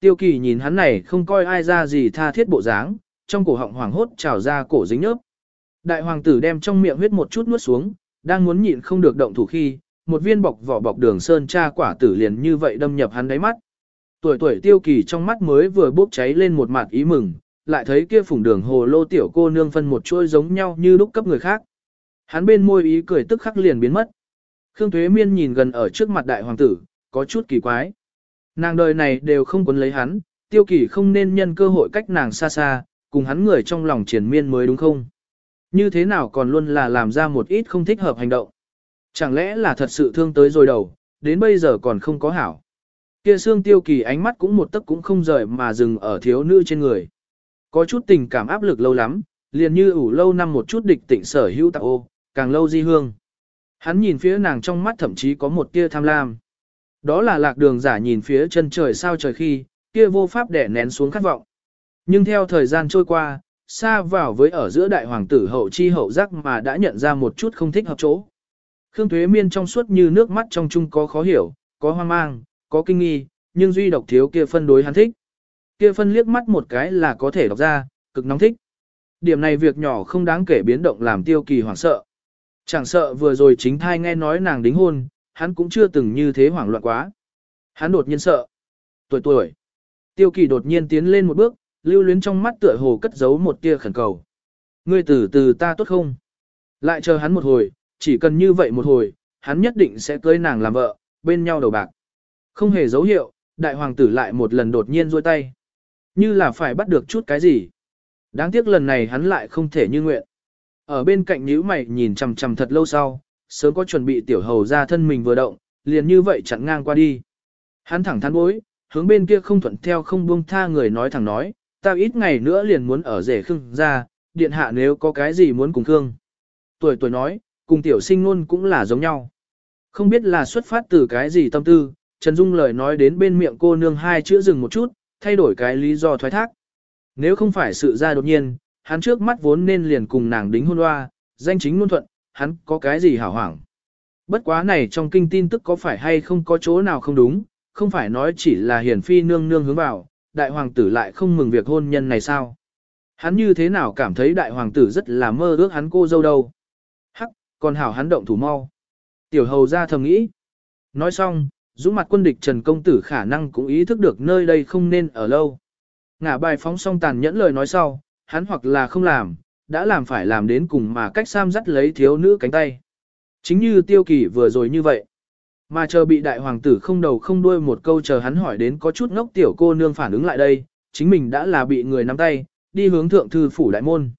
Tiêu kỳ nhìn hắn này không coi ai ra gì tha thiết bộ dáng, trong cổ họng hoảng hốt trào ra cổ dính nhớp. Đại hoàng tử đem trong miệng huyết một chút nuốt xuống, đang muốn nhịn không được động thủ khi, một viên bọc vỏ bọc đường sơn tra quả tử liền như vậy đâm nhập hắn đáy mắt. Tuổi tuổi tiêu kỳ trong mắt mới vừa bốc cháy lên một mặt ý mừng, lại thấy kia phủng đường hồ lô tiểu cô nương phân một chuôi giống nhau như lúc cấp người khác. Hắn bên môi ý cười tức khắc liền biến mất. Khương Thuế Miên nhìn gần ở trước mặt đại hoàng tử, có chút kỳ quái. Nàng đời này đều không quấn lấy hắn, tiêu kỳ không nên nhân cơ hội cách nàng xa xa, cùng hắn người trong lòng triển miên mới đúng không? Như thế nào còn luôn là làm ra một ít không thích hợp hành động? Chẳng lẽ là thật sự thương tới rồi đầu, đến bây giờ còn không có hảo? Kia xương tiêu kỳ ánh mắt cũng một tấc cũng không rời mà dừng ở thiếu nữ trên người. Có chút tình cảm áp lực lâu lắm, liền như ủ lâu năm một chút địch tịnh sở hữu tạo ô, càng lâu di hương. Hắn nhìn phía nàng trong mắt thậm chí có một tia tham lam. Đó là lạc đường giả nhìn phía chân trời sao trời khi, kia vô pháp đẻ nén xuống khát vọng. Nhưng theo thời gian trôi qua, xa vào với ở giữa đại hoàng tử hậu chi hậu giác mà đã nhận ra một chút không thích hợp chỗ. Khương Thuế Miên trong suốt như nước mắt trong chung có khó hiểu, có hoang mang, có kinh nghi, nhưng duy độc thiếu kia phân đối hắn thích. Kia phân liếc mắt một cái là có thể đọc ra, cực nóng thích. Điểm này việc nhỏ không đáng kể biến động làm tiêu kỳ hoảng sợ. Chẳng sợ vừa rồi chính thai nghe nói nàng đính hôn, hắn cũng chưa từng như thế hoảng loạn quá. Hắn đột nhiên sợ. Tuổi tuổi. Tiêu kỳ đột nhiên tiến lên một bước, lưu luyến trong mắt tựa hồ cất giấu một tia khẩn cầu. Ngươi từ từ ta tốt không? Lại chờ hắn một hồi, chỉ cần như vậy một hồi, hắn nhất định sẽ cưới nàng làm vợ, bên nhau đầu bạc. Không hề dấu hiệu, đại hoàng tử lại một lần đột nhiên rôi tay. Như là phải bắt được chút cái gì. Đáng tiếc lần này hắn lại không thể như nguyện. Ở bên cạnh nhíu mày nhìn chằm chằm thật lâu sau, sớm có chuẩn bị tiểu hầu ra thân mình vừa động, liền như vậy chặn ngang qua đi. Hắn thẳng thắn bối, hướng bên kia không thuận theo không buông tha người nói thẳng nói, ta ít ngày nữa liền muốn ở rể khưng ra, điện hạ nếu có cái gì muốn cùng khương. Tuổi tuổi nói, cùng tiểu sinh luôn cũng là giống nhau. Không biết là xuất phát từ cái gì tâm tư, Trần Dung lời nói đến bên miệng cô nương hai chữ dừng một chút, thay đổi cái lý do thoái thác. Nếu không phải sự ra đột nhiên, hắn trước mắt vốn nên liền cùng nàng đính hôn hoa, danh chính luôn thuận, hắn có cái gì hảo hoảng. Bất quá này trong kinh tin tức có phải hay không có chỗ nào không đúng, không phải nói chỉ là hiển phi nương nương hướng vào, đại hoàng tử lại không mừng việc hôn nhân này sao. Hắn như thế nào cảm thấy đại hoàng tử rất là mơ ước hắn cô dâu đâu. Hắc, còn hảo hắn động thủ mau. Tiểu hầu ra thầm nghĩ. Nói xong, dũng mặt quân địch Trần Công Tử khả năng cũng ý thức được nơi đây không nên ở lâu. Ngả bài phóng xong tàn nhẫn lời nói sau, hắn hoặc là không làm, đã làm phải làm đến cùng mà cách sam dắt lấy thiếu nữ cánh tay. Chính như tiêu kỳ vừa rồi như vậy. Mà chờ bị đại hoàng tử không đầu không đuôi một câu chờ hắn hỏi đến có chút ngốc tiểu cô nương phản ứng lại đây, chính mình đã là bị người nắm tay, đi hướng thượng thư phủ đại môn.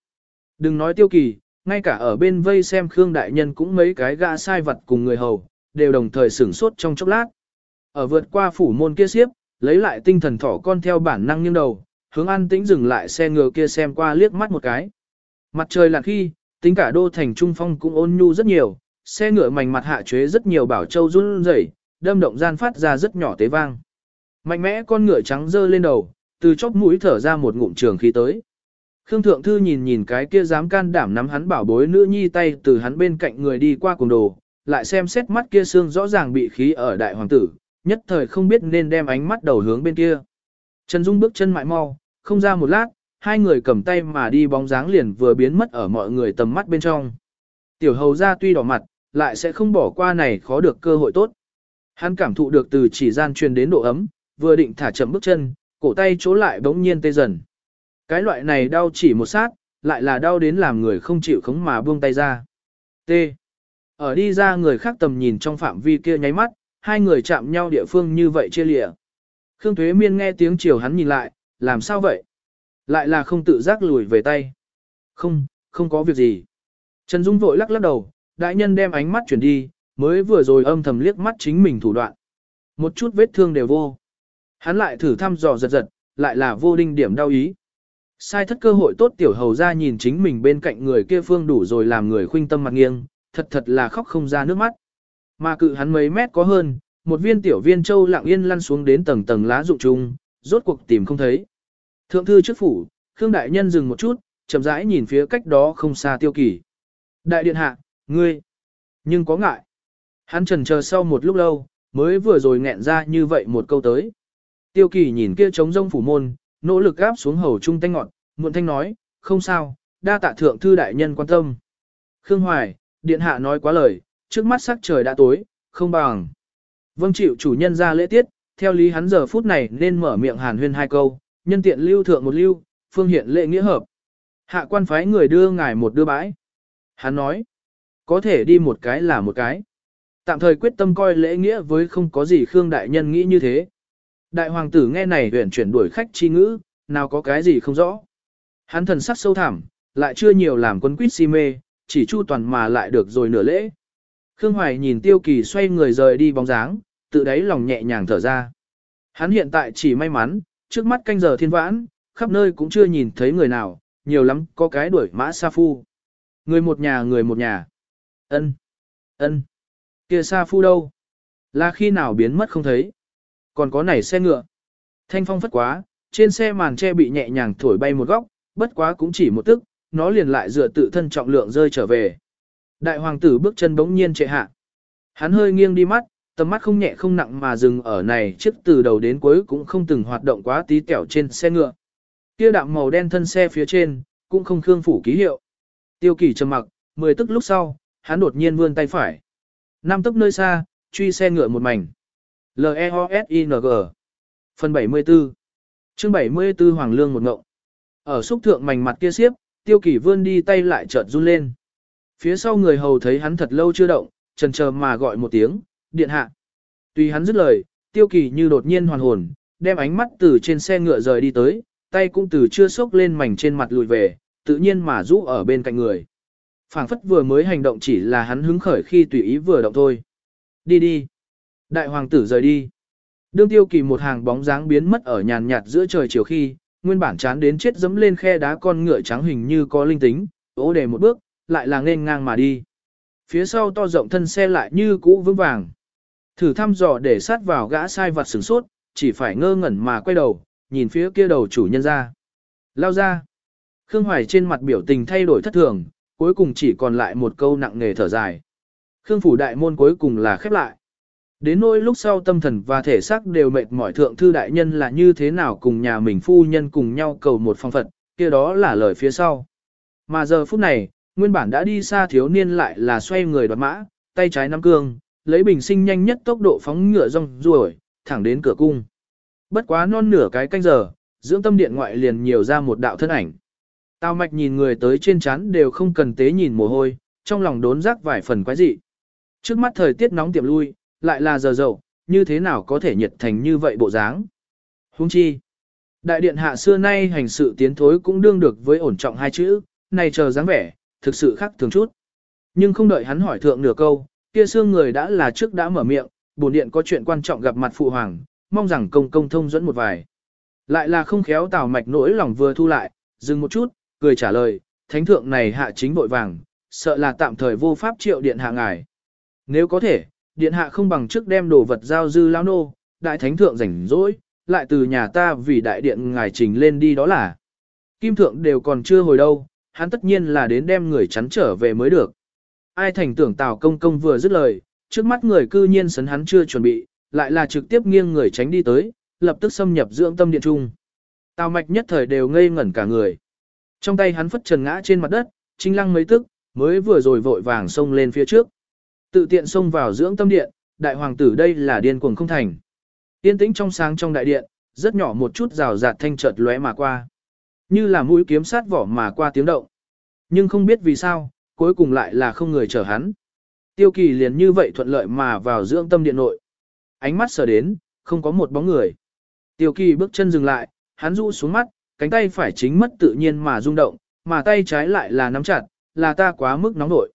Đừng nói tiêu kỳ, ngay cả ở bên vây xem Khương Đại Nhân cũng mấy cái gã sai vật cùng người hầu, đều đồng thời sửng sốt trong chốc lát. Ở vượt qua phủ môn kia xiếp, lấy lại tinh thần thỏ con theo bản năng nghiêng đầu, hướng an tĩnh dừng lại xe ngựa kia xem qua liếc mắt một cái. Mặt trời lặn khi, tính cả đô thành trung phong cũng ôn nhu rất nhiều, xe ngựa mảnh mặt hạ chế rất nhiều bảo châu run rẩy, đâm động gian phát ra rất nhỏ tế vang. Mạnh mẽ con ngựa trắng dơ lên đầu, từ chóp mũi thở ra một ngụm trường khí tới. Khương Thượng Thư nhìn nhìn cái kia dám can đảm nắm hắn bảo bối nữ nhi tay từ hắn bên cạnh người đi qua cùng đồ, lại xem xét mắt kia xương rõ ràng bị khí ở đại hoàng tử, nhất thời không biết nên đem ánh mắt đầu hướng bên kia. Trần Dung bước chân mại mau, không ra một lát, hai người cầm tay mà đi bóng dáng liền vừa biến mất ở mọi người tầm mắt bên trong. Tiểu hầu ra tuy đỏ mặt, lại sẽ không bỏ qua này khó được cơ hội tốt. Hắn cảm thụ được từ chỉ gian truyền đến độ ấm, vừa định thả chậm bước chân, cổ tay chỗ lại bỗng nhiên tê dần. Cái loại này đau chỉ một sát, lại là đau đến làm người không chịu khống mà buông tay ra. T. Ở đi ra người khác tầm nhìn trong phạm vi kia nháy mắt, hai người chạm nhau địa phương như vậy chia lịa. Khương Thuế Miên nghe tiếng chiều hắn nhìn lại, làm sao vậy? Lại là không tự giác lùi về tay. Không, không có việc gì. Trần Dung vội lắc lắc đầu, đại nhân đem ánh mắt chuyển đi, mới vừa rồi âm thầm liếc mắt chính mình thủ đoạn. Một chút vết thương đều vô. Hắn lại thử thăm dò giật giật, lại là vô đinh điểm đau ý. Sai thất cơ hội tốt tiểu hầu ra nhìn chính mình bên cạnh người kia phương đủ rồi làm người khuynh tâm mặt nghiêng, thật thật là khóc không ra nước mắt. Mà cự hắn mấy mét có hơn, một viên tiểu viên châu lặng yên lăn xuống đến tầng tầng lá rụng trùng, rốt cuộc tìm không thấy. Thượng thư trước phủ, Khương Đại Nhân dừng một chút, chậm rãi nhìn phía cách đó không xa tiêu kỳ. Đại điện hạ, ngươi, nhưng có ngại. Hắn trần chờ sau một lúc lâu, mới vừa rồi nghẹn ra như vậy một câu tới. Tiêu kỳ nhìn kia trống rông phủ môn, nỗ lực gáp xuống hầu trung tanh ngọn, muộn thanh nói, không sao, đa tạ thượng thư đại nhân quan tâm. Khương Hoài, điện hạ nói quá lời, trước mắt sắc trời đã tối, không bằng. Vâng chịu chủ nhân ra lễ tiết, theo lý hắn giờ phút này nên mở miệng hàn huyên hai câu, nhân tiện lưu thượng một lưu, phương hiện lễ nghĩa hợp. Hạ quan phái người đưa ngài một đưa bãi. Hắn nói, có thể đi một cái là một cái. Tạm thời quyết tâm coi lễ nghĩa với không có gì Khương Đại Nhân nghĩ như thế. Đại hoàng tử nghe này huyển chuyển đuổi khách chi ngữ, nào có cái gì không rõ. Hắn thần sắc sâu thẳm, lại chưa nhiều làm quân quýt si mê, chỉ chu toàn mà lại được rồi nửa lễ. Khương Hoài nhìn Tiêu Kỳ xoay người rời đi bóng dáng, tự đáy lòng nhẹ nhàng thở ra. Hắn hiện tại chỉ may mắn, trước mắt canh giờ thiên vãn, khắp nơi cũng chưa nhìn thấy người nào, nhiều lắm có cái đuổi mã sa phu. Người một nhà người một nhà. ân ân kia sa phu đâu? Là khi nào biến mất không thấy? Còn có nảy xe ngựa. Thanh phong phất quá, trên xe màn che bị nhẹ nhàng thổi bay một góc, bất quá cũng chỉ một tức, nó liền lại dựa tự thân trọng lượng rơi trở về. Đại hoàng tử bước chân bỗng nhiên trệ hạ. Hắn hơi nghiêng đi mắt, tầm mắt không nhẹ không nặng mà dừng ở này trước từ đầu đến cuối cũng không từng hoạt động quá tí tẹo trên xe ngựa. Kia đạm màu đen thân xe phía trên, cũng không khương phủ ký hiệu. Tiêu kỳ trầm mặc, mười tức lúc sau, hắn đột nhiên vươn tay phải. Năm tức nơi xa, truy xe ngựa một mảnh. L-E-O-S-I-N-G Phần 74 chương 74 Hoàng Lương một ngộng. Ở xúc thượng mảnh mặt kia xiếp, tiêu kỳ vươn đi tay lại chợt run lên. Phía sau người hầu thấy hắn thật lâu chưa động, chần chờ mà gọi một tiếng, điện hạ. Tùy hắn dứt lời, tiêu kỳ như đột nhiên hoàn hồn, đem ánh mắt từ trên xe ngựa rời đi tới, tay cũng từ chưa sốc lên mảnh trên mặt lùi về, tự nhiên mà rũ ở bên cạnh người. phảng phất vừa mới hành động chỉ là hắn hứng khởi khi tùy ý vừa động thôi. Đi đi. Đại hoàng tử rời đi. Đương tiêu kỳ một hàng bóng dáng biến mất ở nhàn nhạt giữa trời chiều khi, nguyên bản chán đến chết dẫm lên khe đá con ngựa trắng hình như có linh tính, ố đề một bước, lại là nên ngang mà đi. Phía sau to rộng thân xe lại như cũ vững vàng. Thử thăm dò để sát vào gã sai vặt sửng sốt, chỉ phải ngơ ngẩn mà quay đầu, nhìn phía kia đầu chủ nhân ra. Lao ra. Khương Hoài trên mặt biểu tình thay đổi thất thường, cuối cùng chỉ còn lại một câu nặng nề thở dài. Khương phủ đại môn cuối cùng là khép lại. Đến nỗi lúc sau tâm thần và thể xác đều mệt mỏi thượng thư đại nhân là như thế nào cùng nhà mình phu nhân cùng nhau cầu một phong phật, kia đó là lời phía sau. Mà giờ phút này, nguyên bản đã đi xa thiếu niên lại là xoay người đoạt mã, tay trái nắm cương, lấy bình sinh nhanh nhất tốc độ phóng ngựa rong ruổi, thẳng đến cửa cung. Bất quá non nửa cái canh giờ, dưỡng tâm điện ngoại liền nhiều ra một đạo thân ảnh. Tào mạch nhìn người tới trên chán đều không cần tế nhìn mồ hôi, trong lòng đốn rác vài phần quái dị. Trước mắt thời tiết nóng tiệm lui, lại là giờ dậu, như thế nào có thể nhiệt thành như vậy bộ dáng. Huống chi, đại điện hạ xưa nay hành sự tiến thối cũng đương được với ổn trọng hai chữ, này chờ dáng vẻ, thực sự khác thường chút. Nhưng không đợi hắn hỏi thượng nửa câu, kia xương người đã là trước đã mở miệng, bổn điện có chuyện quan trọng gặp mặt phụ hoàng, mong rằng công công thông dẫn một vài. Lại là không khéo tào mạch nỗi lòng vừa thu lại, dừng một chút, cười trả lời, thánh thượng này hạ chính vội vàng, sợ là tạm thời vô pháp triệu điện hạ ngài. Nếu có thể, điện hạ không bằng trước đem đồ vật giao dư lao nô, đại thánh thượng rảnh rỗi, lại từ nhà ta vì đại điện ngài trình lên đi đó là. Kim thượng đều còn chưa hồi đâu, hắn tất nhiên là đến đem người chắn trở về mới được. Ai thành tưởng Tào Công Công vừa dứt lời, trước mắt người cư nhiên sấn hắn chưa chuẩn bị, lại là trực tiếp nghiêng người tránh đi tới, lập tức xâm nhập dưỡng tâm điện trung. Tào Mạch nhất thời đều ngây ngẩn cả người. Trong tay hắn phất trần ngã trên mặt đất, chính lăng mấy tức, mới vừa rồi vội vàng xông lên phía trước. Tự tiện xông vào dưỡng tâm điện, đại hoàng tử đây là điên cuồng không thành. yên tĩnh trong sáng trong đại điện, rất nhỏ một chút rào rạt thanh chợt lóe mà qua. Như là mũi kiếm sát vỏ mà qua tiếng động. Nhưng không biết vì sao, cuối cùng lại là không người chở hắn. Tiêu kỳ liền như vậy thuận lợi mà vào dưỡng tâm điện nội. Ánh mắt sờ đến, không có một bóng người. Tiêu kỳ bước chân dừng lại, hắn rũ xuống mắt, cánh tay phải chính mất tự nhiên mà rung động, mà tay trái lại là nắm chặt, là ta quá mức nóng nổi.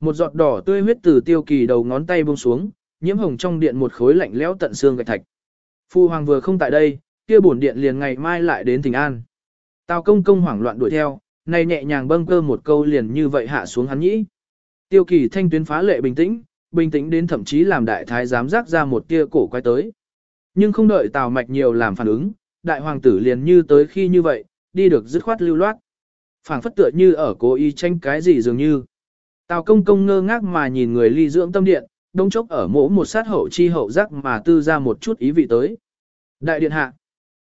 Một giọt đỏ tươi huyết từ tiêu kỳ đầu ngón tay buông xuống, nhiễm hồng trong điện một khối lạnh lẽo tận xương gạch thạch. Phu hoàng vừa không tại đây, kia bổn điện liền ngày mai lại đến Thịnh An. Tào công công hoảng loạn đuổi theo, này nhẹ nhàng bâng cơ một câu liền như vậy hạ xuống hắn nhĩ. Tiêu kỳ thanh tuyến phá lệ bình tĩnh, bình tĩnh đến thậm chí làm đại thái giám giác ra một tia cổ quay tới. Nhưng không đợi tào mạch nhiều làm phản ứng, đại hoàng tử liền như tới khi như vậy, đi được dứt khoát lưu loát. phảng phất tựa như ở cố ý tranh cái gì dường như. Tào công công ngơ ngác mà nhìn người ly dưỡng tâm điện, đông chốc ở mỗ một sát hậu chi hậu giác mà tư ra một chút ý vị tới. Đại điện hạ,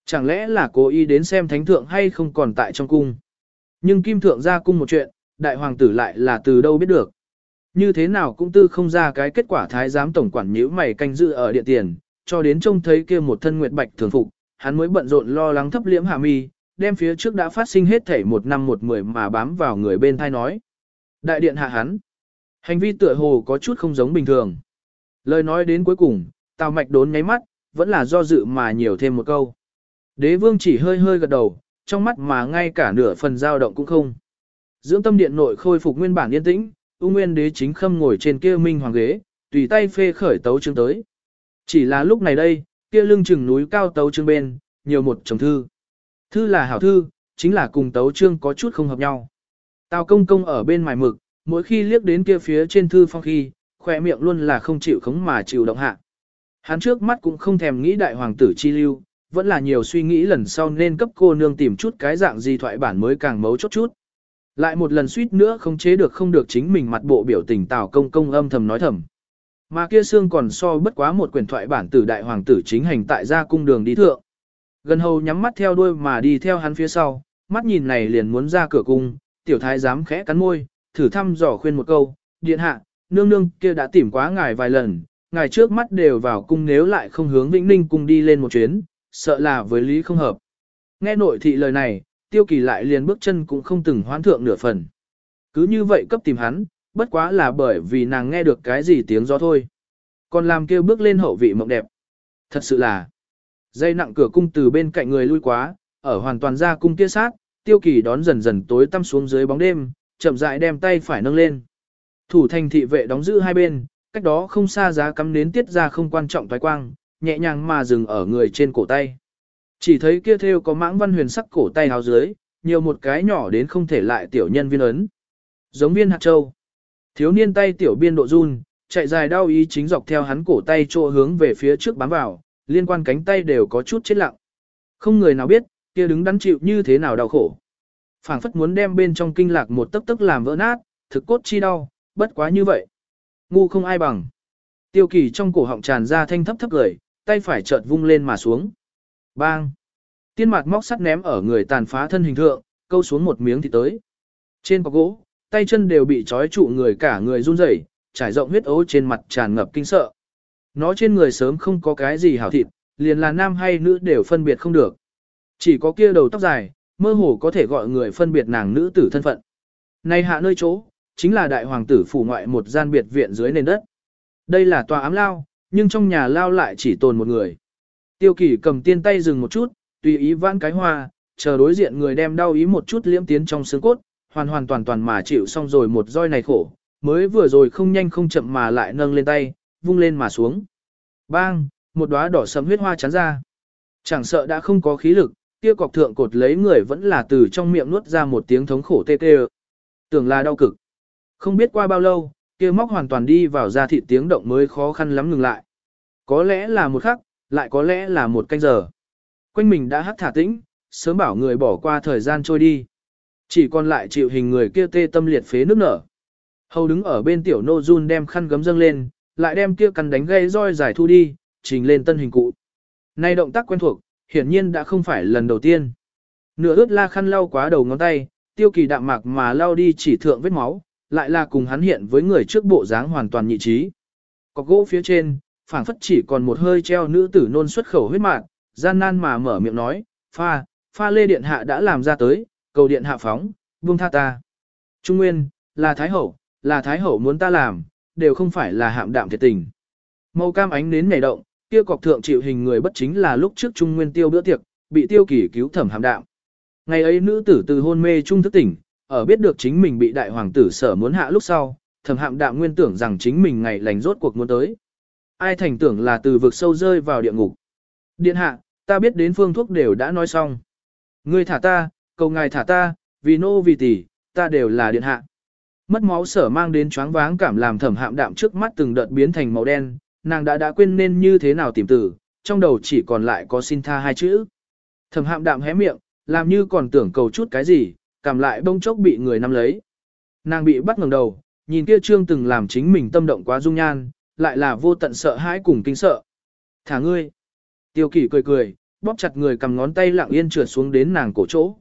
chẳng lẽ là cố ý đến xem thánh thượng hay không còn tại trong cung. Nhưng kim thượng ra cung một chuyện, đại hoàng tử lại là từ đâu biết được. Như thế nào cũng tư không ra cái kết quả thái giám tổng quản nhữ mày canh dự ở điện tiền, cho đến trông thấy kia một thân nguyệt bạch thường phục, hắn mới bận rộn lo lắng thấp liễm hạ mi, đem phía trước đã phát sinh hết thảy một năm một mười mà bám vào người bên thai nói. Đại điện hạ hắn, hành vi tựa hồ có chút không giống bình thường. Lời nói đến cuối cùng, Tào Mạch đốn nháy mắt, vẫn là do dự mà nhiều thêm một câu. Đế vương chỉ hơi hơi gật đầu, trong mắt mà ngay cả nửa phần dao động cũng không. Dưỡng tâm điện nội khôi phục nguyên bản yên tĩnh, Ung Nguyên đế chính khâm ngồi trên kia minh hoàng ghế, tùy tay phê khởi tấu chương tới. Chỉ là lúc này đây, kia lưng chừng núi cao tấu chương bên, nhiều một chồng thư. Thư là hảo thư, chính là cùng tấu chương có chút không hợp nhau. Tào công công ở bên mài mực, mỗi khi liếc đến kia phía trên thư phong khi, khỏe miệng luôn là không chịu khống mà chịu động hạ. Hắn trước mắt cũng không thèm nghĩ đại hoàng tử chi lưu, vẫn là nhiều suy nghĩ lần sau nên cấp cô nương tìm chút cái dạng gì thoại bản mới càng mấu chốt chút. Lại một lần suýt nữa không chế được không được chính mình mặt bộ biểu tình tào công công âm thầm nói thầm. Mà kia xương còn so bất quá một quyển thoại bản tử đại hoàng tử chính hành tại gia cung đường đi thượng. Gần hầu nhắm mắt theo đuôi mà đi theo hắn phía sau, mắt nhìn này liền muốn ra cửa cung, tiểu thái dám khẽ cắn môi, thử thăm dò khuyên một câu, điện hạ, nương nương kia đã tìm quá ngài vài lần, ngài trước mắt đều vào cung nếu lại không hướng Vĩnh Ninh cung đi lên một chuyến, sợ là với lý không hợp. Nghe nội thị lời này, tiêu kỳ lại liền bước chân cũng không từng hoán thượng nửa phần. Cứ như vậy cấp tìm hắn, bất quá là bởi vì nàng nghe được cái gì tiếng gió thôi. Còn làm kêu bước lên hậu vị mộng đẹp. Thật sự là, dây nặng cửa cung từ bên cạnh người lui quá, ở hoàn toàn ra cung kia sát, tiêu kỳ đón dần dần tối tăm xuống dưới bóng đêm, chậm rãi đem tay phải nâng lên. Thủ thành thị vệ đóng giữ hai bên, cách đó không xa giá cắm nến tiết ra không quan trọng thoái quang, nhẹ nhàng mà dừng ở người trên cổ tay. Chỉ thấy kia theo có mãng văn huyền sắc cổ tay áo dưới, nhiều một cái nhỏ đến không thể lại tiểu nhân viên ấn. Giống viên hạt châu. Thiếu niên tay tiểu biên độ run, chạy dài đau ý chính dọc theo hắn cổ tay trô hướng về phía trước bám vào, liên quan cánh tay đều có chút chết lặng. Không người nào biết, kia đứng đắn chịu như thế nào đau khổ. phảng phất muốn đem bên trong kinh lạc một tấc tấc làm vỡ nát, thực cốt chi đau, bất quá như vậy. Ngu không ai bằng. Tiêu kỳ trong cổ họng tràn ra thanh thấp thấp cười, tay phải chợt vung lên mà xuống. Bang! Tiên mặt móc sắt ném ở người tàn phá thân hình thượng, câu xuống một miếng thì tới. Trên có gỗ, tay chân đều bị trói trụ người cả người run rẩy, trải rộng huyết ố trên mặt tràn ngập kinh sợ. Nó trên người sớm không có cái gì hảo thịt, liền là nam hay nữ đều phân biệt không được. Chỉ có kia đầu tóc dài, mơ hồ có thể gọi người phân biệt nàng nữ tử thân phận. Này hạ nơi chỗ, chính là đại hoàng tử phủ ngoại một gian biệt viện dưới nền đất. Đây là tòa ám lao, nhưng trong nhà lao lại chỉ tồn một người. Tiêu kỳ cầm tiên tay dừng một chút, tùy ý vãn cái hoa, chờ đối diện người đem đau ý một chút liễm tiến trong xương cốt, hoàn hoàn toàn toàn mà chịu xong rồi một roi này khổ, mới vừa rồi không nhanh không chậm mà lại nâng lên tay, vung lên mà xuống. Bang, một đóa đỏ sẫm huyết hoa chán ra. Chẳng sợ đã không có khí lực, kia cọc thượng cột lấy người vẫn là từ trong miệng nuốt ra một tiếng thống khổ tê tê. Tưởng là đau cực. Không biết qua bao lâu, kia móc hoàn toàn đi vào da thịt tiếng động mới khó khăn lắm ngừng lại. Có lẽ là một khắc, lại có lẽ là một canh giờ. Quanh mình đã hắt thả tĩnh, sớm bảo người bỏ qua thời gian trôi đi. Chỉ còn lại chịu hình người kia tê tâm liệt phế nước nở. Hầu đứng ở bên tiểu nô run đem khăn gấm dâng lên, lại đem kia cắn đánh gây roi giải thu đi, trình lên tân hình cụ. Nay động tác quen thuộc, hiển nhiên đã không phải lần đầu tiên. Nửa ướt la khăn lau quá đầu ngón tay, tiêu kỳ đạm mạc mà lau đi chỉ thượng vết máu, lại là cùng hắn hiện với người trước bộ dáng hoàn toàn nhị trí. Có gỗ phía trên, phảng phất chỉ còn một hơi treo nữ tử nôn xuất khẩu huyết mạng gian nan mà mở miệng nói, pha, pha lê điện hạ đã làm ra tới, cầu điện hạ phóng, buông tha ta. Trung Nguyên, là Thái Hậu, là Thái Hậu muốn ta làm, đều không phải là hạm đạm thiệt tình. Màu cam ánh nến nhảy động, kia cọc thượng chịu hình người bất chính là lúc trước Trung Nguyên tiêu bữa tiệc, bị tiêu kỳ cứu thẩm hạm đạm. Ngày ấy nữ tử từ hôn mê trung thức tỉnh, ở biết được chính mình bị đại hoàng tử sở muốn hạ lúc sau, thẩm hạm đạm nguyên tưởng rằng chính mình ngày lành rốt cuộc muốn tới. Ai thành tưởng là từ vực sâu rơi vào địa ngục. Điện hạ, ta biết đến phương thuốc đều đã nói xong. Ngươi thả ta, cầu ngài thả ta, vì nô vì tỷ, ta đều là điện hạ. Mất máu sở mang đến choáng váng cảm làm thẩm hạm đạm trước mắt từng đợt biến thành màu đen, nàng đã đã quên nên như thế nào tìm tử, trong đầu chỉ còn lại có xin tha hai chữ. Thẩm hạm đạm hé miệng, làm như còn tưởng cầu chút cái gì, cảm lại bông chốc bị người nắm lấy. Nàng bị bắt ngẩng đầu, nhìn kia trương từng làm chính mình tâm động quá dung nhan, lại là vô tận sợ hãi cùng kinh sợ. Thả ngươi. Tiêu kỷ cười cười, bóp chặt người cầm ngón tay lặng yên trượt xuống đến nàng cổ chỗ.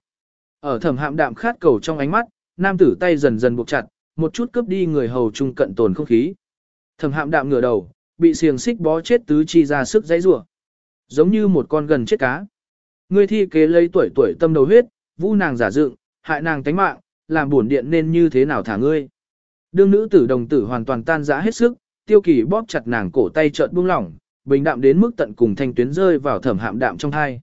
Ở thẩm hạm đạm khát cầu trong ánh mắt, nam tử tay dần dần buộc chặt, một chút cướp đi người hầu trung cận tồn không khí. Thẩm hạm đạm ngửa đầu, bị xiềng xích bó chết tứ chi ra sức dãy rủa, giống như một con gần chết cá. Ngươi thi kế lấy tuổi tuổi tâm đầu huyết, vu nàng giả dựng, hại nàng tánh mạng, làm buồn điện nên như thế nào thả ngươi. Đương nữ tử đồng tử hoàn toàn tan rã hết sức, tiêu kỳ bóp chặt nàng cổ tay chợt buông lỏng, bình đạm đến mức tận cùng thanh tuyến rơi vào thẩm hạm đạm trong thai.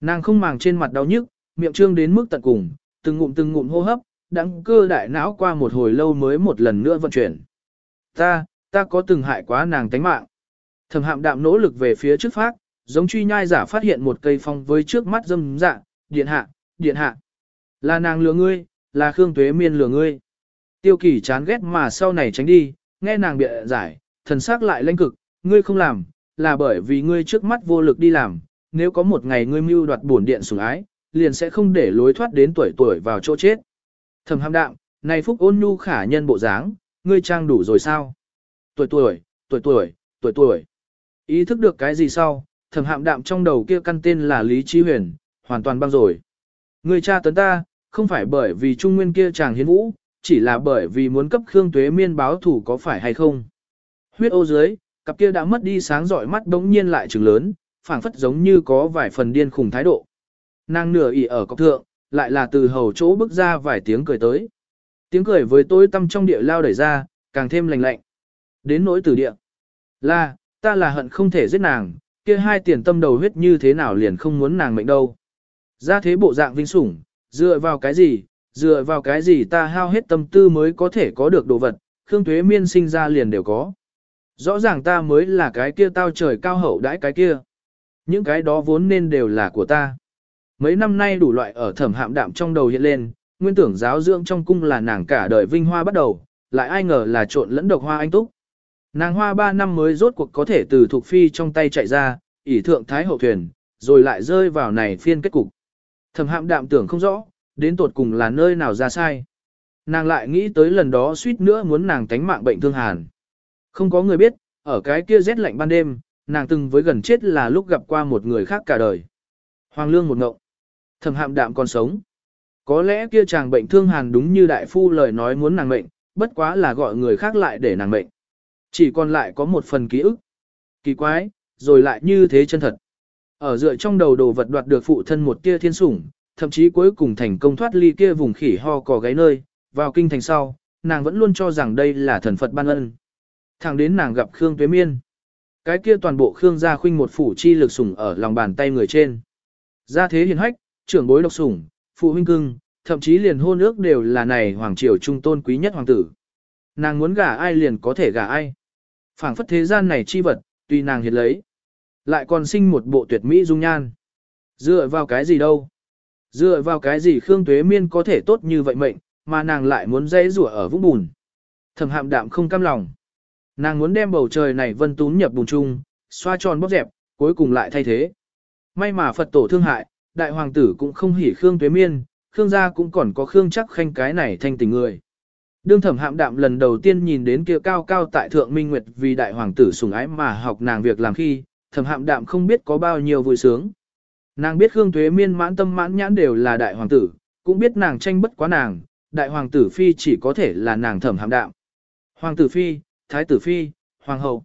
Nàng không màng trên mặt đau nhức, miệng trương đến mức tận cùng, từng ngụm từng ngụm hô hấp, đắng cơ đại não qua một hồi lâu mới một lần nữa vận chuyển. Ta, ta có từng hại quá nàng tánh mạng. Thẩm hạm đạm nỗ lực về phía trước phát, giống truy nhai giả phát hiện một cây phong với trước mắt dâm dạ, điện hạ, điện hạ. Là nàng lừa ngươi, là Khương Tuế Miên lừa ngươi. Tiêu kỳ chán ghét mà sau này tránh đi, nghe nàng bịa giải, thần sắc lại lanh cực, ngươi không làm, là bởi vì ngươi trước mắt vô lực đi làm, nếu có một ngày ngươi mưu đoạt bổn điện sủng ái, liền sẽ không để lối thoát đến tuổi tuổi vào chỗ chết. Thầm hàm đạm, này phúc ôn nhu khả nhân bộ dáng, ngươi trang đủ rồi sao? Tuổi tuổi, tuổi tuổi, tuổi tuổi. Ý thức được cái gì sau, thầm hạm đạm trong đầu kia căn tên là Lý Chí Huyền, hoàn toàn băng rồi. Ngươi cha tấn ta, không phải bởi vì trung nguyên kia chàng hiến vũ, chỉ là bởi vì muốn cấp Khương Tuế Miên báo thủ có phải hay không. Huyết ô dưới, cặp kia đã mất đi sáng giỏi mắt đống nhiên lại trừng lớn, phảng phất giống như có vài phần điên khùng thái độ. Nàng nửa ỉ ở cọc thượng, lại là từ hầu chỗ bước ra vài tiếng cười tới. Tiếng cười với tôi tâm trong địa lao đẩy ra, càng thêm lành lạnh. Đến nỗi từ địa. Là, ta là hận không thể giết nàng, kia hai tiền tâm đầu huyết như thế nào liền không muốn nàng mệnh đâu. Ra thế bộ dạng vinh sủng, dựa vào cái gì, dựa vào cái gì ta hao hết tâm tư mới có thể có được đồ vật, Khương Tuế Miên sinh ra liền đều có. Rõ ràng ta mới là cái kia tao trời cao hậu đãi cái kia. Những cái đó vốn nên đều là của ta. Mấy năm nay đủ loại ở thẩm hạm đạm trong đầu hiện lên, nguyên tưởng giáo dưỡng trong cung là nàng cả đời vinh hoa bắt đầu, lại ai ngờ là trộn lẫn độc hoa anh túc. Nàng hoa ba năm mới rốt cuộc có thể từ thuộc phi trong tay chạy ra, ỷ thượng thái hậu thuyền, rồi lại rơi vào này phiên kết cục. Thẩm hạm đạm tưởng không rõ, đến tột cùng là nơi nào ra sai. Nàng lại nghĩ tới lần đó suýt nữa muốn nàng tánh mạng bệnh thương hàn. Không có người biết, ở cái kia rét lạnh ban đêm, nàng từng với gần chết là lúc gặp qua một người khác cả đời. Hoàng lương một ngộng. Thẩm hạm đạm còn sống. Có lẽ kia chàng bệnh thương hàn đúng như đại phu lời nói muốn nàng mệnh, bất quá là gọi người khác lại để nàng mệnh. Chỉ còn lại có một phần ký ức. Kỳ quái, rồi lại như thế chân thật. Ở dựa trong đầu đồ vật đoạt được phụ thân một tia thiên sủng, thậm chí cuối cùng thành công thoát ly kia vùng khỉ ho cò gáy nơi, vào kinh thành sau, nàng vẫn luôn cho rằng đây là thần Phật ban ân. Thẳng đến nàng gặp Khương Tuế Miên. Cái kia toàn bộ Khương gia khuynh một phủ chi lực sủng ở lòng bàn tay người trên. Gia thế hiền hách, trưởng bối độc sủng, phụ huynh cưng, thậm chí liền hôn ước đều là này hoàng triều trung tôn quý nhất hoàng tử. Nàng muốn gả ai liền có thể gả ai. phảng phất thế gian này chi vật, tuy nàng hiệt lấy. Lại còn sinh một bộ tuyệt mỹ dung nhan. Dựa vào cái gì đâu? Dựa vào cái gì Khương Tuế Miên có thể tốt như vậy mệnh, mà nàng lại muốn dây rủa ở vũng bùn. Thẩm hạm đạm không cam lòng. Nàng muốn đem bầu trời này vân tún nhập bùn chung, xoa tròn bóp dẹp, cuối cùng lại thay thế. May mà Phật tổ thương hại, đại hoàng tử cũng không hỉ Khương Tuế Miên, Khương gia cũng còn có Khương chắc khanh cái này thanh tình người. Đương thẩm hạm đạm lần đầu tiên nhìn đến kia cao cao tại thượng minh nguyệt vì đại hoàng tử sủng ái mà học nàng việc làm khi, thẩm hạm đạm không biết có bao nhiêu vui sướng. Nàng biết Khương Tuế Miên mãn tâm mãn nhãn đều là đại hoàng tử, cũng biết nàng tranh bất quá nàng, đại hoàng tử phi chỉ có thể là nàng thẩm hạm đạm. Hoàng tử phi, thái tử phi, hoàng hậu.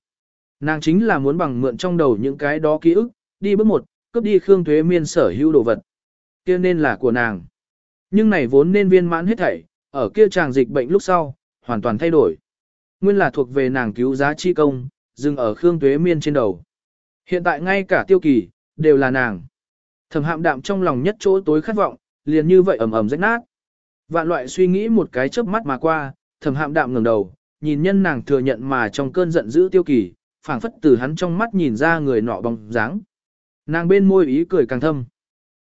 Nàng chính là muốn bằng mượn trong đầu những cái đó ký ức, đi bước một, cướp đi Khương Tuế Miên sở hữu đồ vật. Kia nên là của nàng. Nhưng này vốn nên viên mãn hết thảy, ở kia chàng dịch bệnh lúc sau, hoàn toàn thay đổi. Nguyên là thuộc về nàng cứu giá chi công, dừng ở Khương Tuế Miên trên đầu. Hiện tại ngay cả tiêu kỳ, đều là nàng. Thẩm hạm đạm trong lòng nhất chỗ tối khát vọng, liền như vậy ầm ầm rách nát. Vạn loại suy nghĩ một cái chớp mắt mà qua, thẩm hạm đạm ngẩng đầu, nhìn nhân nàng thừa nhận mà trong cơn giận dữ tiêu kỳ, phảng phất từ hắn trong mắt nhìn ra người nọ bóng dáng. Nàng bên môi ý cười càng thâm.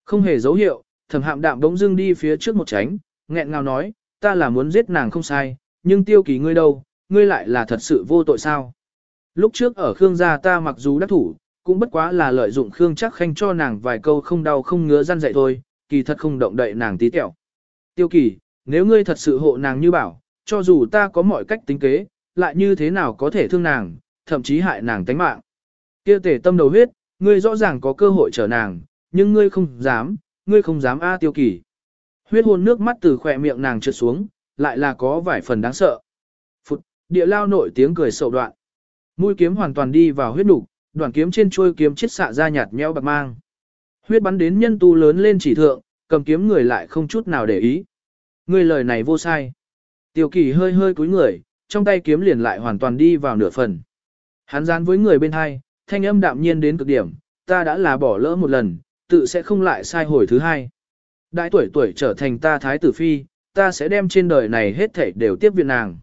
Không hề dấu hiệu, thẩm hạm đạm bỗng dưng đi phía trước một tránh, nghẹn ngào nói, ta là muốn giết nàng không sai, nhưng tiêu kỳ ngươi đâu, ngươi lại là thật sự vô tội sao. Lúc trước ở Khương gia ta mặc dù đắc thủ, cũng bất quá là lợi dụng Khương chắc khanh cho nàng vài câu không đau không ngứa răn dạy thôi, kỳ thật không động đậy nàng tí tẹo. Tiêu kỳ, nếu ngươi thật sự hộ nàng như bảo, cho dù ta có mọi cách tính kế, lại như thế nào có thể thương nàng, thậm chí hại nàng tánh mạng. Kia tể tâm đầu huyết, ngươi rõ ràng có cơ hội trở nàng, nhưng ngươi không dám, ngươi không dám a tiêu kỳ. Huyết hôn nước mắt từ khỏe miệng nàng trượt xuống, lại là có vài phần đáng sợ. Phụt, địa lao nổi tiếng cười sầu đoạn. Mũi kiếm hoàn toàn đi vào huyết nục, đoạn kiếm trên chuôi kiếm chiết xạ ra nhạt nhẽo bạc mang. Huyết bắn đến nhân tu lớn lên chỉ thượng, cầm kiếm người lại không chút nào để ý. người lời này vô sai. Tiêu kỳ hơi hơi cúi người, trong tay kiếm liền lại hoàn toàn đi vào nửa phần. Hắn dán với người bên hai, thanh âm đạm nhiên đến cực điểm, ta đã là bỏ lỡ một lần, tự sẽ không lại sai hồi thứ hai. Đại tuổi tuổi trở thành ta thái tử phi, ta sẽ đem trên đời này hết thảy đều tiếp viện nàng.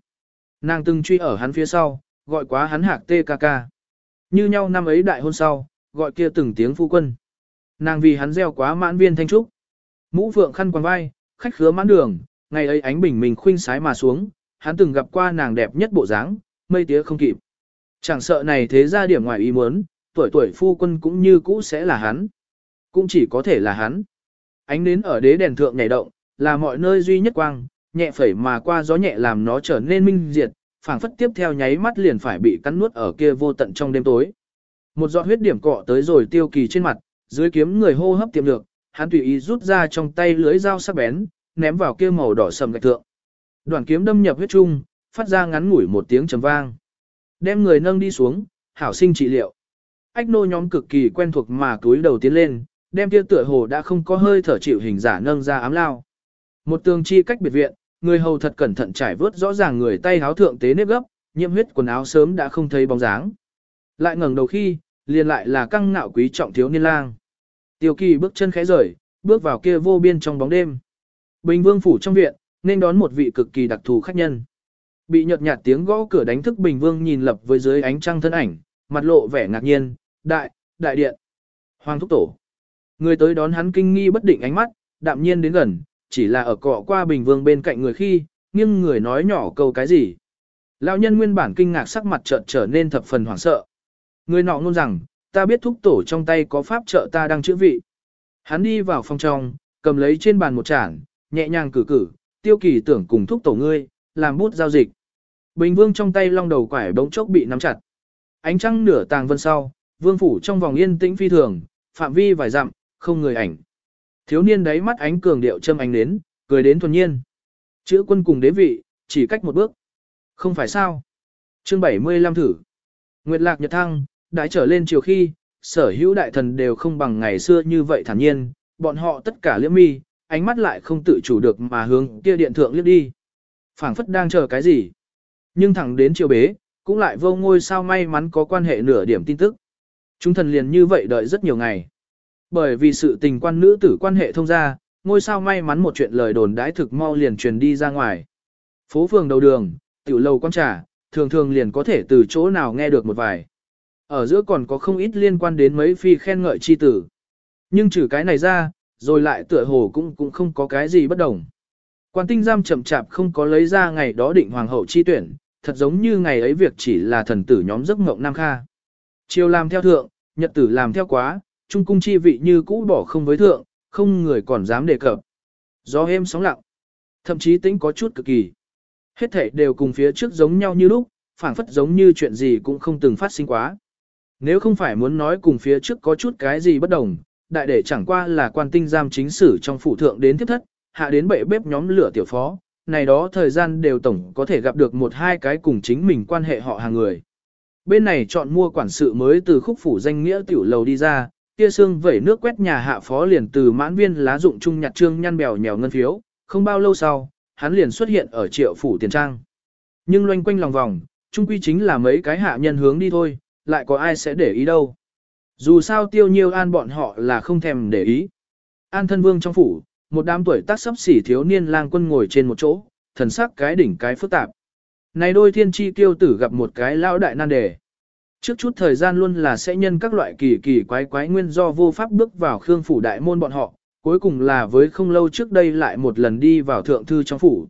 Nàng từng truy ở hắn phía sau, gọi quá hắn hạc tê ca ca. Như nhau năm ấy đại hôn sau, gọi kia từng tiếng phu quân. Nàng vì hắn gieo quá mãn viên thanh trúc. Mũ phượng khăn quàng vai, khách khứa mãn đường, ngày ấy ánh bình mình khuynh sái mà xuống, hắn từng gặp qua nàng đẹp nhất bộ dáng, mây tía không kịp. Chẳng sợ này thế ra điểm ngoài ý muốn, tuổi tuổi phu quân cũng như cũ sẽ là hắn. Cũng chỉ có thể là hắn. Ánh đến ở đế đèn thượng nhảy động, là mọi nơi duy nhất quang, nhẹ phẩy mà qua gió nhẹ làm nó trở nên minh diệt, phảng phất tiếp theo nháy mắt liền phải bị cắn nuốt ở kia vô tận trong đêm tối. Một giọt huyết điểm cọ tới rồi tiêu kỳ trên mặt, dưới kiếm người hô hấp tiệm được, hắn tùy ý rút ra trong tay lưới dao sắc bén, ném vào kia màu đỏ sầm gạch thượng. Đoạn kiếm đâm nhập huyết trung, phát ra ngắn ngủi một tiếng trầm vang. Đem người nâng đi xuống, hảo sinh trị liệu. Ách nô nhóm cực kỳ quen thuộc mà túi đầu tiến lên, đem kia tựa hồ đã không có hơi thở chịu hình giả nâng ra ám lao. Một tường chi cách biệt viện, người hầu thật cẩn thận trải vớt rõ ràng người tay háo thượng tế nếp gấp, nhiễm huyết quần áo sớm đã không thấy bóng dáng. Lại ngẩng đầu khi, liền lại là căng ngạo quý trọng thiếu niên lang. Tiêu kỳ bước chân khẽ rời, bước vào kia vô biên trong bóng đêm. Bình vương phủ trong viện, nên đón một vị cực kỳ đặc thù khách nhân. Bị nhợt nhạt tiếng gõ cửa đánh thức Bình Vương nhìn lập với dưới ánh trăng thân ảnh, mặt lộ vẻ ngạc nhiên, đại, đại điện. Hoàng thúc tổ. Người tới đón hắn kinh nghi bất định ánh mắt, đạm nhiên đến gần, chỉ là ở cọ qua Bình Vương bên cạnh người khi, nhưng người nói nhỏ câu cái gì. Lão nhân nguyên bản kinh ngạc sắc mặt chợt trở nên thập phần hoảng sợ. Người nọ ngôn rằng, ta biết thúc tổ trong tay có pháp trợ ta đang chữa vị. Hắn đi vào phòng trong, cầm lấy trên bàn một chản, nhẹ nhàng cử cử, tiêu kỳ tưởng cùng thúc tổ ngươi, làm bút giao dịch. Bình vương trong tay long đầu quải bỗng chốc bị nắm chặt. Ánh trăng nửa tàng vân sau, vương phủ trong vòng yên tĩnh phi thường, phạm vi vài dặm, không người ảnh. Thiếu niên đáy mắt ánh cường điệu châm ánh đến, cười đến thuần nhiên. Chữ quân cùng đế vị, chỉ cách một bước. Không phải sao. Chương 75 thử. Nguyệt lạc nhật thăng, đãi trở lên chiều khi, sở hữu đại thần đều không bằng ngày xưa như vậy thản nhiên, bọn họ tất cả liễm mi, ánh mắt lại không tự chủ được mà hướng kia điện thượng liếc đi. phảng phất đang chờ cái gì. Nhưng thẳng đến chiều bế, cũng lại vô ngôi sao may mắn có quan hệ nửa điểm tin tức. Chúng thần liền như vậy đợi rất nhiều ngày. Bởi vì sự tình quan nữ tử quan hệ thông ra, ngôi sao may mắn một chuyện lời đồn đãi thực mau liền truyền đi ra ngoài. Phố phường đầu đường, tiểu lầu quan trà, thường thường liền có thể từ chỗ nào nghe được một vài. Ở giữa còn có không ít liên quan đến mấy phi khen ngợi chi tử. Nhưng trừ cái này ra, rồi lại tựa hồ cũng cũng không có cái gì bất đồng. Quan tinh giam chậm chạp không có lấy ra ngày đó định hoàng hậu chi tuyển, thật giống như ngày ấy việc chỉ là thần tử nhóm giấc ngộng Nam Kha. Chiều làm theo thượng, nhật tử làm theo quá, trung cung chi vị như cũ bỏ không với thượng, không người còn dám đề cập. Gió êm sóng lặng, thậm chí tính có chút cực kỳ. Hết thể đều cùng phía trước giống nhau như lúc, phảng phất giống như chuyện gì cũng không từng phát sinh quá. Nếu không phải muốn nói cùng phía trước có chút cái gì bất đồng, đại để chẳng qua là quan tinh giam chính sử trong phủ thượng đến tiếp thất, hạ đến bệ bếp nhóm lửa tiểu phó, này đó thời gian đều tổng có thể gặp được một hai cái cùng chính mình quan hệ họ hàng người. Bên này chọn mua quản sự mới từ khúc phủ danh nghĩa tiểu lầu đi ra, kia xương vẩy nước quét nhà hạ phó liền từ mãn viên lá dụng trung nhặt trương nhăn bèo nhèo ngân phiếu, không bao lâu sau, hắn liền xuất hiện ở triệu phủ tiền trang. Nhưng loanh quanh lòng vòng, trung quy chính là mấy cái hạ nhân hướng đi thôi, lại có ai sẽ để ý đâu. Dù sao tiêu nhiêu an bọn họ là không thèm để ý. An thân vương trong phủ, một đám tuổi tác sắp xỉ thiếu niên lang quân ngồi trên một chỗ, thần sắc cái đỉnh cái phức tạp. Này đôi thiên tri tiêu tử gặp một cái lão đại nan đề. Trước chút thời gian luôn là sẽ nhân các loại kỳ kỳ quái quái nguyên do vô pháp bước vào khương phủ đại môn bọn họ, cuối cùng là với không lâu trước đây lại một lần đi vào thượng thư trong phủ.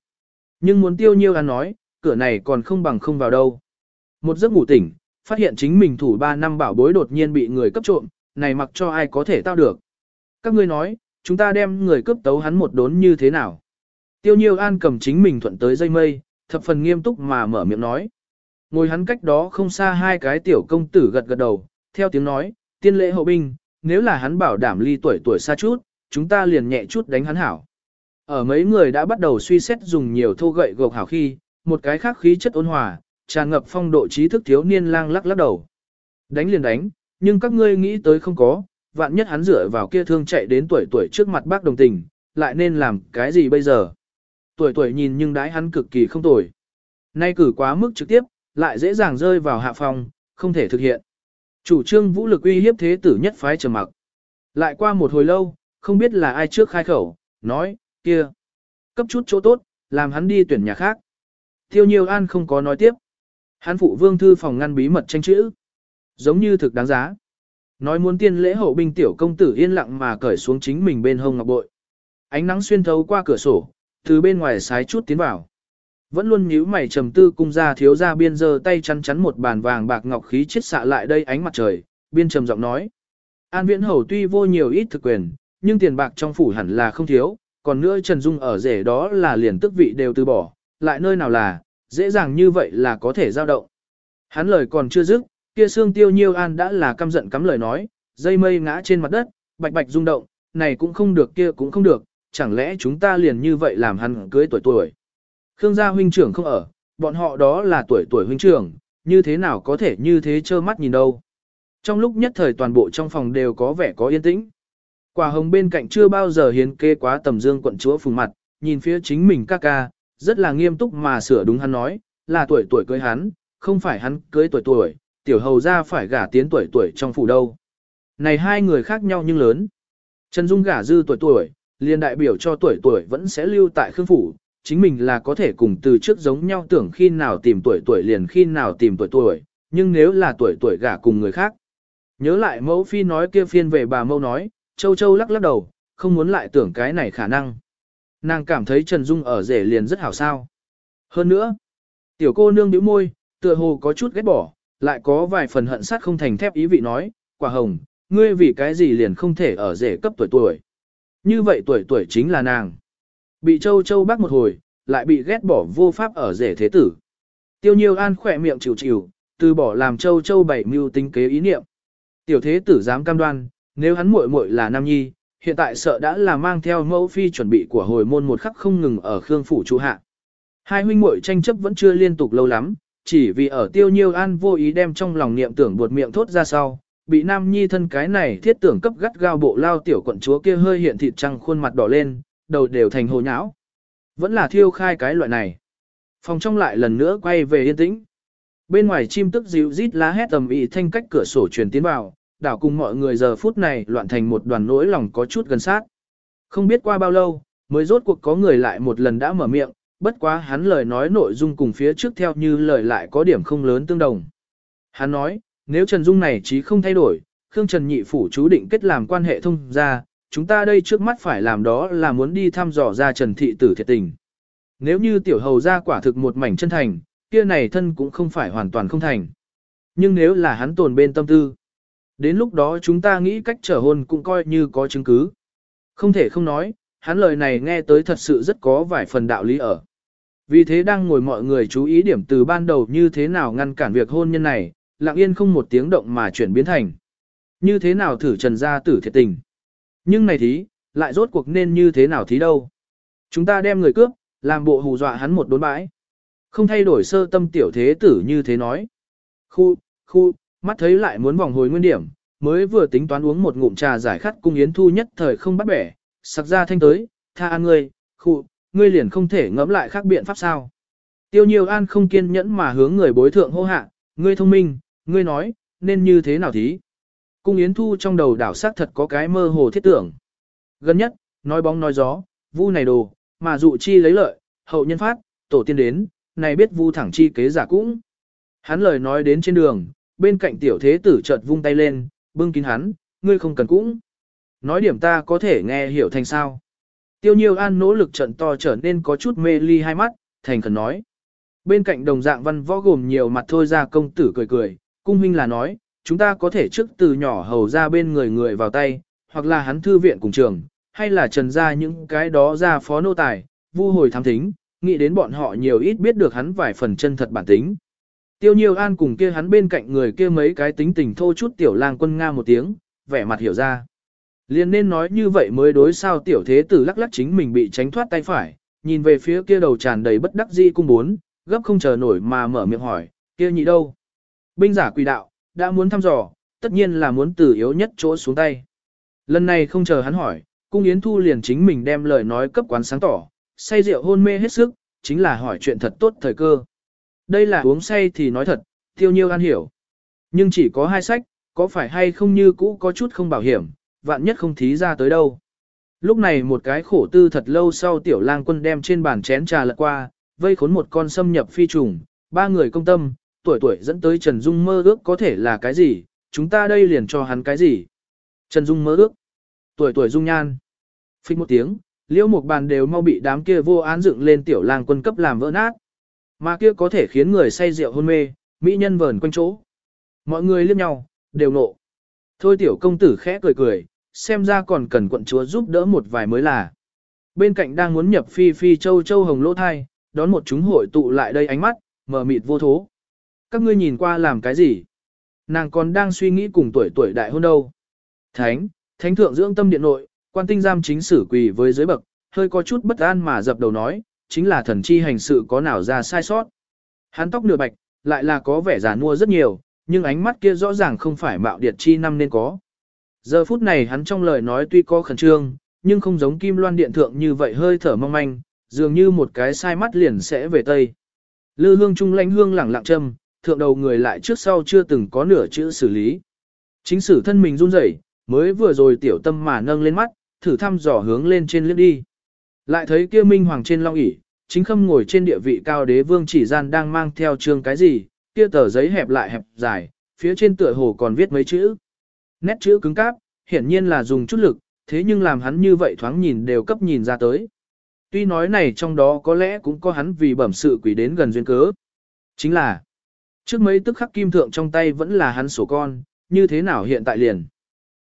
Nhưng muốn tiêu nhiêu ăn nói, cửa này còn không bằng không vào đâu. Một giấc ngủ tỉnh, phát hiện chính mình thủ 3 năm bảo bối đột nhiên bị người cấp trộm, này mặc cho ai có thể tao được. Các ngươi nói, chúng ta đem người cướp tấu hắn một đốn như thế nào? Tiêu nhiêu an cầm chính mình thuận tới dây mây, thập phần nghiêm túc mà mở miệng nói. Ngồi hắn cách đó không xa hai cái tiểu công tử gật gật đầu, theo tiếng nói, tiên lễ hậu binh, nếu là hắn bảo đảm ly tuổi tuổi xa chút, chúng ta liền nhẹ chút đánh hắn hảo. Ở mấy người đã bắt đầu suy xét dùng nhiều thô gậy gộc hảo khi, một cái khác khí chất ôn hòa, tràn ngập phong độ trí thức thiếu niên lang lắc lắc đầu. Đánh liền đánh, nhưng các ngươi nghĩ tới không có, vạn nhất hắn dựa vào kia thương chạy đến tuổi tuổi trước mặt bác đồng tình, lại nên làm cái gì bây giờ? Tuổi tuổi nhìn nhưng đái hắn cực kỳ không tồi. Nay cử quá mức trực tiếp, lại dễ dàng rơi vào hạ phòng, không thể thực hiện. Chủ trương vũ lực uy hiếp thế tử nhất phái trầm mặc. Lại qua một hồi lâu, không biết là ai trước khai khẩu, nói, kia, cấp chút chỗ tốt, làm hắn đi tuyển nhà khác. Tiêu nhiều An không có nói tiếp. Hắn phụ vương thư phòng ngăn bí mật tranh chữ. Giống như thực đáng giá. Nói muốn tiên lễ hậu binh tiểu công tử yên lặng mà cởi xuống chính mình bên hông ngọc bội. Ánh nắng xuyên thấu qua cửa sổ, từ bên ngoài sái chút tiến vào. Vẫn luôn nhíu mày trầm tư cung ra thiếu ra biên giơ tay chắn chắn một bàn vàng bạc ngọc khí chết xạ lại đây ánh mặt trời, biên trầm giọng nói. An viễn hầu tuy vô nhiều ít thực quyền, nhưng tiền bạc trong phủ hẳn là không thiếu, còn nữa Trần Dung ở rể đó là liền tức vị đều từ bỏ, lại nơi nào là, dễ dàng như vậy là có thể giao động. Hắn lời còn chưa dứt, kia xương tiêu nhiêu an đã là căm giận cắm lời nói, dây mây ngã trên mặt đất, bạch bạch rung động, này cũng không được kia cũng không được, chẳng lẽ chúng ta liền như vậy làm hắn cưới tuổi tuổi. Khương gia huynh trưởng không ở, bọn họ đó là tuổi tuổi huynh trưởng, như thế nào có thể như thế trơ mắt nhìn đâu. Trong lúc nhất thời toàn bộ trong phòng đều có vẻ có yên tĩnh. Quả hồng bên cạnh chưa bao giờ hiến kê quá tầm dương quận chúa phùng mặt, nhìn phía chính mình ca ca, rất là nghiêm túc mà sửa đúng hắn nói, là tuổi tuổi cưới hắn, không phải hắn cưới tuổi tuổi, tiểu hầu ra phải gả tiến tuổi tuổi trong phủ đâu. Này hai người khác nhau nhưng lớn. Trần Dung gả dư tuổi tuổi, liền đại biểu cho tuổi tuổi vẫn sẽ lưu tại Khương Phủ, chính mình là có thể cùng từ trước giống nhau tưởng khi nào tìm tuổi tuổi liền khi nào tìm tuổi tuổi, nhưng nếu là tuổi tuổi gả cùng người khác. Nhớ lại mẫu phi nói kia phiên về bà mẫu nói, châu châu lắc lắc đầu, không muốn lại tưởng cái này khả năng. Nàng cảm thấy Trần Dung ở rể liền rất hảo sao. Hơn nữa, tiểu cô nương bĩu môi, tựa hồ có chút ghét bỏ, lại có vài phần hận sát không thành thép ý vị nói, quả hồng, ngươi vì cái gì liền không thể ở rể cấp tuổi tuổi. Như vậy tuổi tuổi chính là nàng. Bị châu châu bác một hồi, lại bị ghét bỏ vô pháp ở rể thế tử. Tiêu nhiêu an khỏe miệng chịu chịu, từ bỏ làm châu châu bảy mưu tính kế ý niệm. Tiểu thế tử dám cam đoan, nếu hắn muội muội là nam nhi, hiện tại sợ đã là mang theo mẫu phi chuẩn bị của hồi môn một khắc không ngừng ở khương phủ trụ hạ. Hai huynh muội tranh chấp vẫn chưa liên tục lâu lắm, chỉ vì ở tiêu nhiêu an vô ý đem trong lòng niệm tưởng buột miệng thốt ra sau, bị nam nhi thân cái này thiết tưởng cấp gắt gao bộ lao tiểu quận chúa kia hơi hiện thịt trăng khuôn mặt đỏ lên, đầu đều thành hồ nhão. Vẫn là thiêu khai cái loại này. Phòng trong lại lần nữa quay về yên tĩnh. Bên ngoài chim tức dịu rít lá hét tầm ý thanh cách cửa sổ truyền tiến vào, đảo cùng mọi người giờ phút này loạn thành một đoàn nỗi lòng có chút gần sát. Không biết qua bao lâu, mới rốt cuộc có người lại một lần đã mở miệng, bất quá hắn lời nói nội dung cùng phía trước theo như lời lại có điểm không lớn tương đồng. Hắn nói, nếu Trần Dung này chí không thay đổi, Khương Trần Nhị Phủ chú định kết làm quan hệ thông ra, chúng ta đây trước mắt phải làm đó là muốn đi thăm dò ra Trần Thị Tử thiệt tình. Nếu như tiểu hầu ra quả thực một mảnh chân thành, kia này thân cũng không phải hoàn toàn không thành. Nhưng nếu là hắn tồn bên tâm tư, đến lúc đó chúng ta nghĩ cách trở hôn cũng coi như có chứng cứ. Không thể không nói, hắn lời này nghe tới thật sự rất có vài phần đạo lý ở. Vì thế đang ngồi mọi người chú ý điểm từ ban đầu như thế nào ngăn cản việc hôn nhân này, lặng yên không một tiếng động mà chuyển biến thành. Như thế nào thử trần gia tử thiệt tình. Nhưng này thí, lại rốt cuộc nên như thế nào thí đâu. Chúng ta đem người cướp, làm bộ hù dọa hắn một đốn bãi. Không thay đổi sơ tâm tiểu thế tử như thế nói. Khu, khu, mắt thấy lại muốn vòng hồi nguyên điểm, mới vừa tính toán uống một ngụm trà giải khát cung yến thu nhất thời không bắt bẻ, sặc ra thanh tới, tha an ngươi, khu, ngươi liền không thể ngẫm lại khác biện pháp sao. Tiêu nhiều an không kiên nhẫn mà hướng người bối thượng hô hạ, ngươi thông minh, ngươi nói, nên như thế nào thí. Cung Yến Thu trong đầu đảo sắc thật có cái mơ hồ thiết tưởng. Gần nhất, nói bóng nói gió, vu này đồ, mà dụ chi lấy lợi, hậu nhân phát, tổ tiên đến, này biết vu thẳng chi kế giả cũng. Hắn lời nói đến trên đường, bên cạnh tiểu thế tử chợt vung tay lên, bưng kín hắn, ngươi không cần cũng. Nói điểm ta có thể nghe hiểu thành sao. Tiêu nhiêu an nỗ lực trận to trở nên có chút mê ly hai mắt, thành khẩn nói. Bên cạnh đồng dạng văn võ gồm nhiều mặt thôi ra công tử cười cười, cung huynh là nói, chúng ta có thể trước từ nhỏ hầu ra bên người người vào tay, hoặc là hắn thư viện cùng trường, hay là trần ra những cái đó ra phó nô tài, vu hồi tham thính, nghĩ đến bọn họ nhiều ít biết được hắn vài phần chân thật bản tính. Tiêu Nhiêu An cùng kia hắn bên cạnh người kia mấy cái tính tình thô chút tiểu lang quân nga một tiếng, vẻ mặt hiểu ra. Liên nên nói như vậy mới đối sao tiểu thế tử lắc lắc chính mình bị tránh thoát tay phải, nhìn về phía kia đầu tràn đầy bất đắc dĩ cung bốn, gấp không chờ nổi mà mở miệng hỏi, kia nhị đâu? Binh giả quỷ đạo, đã muốn thăm dò, tất nhiên là muốn từ yếu nhất chỗ xuống tay. Lần này không chờ hắn hỏi, cung yến thu liền chính mình đem lời nói cấp quán sáng tỏ, say rượu hôn mê hết sức, chính là hỏi chuyện thật tốt thời cơ. Đây là uống say thì nói thật, tiêu nhiêu an hiểu. Nhưng chỉ có hai sách, có phải hay không như cũ có chút không bảo hiểm, vạn nhất không thí ra tới đâu. Lúc này một cái khổ tư thật lâu sau tiểu lang quân đem trên bàn chén trà lật qua, vây khốn một con xâm nhập phi trùng, ba người công tâm, tuổi tuổi dẫn tới Trần Dung mơ ước có thể là cái gì, chúng ta đây liền cho hắn cái gì. Trần Dung mơ ước, tuổi tuổi dung nhan. Phích một tiếng, liễu một bàn đều mau bị đám kia vô án dựng lên tiểu lang quân cấp làm vỡ nát. Mà kia có thể khiến người say rượu hôn mê, mỹ nhân vờn quanh chỗ. Mọi người liếc nhau, đều nộ. Thôi tiểu công tử khẽ cười cười, xem ra còn cần quận chúa giúp đỡ một vài mới là. Bên cạnh đang muốn nhập phi phi châu châu hồng lỗ thai, đón một chúng hội tụ lại đây ánh mắt, mờ mịt vô thố. Các ngươi nhìn qua làm cái gì? Nàng còn đang suy nghĩ cùng tuổi tuổi đại hôn đâu. Thánh, thánh thượng dưỡng tâm điện nội, quan tinh giam chính sử quỳ với dưới bậc, hơi có chút bất an mà dập đầu nói, chính là thần chi hành sự có nào ra sai sót. Hắn tóc nửa bạch, lại là có vẻ già nua rất nhiều, nhưng ánh mắt kia rõ ràng không phải mạo điệt chi năm nên có. Giờ phút này hắn trong lời nói tuy có khẩn trương, nhưng không giống kim loan điện thượng như vậy hơi thở mong manh, dường như một cái sai mắt liền sẽ về tây. Lư hương trung lãnh hương lẳng lặng châm, thượng đầu người lại trước sau chưa từng có nửa chữ xử lý. Chính sử thân mình run rẩy, mới vừa rồi tiểu tâm mà nâng lên mắt, thử thăm dò hướng lên trên liếc đi. Lại thấy kia minh hoàng trên long ỷ, chính khâm ngồi trên địa vị cao đế vương chỉ gian đang mang theo chương cái gì, kia tờ giấy hẹp lại hẹp dài, phía trên tựa hồ còn viết mấy chữ. Nét chữ cứng cáp, hiển nhiên là dùng chút lực, thế nhưng làm hắn như vậy thoáng nhìn đều cấp nhìn ra tới. Tuy nói này trong đó có lẽ cũng có hắn vì bẩm sự quỷ đến gần duyên cớ. Chính là, trước mấy tức khắc kim thượng trong tay vẫn là hắn sổ con, như thế nào hiện tại liền.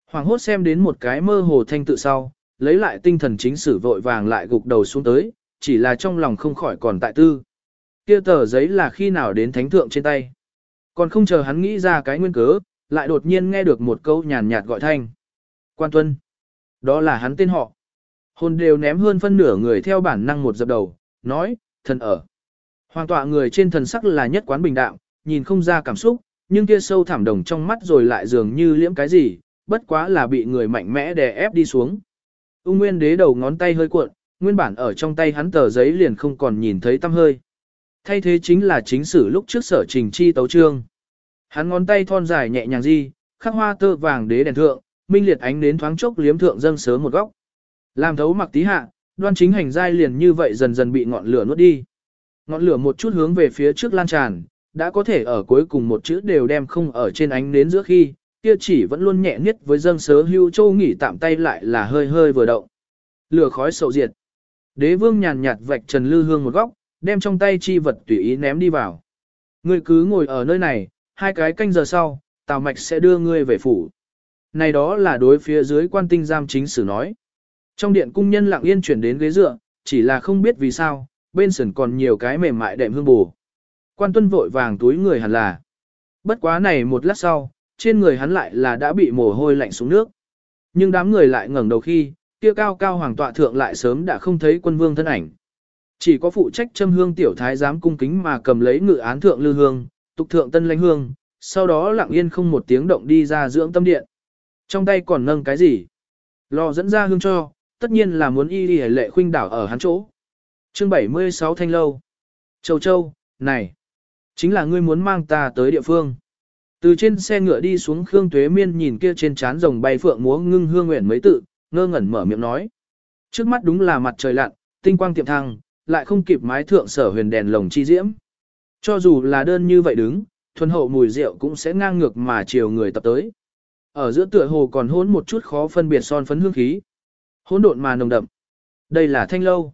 Hoàng hốt xem đến một cái mơ hồ thanh tự sau, lấy lại tinh thần chính sử vội vàng lại gục đầu xuống tới, chỉ là trong lòng không khỏi còn tại tư. Kia tờ giấy là khi nào đến thánh thượng trên tay. Còn không chờ hắn nghĩ ra cái nguyên cớ, lại đột nhiên nghe được một câu nhàn nhạt gọi thanh. Quan tuân. Đó là hắn tên họ. Hồn đều ném hơn phân nửa người theo bản năng một dập đầu, nói, thần ở. Hoàng tọa người trên thần sắc là nhất quán bình đạo, nhìn không ra cảm xúc, nhưng kia sâu thẳm đồng trong mắt rồi lại dường như liễm cái gì, bất quá là bị người mạnh mẽ đè ép đi xuống. Ung Nguyên đế đầu ngón tay hơi cuộn, nguyên bản ở trong tay hắn tờ giấy liền không còn nhìn thấy tăm hơi. Thay thế chính là chính sử lúc trước sở trình chi tấu trương. Hắn ngón tay thon dài nhẹ nhàng di, khắc hoa tơ vàng đế đèn thượng, minh liệt ánh đến thoáng chốc liếm thượng dâng sớm một góc. Làm thấu mặc tí hạ, đoan chính hành giai liền như vậy dần dần bị ngọn lửa nuốt đi. Ngọn lửa một chút hướng về phía trước lan tràn, đã có thể ở cuối cùng một chữ đều đem không ở trên ánh đến giữa khi, kia chỉ vẫn luôn nhẹ nhất với dâng sớ hưu châu nghỉ tạm tay lại là hơi hơi vừa động. Lửa khói sầu diệt. Đế vương nhàn nhạt vạch trần lư hương một góc, đem trong tay chi vật tùy ý ném đi vào. Ngươi cứ ngồi ở nơi này, hai cái canh giờ sau, Tào Mạch sẽ đưa ngươi về phủ. Này đó là đối phía dưới quan tinh giam chính sử nói. Trong điện cung nhân lặng yên chuyển đến ghế dựa, chỉ là không biết vì sao, bên sườn còn nhiều cái mềm mại đệm hương bù. Quan tuân vội vàng túi người hẳn là. Bất quá này một lát sau, trên người hắn lại là đã bị mồ hôi lạnh xuống nước. Nhưng đám người lại ngẩng đầu khi, kia cao cao hoàng tọa thượng lại sớm đã không thấy quân vương thân ảnh. Chỉ có phụ trách châm hương tiểu thái giám cung kính mà cầm lấy ngự án thượng lư hương, tục thượng tân lãnh hương, sau đó lặng yên không một tiếng động đi ra dưỡng tâm điện. Trong tay còn nâng cái gì? Lò dẫn ra hương cho, tất nhiên là muốn y đi lệ khuynh đảo ở hắn chỗ. Chương 76 Thanh Lâu Châu Châu, này, chính là ngươi muốn mang ta tới địa phương. Từ trên xe ngựa đi xuống Khương Tuế Miên nhìn kia trên trán rồng bay phượng múa ngưng hương nguyện mấy tự, ngơ ngẩn mở miệng nói. Trước mắt đúng là mặt trời lặn, tinh quang tiệm thăng, lại không kịp mái thượng sở huyền đèn lồng chi diễm. Cho dù là đơn như vậy đứng, thuần hậu mùi rượu cũng sẽ ngang ngược mà chiều người tập tới. Ở giữa tựa hồ còn hôn một chút khó phân biệt son phấn hương khí. Hỗn độn mà nồng đậm. Đây là thanh lâu.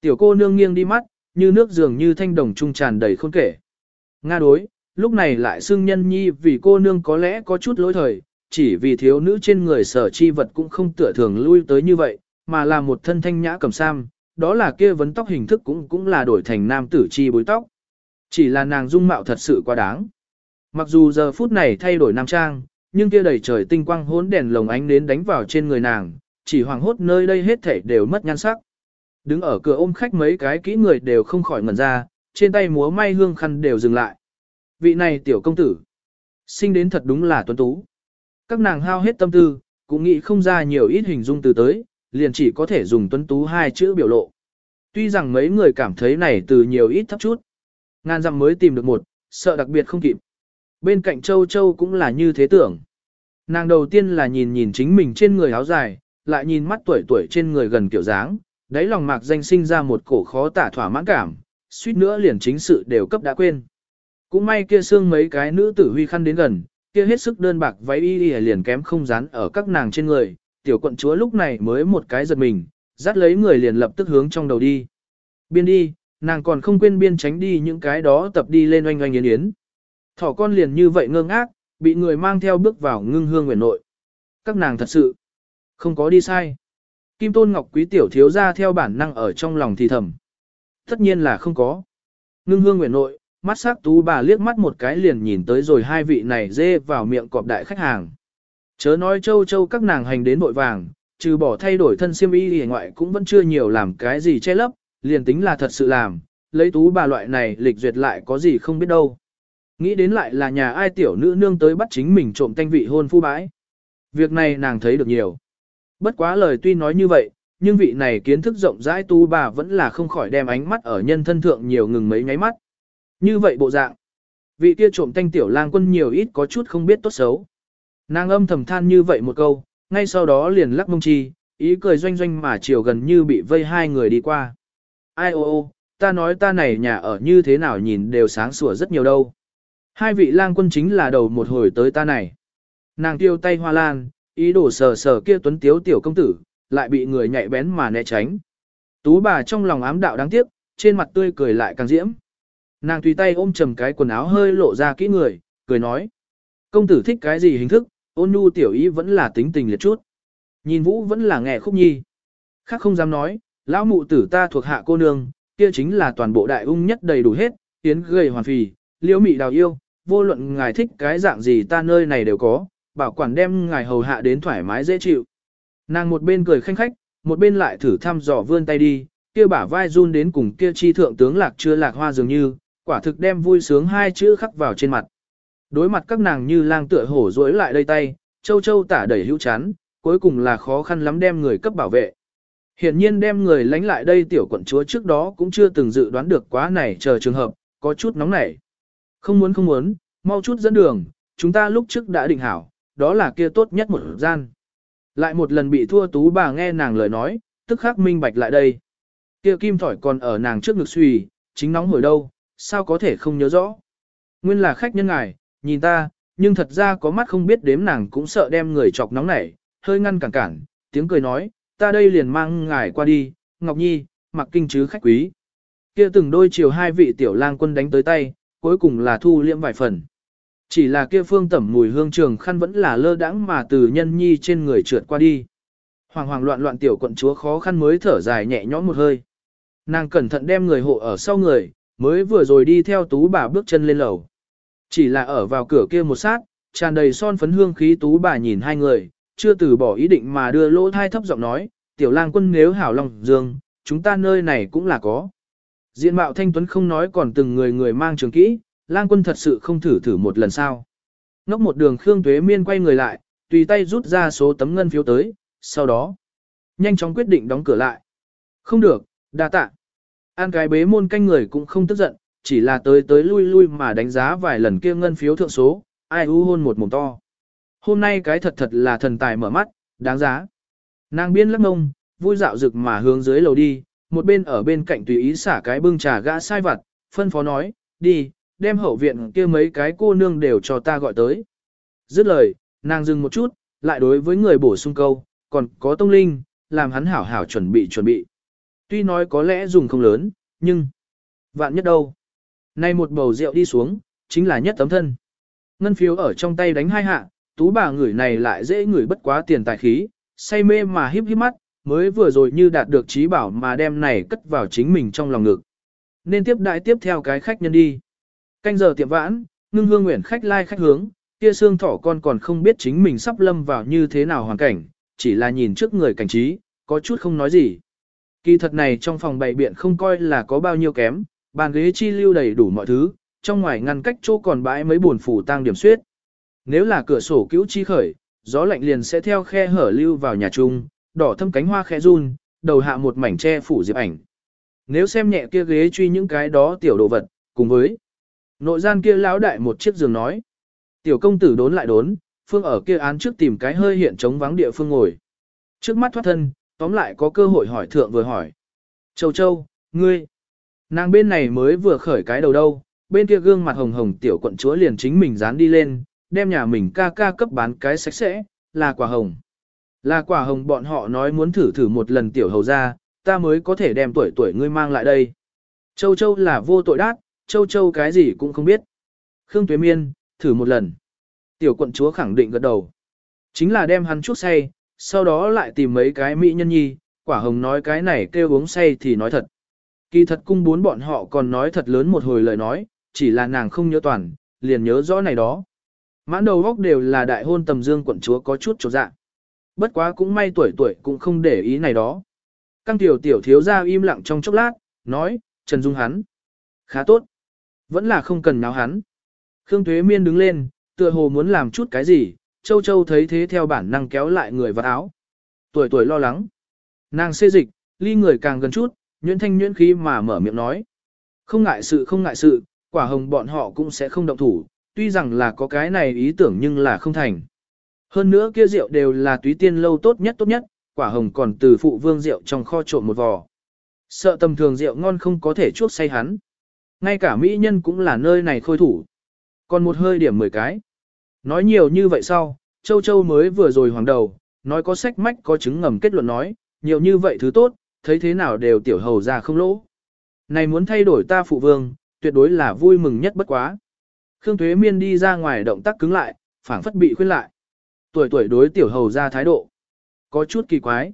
Tiểu cô nương nghiêng đi mắt, như nước dường như thanh đồng trung tràn đầy khôn kể. Nga đối, lúc này lại xưng nhân nhi vì cô nương có lẽ có chút lỗi thời, chỉ vì thiếu nữ trên người sở chi vật cũng không tựa thường lui tới như vậy, mà là một thân thanh nhã cầm sam, đó là kia vấn tóc hình thức cũng cũng là đổi thành nam tử chi bối tóc. Chỉ là nàng dung mạo thật sự quá đáng. Mặc dù giờ phút này thay đổi nam trang, nhưng kia đầy trời tinh quang hỗn đèn lồng ánh đến đánh vào trên người nàng, chỉ hoàng hốt nơi đây hết thảy đều mất nhan sắc. Đứng ở cửa ôm khách mấy cái kỹ người đều không khỏi ngẩn ra, trên tay múa may hương khăn đều dừng lại. Vị này tiểu công tử, sinh đến thật đúng là tuấn tú. Các nàng hao hết tâm tư, cũng nghĩ không ra nhiều ít hình dung từ tới, liền chỉ có thể dùng tuấn tú hai chữ biểu lộ. Tuy rằng mấy người cảm thấy này từ nhiều ít thấp chút. Ngàn dặm mới tìm được một, sợ đặc biệt không kịp. Bên cạnh châu châu cũng là như thế tưởng. Nàng đầu tiên là nhìn nhìn chính mình trên người áo dài, lại nhìn mắt tuổi tuổi trên người gần kiểu dáng, đáy lòng mạc danh sinh ra một cổ khó tả thỏa mãn cảm, suýt nữa liền chính sự đều cấp đã quên. Cũng may kia xương mấy cái nữ tử huy khăn đến gần, kia hết sức đơn bạc váy y y liền kém không dán ở các nàng trên người, tiểu quận chúa lúc này mới một cái giật mình, dắt lấy người liền lập tức hướng trong đầu đi. Biên đi, nàng còn không quên biên tránh đi những cái đó tập đi lên oanh oanh yến yến. Thỏ con liền như vậy ngơ ngác, bị người mang theo bước vào ngưng hương nguyện nội. Các nàng thật sự không có đi sai. Kim Tôn Ngọc Quý tiểu thiếu ra theo bản năng ở trong lòng thì thầm. Tất nhiên là không có. Ngưng hương nguyện nội, mắt sắc tú bà liếc mắt một cái liền nhìn tới rồi hai vị này dê vào miệng cọp đại khách hàng. Chớ nói châu châu các nàng hành đến bội vàng, trừ bỏ thay đổi thân siêm y thì ngoại cũng vẫn chưa nhiều làm cái gì che lấp, liền tính là thật sự làm, lấy tú bà loại này lịch duyệt lại có gì không biết đâu. Nghĩ đến lại là nhà ai tiểu nữ nương tới bắt chính mình trộm thanh vị hôn phu bãi. Việc này nàng thấy được nhiều. Bất quá lời tuy nói như vậy, nhưng vị này kiến thức rộng rãi tu bà vẫn là không khỏi đem ánh mắt ở nhân thân thượng nhiều ngừng mấy nháy mắt. Như vậy bộ dạng, vị kia trộm thanh tiểu lang quân nhiều ít có chút không biết tốt xấu. Nàng âm thầm than như vậy một câu, ngay sau đó liền lắc mông chi, ý cười doanh doanh mà chiều gần như bị vây hai người đi qua. Ai ô ô, ta nói ta này nhà ở như thế nào nhìn đều sáng sủa rất nhiều đâu. Hai vị lang quân chính là đầu một hồi tới ta này. Nàng tiêu tay hoa lan, ý đồ sờ sờ kia tuấn tiếu tiểu công tử, lại bị người nhạy bén mà né tránh. Tú bà trong lòng ám đạo đáng tiếc, trên mặt tươi cười lại càng diễm. Nàng tùy tay ôm trầm cái quần áo hơi lộ ra kỹ người, cười nói. Công tử thích cái gì hình thức, ôn nhu tiểu ý vẫn là tính tình liệt chút. Nhìn vũ vẫn là nghe khúc nhi. Khác không dám nói, lão mụ tử ta thuộc hạ cô nương, kia chính là toàn bộ đại ung nhất đầy đủ hết, tiến gầy hoàn phì, liễu mị đào yêu, vô luận ngài thích cái dạng gì ta nơi này đều có, bảo quản đem ngài hầu hạ đến thoải mái dễ chịu. Nàng một bên cười khanh khách, một bên lại thử thăm dò vươn tay đi, kia bả vai run đến cùng kia chi thượng tướng lạc chưa lạc hoa dường như, quả thực đem vui sướng hai chữ khắc vào trên mặt. Đối mặt các nàng như lang tựa hổ rối lại đây tay, châu châu tả đẩy hữu chán, cuối cùng là khó khăn lắm đem người cấp bảo vệ. Hiển nhiên đem người lánh lại đây tiểu quận chúa trước đó cũng chưa từng dự đoán được quá này chờ trường hợp, có chút nóng nảy. Không muốn không muốn, mau chút dẫn đường, chúng ta lúc trước đã định hảo, đó là kia tốt nhất một gian. Lại một lần bị thua tú bà nghe nàng lời nói, tức khắc minh bạch lại đây. Kia kim thỏi còn ở nàng trước ngực suy, chính nóng hồi đâu, sao có thể không nhớ rõ. Nguyên là khách nhân ngài, nhìn ta, nhưng thật ra có mắt không biết đếm nàng cũng sợ đem người chọc nóng nảy, hơi ngăn cản cản, tiếng cười nói, ta đây liền mang ngài qua đi, Ngọc Nhi, mặc kinh chứ khách quý. Kia từng đôi chiều hai vị tiểu lang quân đánh tới tay, cuối cùng là thu liễm vài phần. Chỉ là kia phương tẩm mùi hương trường khăn vẫn là lơ đãng mà từ nhân nhi trên người trượt qua đi. Hoàng hoàng loạn loạn tiểu quận chúa khó khăn mới thở dài nhẹ nhõm một hơi. Nàng cẩn thận đem người hộ ở sau người, mới vừa rồi đi theo tú bà bước chân lên lầu. Chỉ là ở vào cửa kia một sát, tràn đầy son phấn hương khí tú bà nhìn hai người, chưa từ bỏ ý định mà đưa lỗ thai thấp giọng nói, tiểu lang quân nếu hảo lòng dương, chúng ta nơi này cũng là có. Diện mạo thanh tuấn không nói còn từng người người mang trường kỹ, lang quân thật sự không thử thử một lần sao. Ngốc một đường Khương Tuế Miên quay người lại, tùy tay rút ra số tấm ngân phiếu tới, sau đó, nhanh chóng quyết định đóng cửa lại. Không được, đa tạ. An cái bế môn canh người cũng không tức giận, chỉ là tới tới lui lui mà đánh giá vài lần kia ngân phiếu thượng số, ai u hôn một mồm to. Hôm nay cái thật thật là thần tài mở mắt, đáng giá. Nàng biên lắc ngông, vui dạo rực mà hướng dưới lầu đi, một bên ở bên cạnh tùy ý xả cái bưng trà gã sai vặt, phân phó nói, đi, đem hậu viện kia mấy cái cô nương đều cho ta gọi tới. Dứt lời, nàng dừng một chút, lại đối với người bổ sung câu, còn có tông linh, làm hắn hảo hảo chuẩn bị chuẩn bị. Tuy nói có lẽ dùng không lớn, nhưng vạn nhất đâu. Nay một bầu rượu đi xuống, chính là nhất tấm thân. Ngân phiếu ở trong tay đánh hai hạ, tú bà người này lại dễ người bất quá tiền tài khí, say mê mà híp híp mắt, mới vừa rồi như đạt được trí bảo mà đem này cất vào chính mình trong lòng ngực. Nên tiếp đại tiếp theo cái khách nhân đi. Canh giờ tiệm vãn, ngưng hương nguyện khách lai khách hướng, kia xương thỏ con còn không biết chính mình sắp lâm vào như thế nào hoàn cảnh, chỉ là nhìn trước người cảnh trí, có chút không nói gì. Kỳ thật này trong phòng bày biện không coi là có bao nhiêu kém, bàn ghế chi lưu đầy đủ mọi thứ, trong ngoài ngăn cách chỗ còn bãi mấy buồn phủ tang điểm suyết. Nếu là cửa sổ cứu chi khởi, gió lạnh liền sẽ theo khe hở lưu vào nhà chung, đỏ thâm cánh hoa khẽ run, đầu hạ một mảnh che phủ diệp ảnh. Nếu xem nhẹ kia ghế truy những cái đó tiểu đồ vật, cùng với nội gian kia lão đại một chiếc giường nói. Tiểu công tử đốn lại đốn, phương ở kia án trước tìm cái hơi hiện trống vắng địa phương ngồi. Trước mắt thoát thân, tóm lại có cơ hội hỏi thượng vừa hỏi. Châu châu, ngươi, nàng bên này mới vừa khởi cái đầu đâu, bên kia gương mặt hồng hồng tiểu quận chúa liền chính mình dán đi lên, đem nhà mình ca ca cấp bán cái sạch sẽ, là quả hồng. Là quả hồng bọn họ nói muốn thử thử một lần tiểu hầu ra, ta mới có thể đem tuổi tuổi ngươi mang lại đây. Châu Châu là vô tội đát, Châu Châu cái gì cũng không biết. Khương Tuế Miên, thử một lần. Tiểu quận chúa khẳng định gật đầu. Chính là đem hắn chuốc say, sau đó lại tìm mấy cái mỹ nhân nhi, quả hồng nói cái này kêu uống say thì nói thật. Kỳ thật cung bốn bọn họ còn nói thật lớn một hồi lời nói, chỉ là nàng không nhớ toàn, liền nhớ rõ này đó. Mãn đầu góc đều là đại hôn tầm dương quận chúa có chút chỗ dạ. Bất quá cũng may tuổi tuổi cũng không để ý này đó. Căng tiểu tiểu thiếu ra im lặng trong chốc lát, nói, Trần Dung hắn. Khá tốt. Vẫn là không cần náo hắn. Khương Tuế Miên đứng lên, tựa hồ muốn làm chút cái gì, Châu Châu thấy thế theo bản năng kéo lại người vào áo. Tuổi tuổi lo lắng. Nàng xê dịch, ly người càng gần chút, nhuyễn thanh nhuyễn khí mà mở miệng nói. Không ngại sự không ngại sự, quả hồng bọn họ cũng sẽ không động thủ, tuy rằng là có cái này ý tưởng nhưng là không thành. Hơn nữa kia rượu đều là túy tiên lâu tốt nhất tốt nhất, quả hồng còn từ phụ vương rượu trong kho trộn một vò. Sợ tầm thường rượu ngon không có thể chuốc say hắn. Ngay cả mỹ nhân cũng là nơi này khôi thủ. Còn một hơi điểm 10 cái. Nói nhiều như vậy sau, Châu Châu mới vừa rồi hoàng đầu, nói có sách mách có chứng ngầm kết luận nói, nhiều như vậy thứ tốt, thấy thế nào đều tiểu hầu ra không lỗ. Này muốn thay đổi ta phụ vương, tuyệt đối là vui mừng nhất bất quá. Khương Thuế Miên đi ra ngoài động tác cứng lại, phảng phất bị khuyên lại. Tuổi tuổi đối tiểu hầu ra thái độ. Có chút kỳ quái.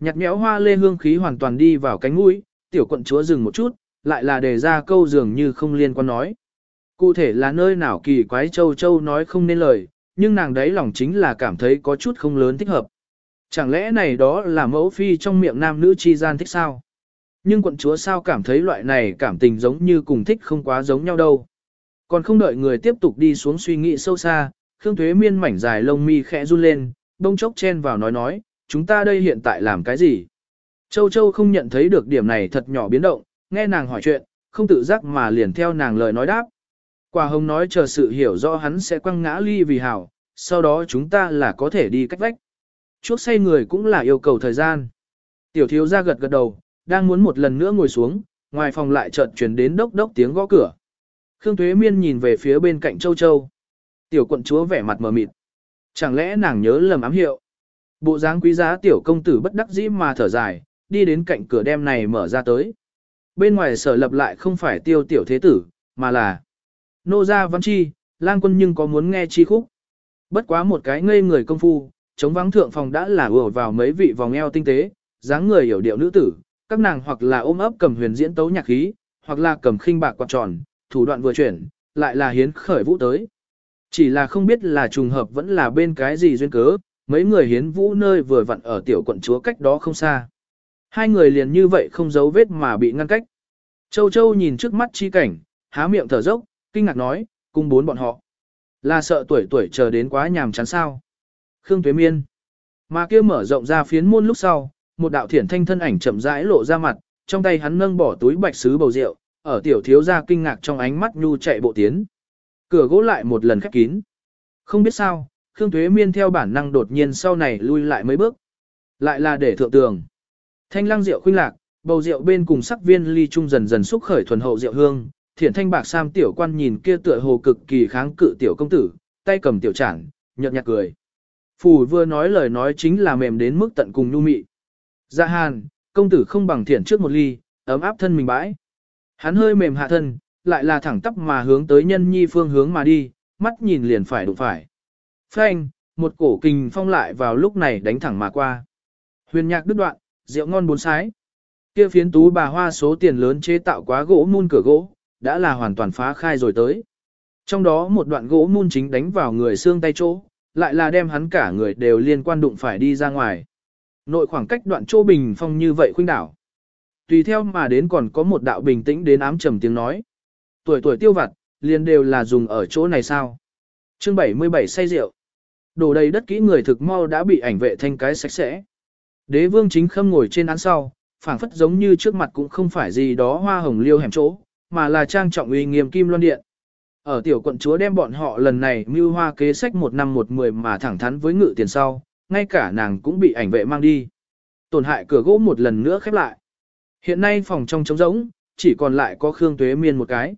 Nhặt nhẽo hoa lê hương khí hoàn toàn đi vào cánh mũi, tiểu quận chúa dừng một chút, lại là đề ra câu dường như không liên quan nói. Cụ thể là nơi nào kỳ quái châu châu nói không nên lời, nhưng nàng đấy lòng chính là cảm thấy có chút không lớn thích hợp. Chẳng lẽ này đó là mẫu phi trong miệng nam nữ chi gian thích sao? Nhưng quận chúa sao cảm thấy loại này cảm tình giống như cùng thích không quá giống nhau đâu. Còn không đợi người tiếp tục đi xuống suy nghĩ sâu xa, Khương Thuế Miên mảnh dài lông mi khẽ run lên, bông chốc chen vào nói nói, chúng ta đây hiện tại làm cái gì? Châu Châu không nhận thấy được điểm này thật nhỏ biến động, nghe nàng hỏi chuyện, không tự giác mà liền theo nàng lời nói đáp. Quả hồng nói chờ sự hiểu rõ hắn sẽ quăng ngã ly vì hảo, sau đó chúng ta là có thể đi cách vách. Chuốc say người cũng là yêu cầu thời gian. Tiểu thiếu ra gật gật đầu, đang muốn một lần nữa ngồi xuống, ngoài phòng lại chợt chuyển đến đốc đốc tiếng gõ cửa. Khương Thuế Miên nhìn về phía bên cạnh Châu Châu. Tiểu quận chúa vẻ mặt mờ mịt. Chẳng lẽ nàng nhớ lầm ám hiệu? Bộ dáng quý giá tiểu công tử bất đắc dĩ mà thở dài, đi đến cạnh cửa đem này mở ra tới. Bên ngoài sở lập lại không phải tiêu tiểu thế tử, mà là nô gia văn chi, lang quân nhưng có muốn nghe chi khúc. Bất quá một cái ngây người công phu, chống vắng thượng phòng đã là ùa vào mấy vị vòng eo tinh tế, dáng người hiểu điệu nữ tử, các nàng hoặc là ôm ấp cầm huyền diễn tấu nhạc khí, hoặc là cầm khinh bạc quạt tròn, thủ đoạn vừa chuyển, lại là hiến khởi vũ tới. Chỉ là không biết là trùng hợp vẫn là bên cái gì duyên cớ, mấy người hiến vũ nơi vừa vặn ở tiểu quận chúa cách đó không xa. Hai người liền như vậy không giấu vết mà bị ngăn cách. Châu Châu nhìn trước mắt chi cảnh, há miệng thở dốc, kinh ngạc nói, cung bốn bọn họ. Là sợ tuổi tuổi chờ đến quá nhàm chán sao. Khương Tuế Miên. Mà kia mở rộng ra phiến môn lúc sau, một đạo thiển thanh thân ảnh chậm rãi lộ ra mặt, trong tay hắn nâng bỏ túi bạch sứ bầu rượu, ở tiểu thiếu gia kinh ngạc trong ánh mắt nhu chạy bộ tiến. Cửa gỗ lại một lần khép kín. Không biết sao, Khương Tuế Miên theo bản năng đột nhiên sau này lui lại mấy bước. Lại là để thượng tường. Thanh lăng rượu khuynh lạc, bầu rượu bên cùng sắc viên ly trung dần dần xúc khởi thuần hậu rượu hương. Thiển thanh bạc sam tiểu quan nhìn kia tựa hồ cực kỳ kháng cự tiểu công tử, tay cầm tiểu chản, nhợt nhạt cười. Phù vừa nói lời nói chính là mềm đến mức tận cùng nhu mị. Dạ hàn, công tử không bằng thiển trước một ly, ấm áp thân mình bãi. Hắn hơi mềm hạ thân, lại là thẳng tắp mà hướng tới nhân nhi phương hướng mà đi, mắt nhìn liền phải đụng phải. Phanh, một cổ kình phong lại vào lúc này đánh thẳng mà qua. Huyền nhạc đứt đoạn, rượu ngon bốn sái. Kia phiến tú bà hoa số tiền lớn chế tạo quá gỗ mun cửa gỗ, đã là hoàn toàn phá khai rồi tới. Trong đó một đoạn gỗ mun chính đánh vào người xương tay chỗ, lại là đem hắn cả người đều liên quan đụng phải đi ra ngoài. Nội khoảng cách đoạn chỗ bình phong như vậy khuynh đảo. Tùy theo mà đến còn có một đạo bình tĩnh đến ám trầm tiếng nói. Tuổi tuổi tiêu vặt, liền đều là dùng ở chỗ này sao. Chương 77 say rượu. Đổ đầy đất kỹ người thực mau đã bị ảnh vệ thanh cái sạch sẽ. Đế vương chính khâm ngồi trên án sau, phảng phất giống như trước mặt cũng không phải gì đó hoa hồng liêu hẻm chỗ, mà là trang trọng uy nghiêm kim loan điện. Ở tiểu quận chúa đem bọn họ lần này mưu hoa kế sách một năm một mười mà thẳng thắn với ngự tiền sau, ngay cả nàng cũng bị ảnh vệ mang đi. Tổn hại cửa gỗ một lần nữa khép lại. Hiện nay phòng trong trống rỗng, chỉ còn lại có Khương Tuế Miên một cái.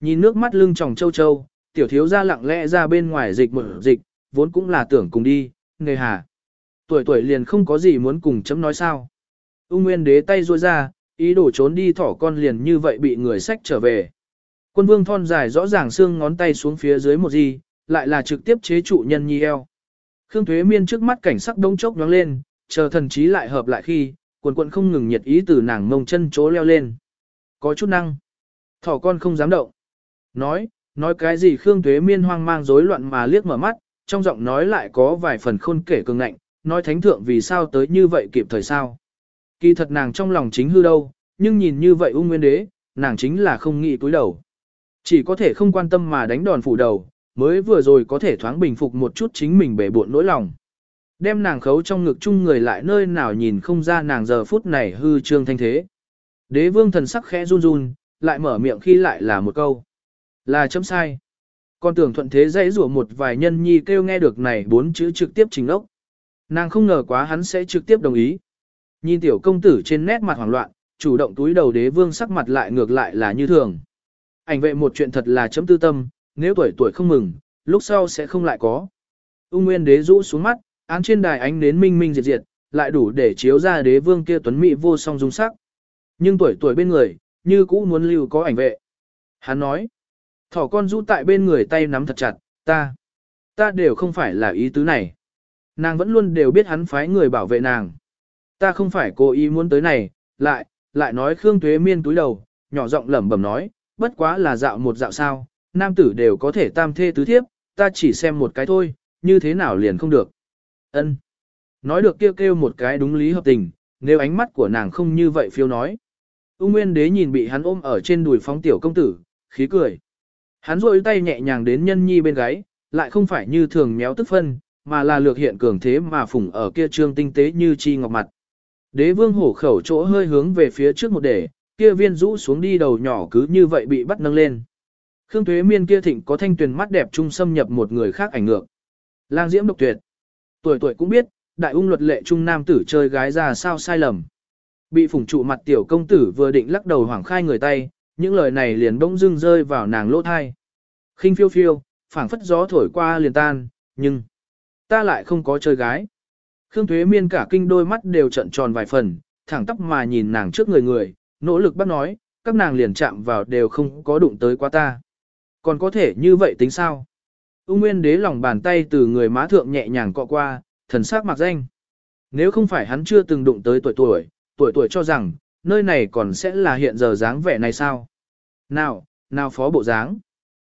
Nhìn nước mắt lưng tròng châu châu, tiểu thiếu ra lặng lẽ ra bên ngoài dịch mở dịch, vốn cũng là tưởng cùng đi, nề hà. Tuổi tuổi liền không có gì muốn cùng chấm nói sao. Ung Nguyên đế tay ruôi ra, ý đồ trốn đi thỏ con liền như vậy bị người sách trở về. Quân vương thon dài rõ ràng xương ngón tay xuống phía dưới một gì, lại là trực tiếp chế trụ nhân nhi eo. Khương Thuế Miên trước mắt cảnh sắc đông chốc nhoáng lên, chờ thần trí lại hợp lại khi, quần quận không ngừng nhiệt ý từ nàng mông chân chỗ leo lên. Có chút năng. Thỏ con không dám động. Nói, nói cái gì Khương Thuế Miên hoang mang rối loạn mà liếc mở mắt, trong giọng nói lại có vài phần khôn kể cường ngạnh, nói thánh thượng vì sao tới như vậy kịp thời sao. Kỳ thật nàng trong lòng chính hư đâu, nhưng nhìn như vậy ung nguyên đế, nàng chính là không nghĩ túi đầu. Chỉ có thể không quan tâm mà đánh đòn phủ đầu, mới vừa rồi có thể thoáng bình phục một chút chính mình bể buộn nỗi lòng. Đem nàng khấu trong ngực chung người lại nơi nào nhìn không ra nàng giờ phút này hư trương thanh thế. Đế vương thần sắc khẽ run run, lại mở miệng khi lại là một câu. Là chấm sai. Con tưởng thuận thế dãy rủa một vài nhân nhi kêu nghe được này bốn chữ trực tiếp trình ốc. Nàng không ngờ quá hắn sẽ trực tiếp đồng ý. Nhìn tiểu công tử trên nét mặt hoảng loạn, chủ động túi đầu đế vương sắc mặt lại ngược lại là như thường. Ảnh vệ một chuyện thật là chấm tư tâm, nếu tuổi tuổi không mừng, lúc sau sẽ không lại có. Ung Nguyên đế rũ xuống mắt, án trên đài ánh nến minh minh diệt diệt, lại đủ để chiếu ra đế vương kia tuấn mỹ vô song dung sắc. Nhưng tuổi tuổi bên người, như cũ muốn lưu có ảnh vệ. Hắn nói, thỏ con rũ tại bên người tay nắm thật chặt, ta, ta đều không phải là ý tứ này. Nàng vẫn luôn đều biết hắn phái người bảo vệ nàng. Ta không phải cố ý muốn tới này, lại, lại nói Khương Tuế Miên túi đầu, nhỏ giọng lẩm bẩm nói, bất quá là dạo một dạo sao, nam tử đều có thể tam thê tứ thiếp, ta chỉ xem một cái thôi, như thế nào liền không được. Ân. Nói được kêu kêu một cái đúng lý hợp tình, nếu ánh mắt của nàng không như vậy phiêu nói. Ung Nguyên Đế nhìn bị hắn ôm ở trên đùi phóng tiểu công tử, khí cười. Hắn rôi tay nhẹ nhàng đến nhân nhi bên gáy, lại không phải như thường méo tức phân, mà là lược hiện cường thế mà phủng ở kia trương tinh tế như chi ngọc mặt. Đế vương hổ khẩu chỗ hơi hướng về phía trước một để, kia viên rũ xuống đi đầu nhỏ cứ như vậy bị bắt nâng lên. Khương Thuế Miên kia thịnh có thanh tuyền mắt đẹp trung xâm nhập một người khác ảnh ngược. Lang diễm độc tuyệt. Tuổi tuổi cũng biết, đại ung luật lệ trung nam tử chơi gái ra sao sai lầm. Bị phủng trụ mặt tiểu công tử vừa định lắc đầu hoảng khai người tay, những lời này liền bỗng dưng rơi vào nàng lỗ thai. khinh phiêu phiêu, phảng phất gió thổi qua liền tan, nhưng ta lại không có chơi gái. Khương Thuế Miên cả kinh đôi mắt đều trận tròn vài phần, thẳng tóc mà nhìn nàng trước người người, nỗ lực bắt nói, các nàng liền chạm vào đều không có đụng tới qua ta. Còn có thể như vậy tính sao? Ung Nguyên đế lòng bàn tay từ người má thượng nhẹ nhàng cọ qua, thần sắc mặc danh. Nếu không phải hắn chưa từng đụng tới tuổi tuổi, tuổi tuổi cho rằng, nơi này còn sẽ là hiện giờ dáng vẻ này sao? Nào, nào phó bộ dáng?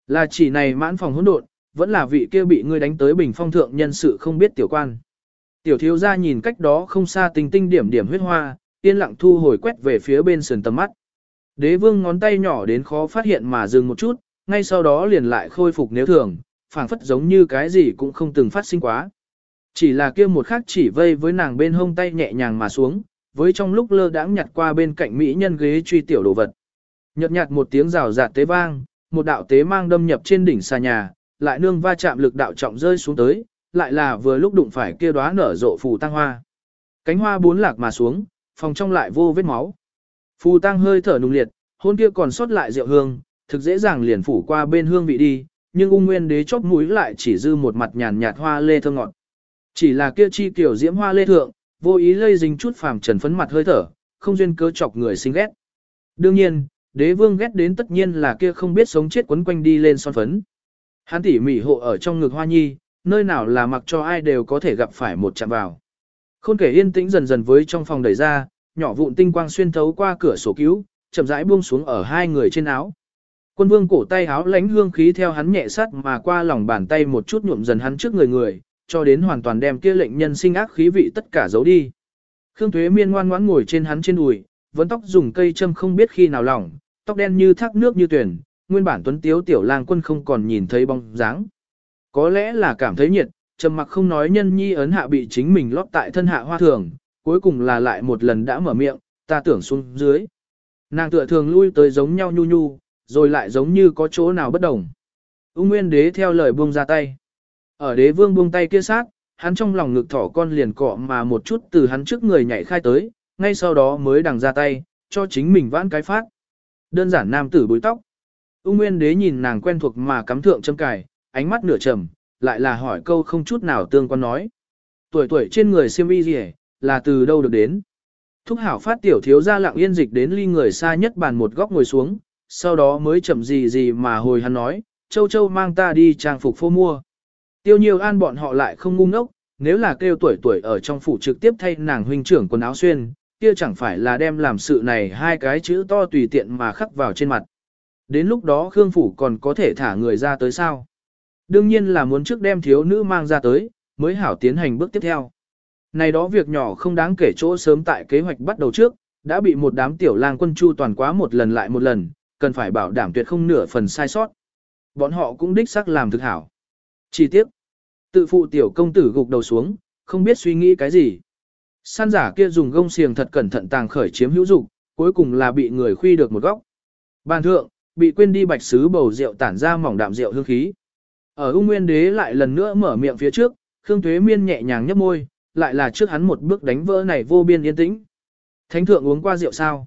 Là chỉ này mãn phòng hỗn độn, vẫn là vị kia bị ngươi đánh tới bình phong thượng nhân sự không biết tiểu quan. Tiểu thiếu gia nhìn cách đó không xa tinh tinh điểm điểm huyết hoa, yên lặng thu hồi quét về phía bên sườn tầm mắt. Đế vương ngón tay nhỏ đến khó phát hiện mà dừng một chút, ngay sau đó liền lại khôi phục nếu thường, phảng phất giống như cái gì cũng không từng phát sinh quá. Chỉ là kia một khắc chỉ vây với nàng bên hông tay nhẹ nhàng mà xuống, với trong lúc lơ đãng nhặt qua bên cạnh mỹ nhân ghế truy tiểu đồ vật. Nhật nhạt một tiếng rào rạt tế vang, một đạo tế mang đâm nhập trên đỉnh xà nhà, lại nương va chạm lực đạo trọng rơi xuống tới, lại là vừa lúc đụng phải kia đóa nở rộ phù tăng hoa. Cánh hoa bốn lạc mà xuống, phòng trong lại vô vết máu. Phù tăng hơi thở nung liệt, hôn kia còn sót lại rượu hương, thực dễ dàng liền phủ qua bên hương vị đi, nhưng ung nguyên đế chóp mũi lại chỉ dư một mặt nhàn nhạt hoa lê thơm ngọt. Chỉ là kia chi kiểu diễm hoa lê thượng, vô ý lây dính chút phàm trần phấn mặt hơi thở, không duyên cớ chọc người sinh ghét. Đương nhiên, đế vương ghét đến tất nhiên là kia không biết sống chết quấn quanh đi lên son phấn. Hắn tỉ mỉ hộ ở trong ngực hoa nhi, nơi nào là mặc cho ai đều có thể gặp phải một chạm vào. Khôn kể yên tĩnh dần dần với trong phòng đẩy ra, nhỏ vụn tinh quang xuyên thấu qua cửa sổ cứu, chậm rãi buông xuống ở hai người trên áo. Quân vương cổ tay háo lánh hương khí theo hắn nhẹ sát mà qua lòng bàn tay một chút nhuộm dần hắn trước người người, cho đến hoàn toàn đem kia lệnh nhân sinh ác khí vị tất cả giấu đi. Khương thuế Miên ngoan ngoãn ngồi trên hắn trên đùi, vấn tóc dùng cây châm không biết khi nào lỏng, tóc đen như thác nước như tuyển, nguyên bản tuấn tiếu tiểu lang quân không còn nhìn thấy bóng dáng. Có lẽ là cảm thấy nhiệt, trầm mặc không nói nhân nhi ấn hạ bị chính mình lót tại thân hạ hoa thường, cuối cùng là lại một lần đã mở miệng, ta tưởng xuống dưới. Nàng tựa thường lui tới giống nhau nhu nhu, rồi lại giống như có chỗ nào bất đồng. Úng Nguyên Đế theo lời buông ra tay. Ở đế vương buông tay kia sát, hắn trong lòng ngực thỏ con liền cọ mà một chút từ hắn trước người nhảy khai tới, ngay sau đó mới đằng ra tay, cho chính mình vãn cái phát. Đơn giản nam tử bối tóc. Ung Nguyên Đế nhìn nàng quen thuộc mà cắm thượng châm cài, ánh mắt nửa trầm, lại là hỏi câu không chút nào tương quan nói. Tuổi tuổi trên người siêm y gì là từ đâu được đến. Thúc hảo phát tiểu thiếu ra lặng yên dịch đến ly người xa nhất bàn một góc ngồi xuống, sau đó mới chậm gì gì mà hồi hắn nói, châu châu mang ta đi trang phục phô mua. Tiêu nhiều an bọn họ lại không ngu ngốc, nếu là kêu tuổi tuổi ở trong phủ trực tiếp thay nàng huynh trưởng quần áo xuyên, kia chẳng phải là đem làm sự này hai cái chữ to tùy tiện mà khắc vào trên mặt. Đến lúc đó Khương Phủ còn có thể thả người ra tới sao? Đương nhiên là muốn trước đem thiếu nữ mang ra tới, mới hảo tiến hành bước tiếp theo. Này đó việc nhỏ không đáng kể chỗ sớm tại kế hoạch bắt đầu trước, đã bị một đám tiểu lang quân chu toàn quá một lần lại một lần, cần phải bảo đảm tuyệt không nửa phần sai sót. Bọn họ cũng đích xác làm thực hảo. Chi tiết. Tự phụ tiểu công tử gục đầu xuống, không biết suy nghĩ cái gì. Săn giả kia dùng gông xiềng thật cẩn thận tàng khởi chiếm hữu dục, cuối cùng là bị người khuy được một góc. Bàn thượng, bị quên đi bạch sứ bầu rượu tản ra mỏng đạm rượu hương khí. Ở ung nguyên đế lại lần nữa mở miệng phía trước, Khương Tuế Miên nhẹ nhàng nhấp môi, lại là trước hắn một bước đánh vỡ này vô biên yên tĩnh. Thánh thượng uống qua rượu sao?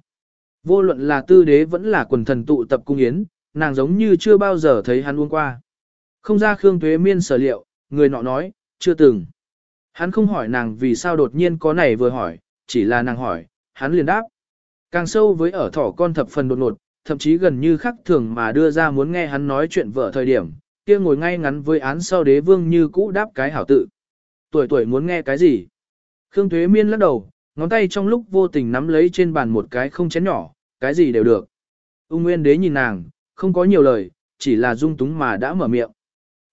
Vô luận là tư đế vẫn là quần thần tụ tập cung yến, nàng giống như chưa bao giờ thấy hắn uống qua. Không ra Khương Tuế Miên sở liệu, người nọ nói, chưa từng. Hắn không hỏi nàng vì sao đột nhiên có này vừa hỏi, chỉ là nàng hỏi, hắn liền đáp. Càng sâu với ở thỏ con thập phần đột nột thậm chí gần như khắc thường mà đưa ra muốn nghe hắn nói chuyện vợ thời điểm, kia ngồi ngay ngắn với án sau đế vương như cũ đáp cái hảo tự. Tuổi tuổi muốn nghe cái gì? Khương Thuế Miên lắc đầu, ngón tay trong lúc vô tình nắm lấy trên bàn một cái không chén nhỏ, cái gì đều được. Ung Nguyên đế nhìn nàng, không có nhiều lời, chỉ là dung túng mà đã mở miệng.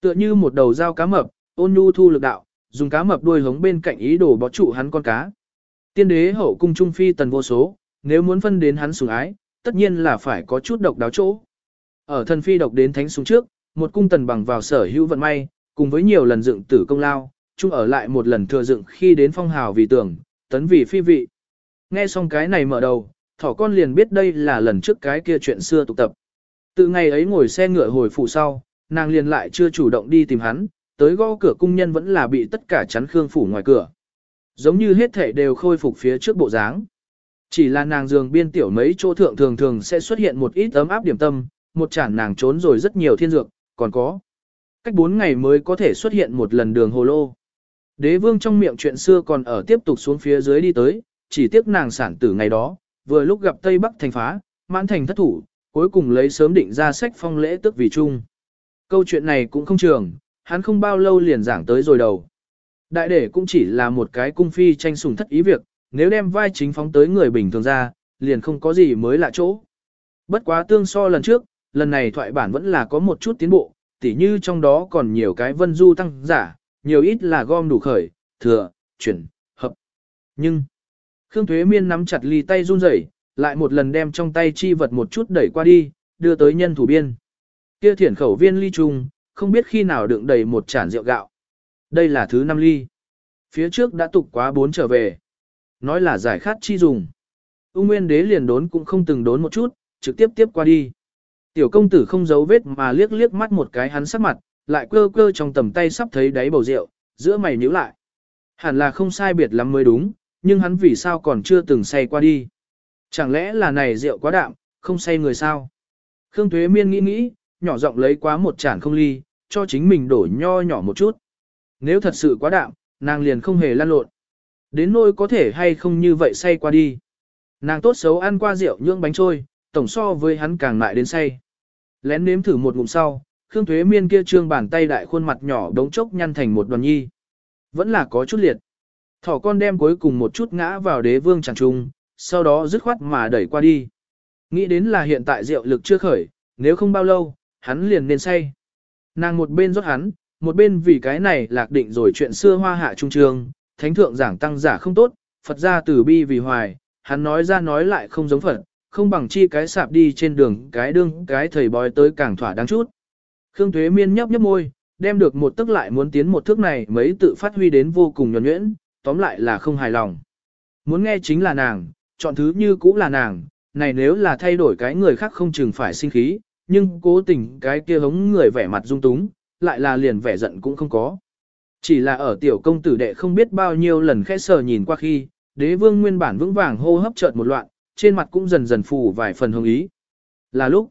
Tựa như một đầu dao cá mập, ôn nhu thu lực đạo, dùng cá mập đuôi hống bên cạnh ý đồ bó trụ hắn con cá. Tiên đế hậu cung trung phi tần vô số, nếu muốn phân đến hắn sủng ái, tất nhiên là phải có chút độc đáo chỗ. Ở thần phi độc đến thánh súng trước, một cung tần bằng vào sở hữu vận may, cùng với nhiều lần dựng tử công lao, chung ở lại một lần thừa dựng khi đến phong hào vì tưởng, tấn vì phi vị. Nghe xong cái này mở đầu, thỏ con liền biết đây là lần trước cái kia chuyện xưa tục tập. Từ ngày ấy ngồi xe ngựa hồi phủ sau, nàng liền lại chưa chủ động đi tìm hắn, tới gõ cửa cung nhân vẫn là bị tất cả chắn khương phủ ngoài cửa. Giống như hết thể đều khôi phục phía trước bộ dáng. Chỉ là nàng giường biên tiểu mấy chỗ thượng thường thường sẽ xuất hiện một ít ấm áp điểm tâm, một chản nàng trốn rồi rất nhiều thiên dược, còn có. Cách 4 ngày mới có thể xuất hiện một lần đường hồ lô. Đế vương trong miệng chuyện xưa còn ở tiếp tục xuống phía dưới đi tới, chỉ tiếc nàng sản tử ngày đó, vừa lúc gặp Tây Bắc thành phá, mãn thành thất thủ, cuối cùng lấy sớm định ra sách phong lễ tức vì chung. Câu chuyện này cũng không trường, hắn không bao lâu liền giảng tới rồi đầu. Đại đệ cũng chỉ là một cái cung phi tranh sủng thất ý việc, nếu đem vai chính phóng tới người bình thường ra, liền không có gì mới lạ chỗ. Bất quá tương so lần trước, lần này thoại bản vẫn là có một chút tiến bộ, tỉ như trong đó còn nhiều cái vân du tăng giả, nhiều ít là gom đủ khởi, thừa, chuyển, hợp. Nhưng, Khương Thuế Miên nắm chặt ly tay run rẩy, lại một lần đem trong tay chi vật một chút đẩy qua đi, đưa tới nhân thủ biên. Kia thiển khẩu viên ly trùng, không biết khi nào đựng đầy một chản rượu gạo. Đây là thứ năm ly. Phía trước đã tục quá bốn trở về. Nói là giải khát chi dùng. Ung Nguyên Đế liền đốn cũng không từng đốn một chút, trực tiếp tiếp qua đi. Tiểu công tử không giấu vết mà liếc liếc mắt một cái hắn sắc mặt, lại cơ cơ trong tầm tay sắp thấy đáy bầu rượu, giữa mày nhíu lại. Hẳn là không sai biệt lắm mới đúng, nhưng hắn vì sao còn chưa từng say qua đi. Chẳng lẽ là này rượu quá đạm, không say người sao? Khương Tuế Miên nghĩ nghĩ, nhỏ giọng lấy quá một chản không ly, cho chính mình đổ nho nhỏ một chút. Nếu thật sự quá đạm, nàng liền không hề lan lộn. Đến nôi có thể hay không như vậy say qua đi. Nàng tốt xấu ăn qua rượu nhưỡng bánh trôi, tổng so với hắn càng lại đến say. Lén nếm thử một ngụm sau, Khương Thuế Miên kia trương bàn tay đại khuôn mặt nhỏ đống chốc nhăn thành một đoàn nhi. Vẫn là có chút liệt. Thỏ con đem cuối cùng một chút ngã vào đế vương chẳng trung, sau đó dứt khoát mà đẩy qua đi. Nghĩ đến là hiện tại rượu lực chưa khởi, nếu không bao lâu, hắn liền nên say. Nàng một bên rót hắn, một bên vì cái này lạc định rồi chuyện xưa hoa hạ trung trường, thánh thượng giảng tăng giả không tốt, Phật ra từ bi vì hoài, hắn nói ra nói lại không giống Phật, không bằng chi cái sạp đi trên đường cái đương cái thầy bói tới càng thỏa đáng chút. Khương Thuế Miên nhấp nhấp môi, đem được một tức lại muốn tiến một thước này mấy tự phát huy đến vô cùng nhuẩn nhuyễn, tóm lại là không hài lòng. Muốn nghe chính là nàng, chọn thứ như cũ là nàng, này nếu là thay đổi cái người khác không chừng phải sinh khí, nhưng cố tình cái kia hống người vẻ mặt dung túng, lại là liền vẻ giận cũng không có. Chỉ là ở tiểu công tử đệ không biết bao nhiêu lần khẽ sờ nhìn qua khi, đế vương nguyên bản vững vàng hô hấp chợt một loạn, trên mặt cũng dần dần phủ vài phần hồng ý. Là lúc,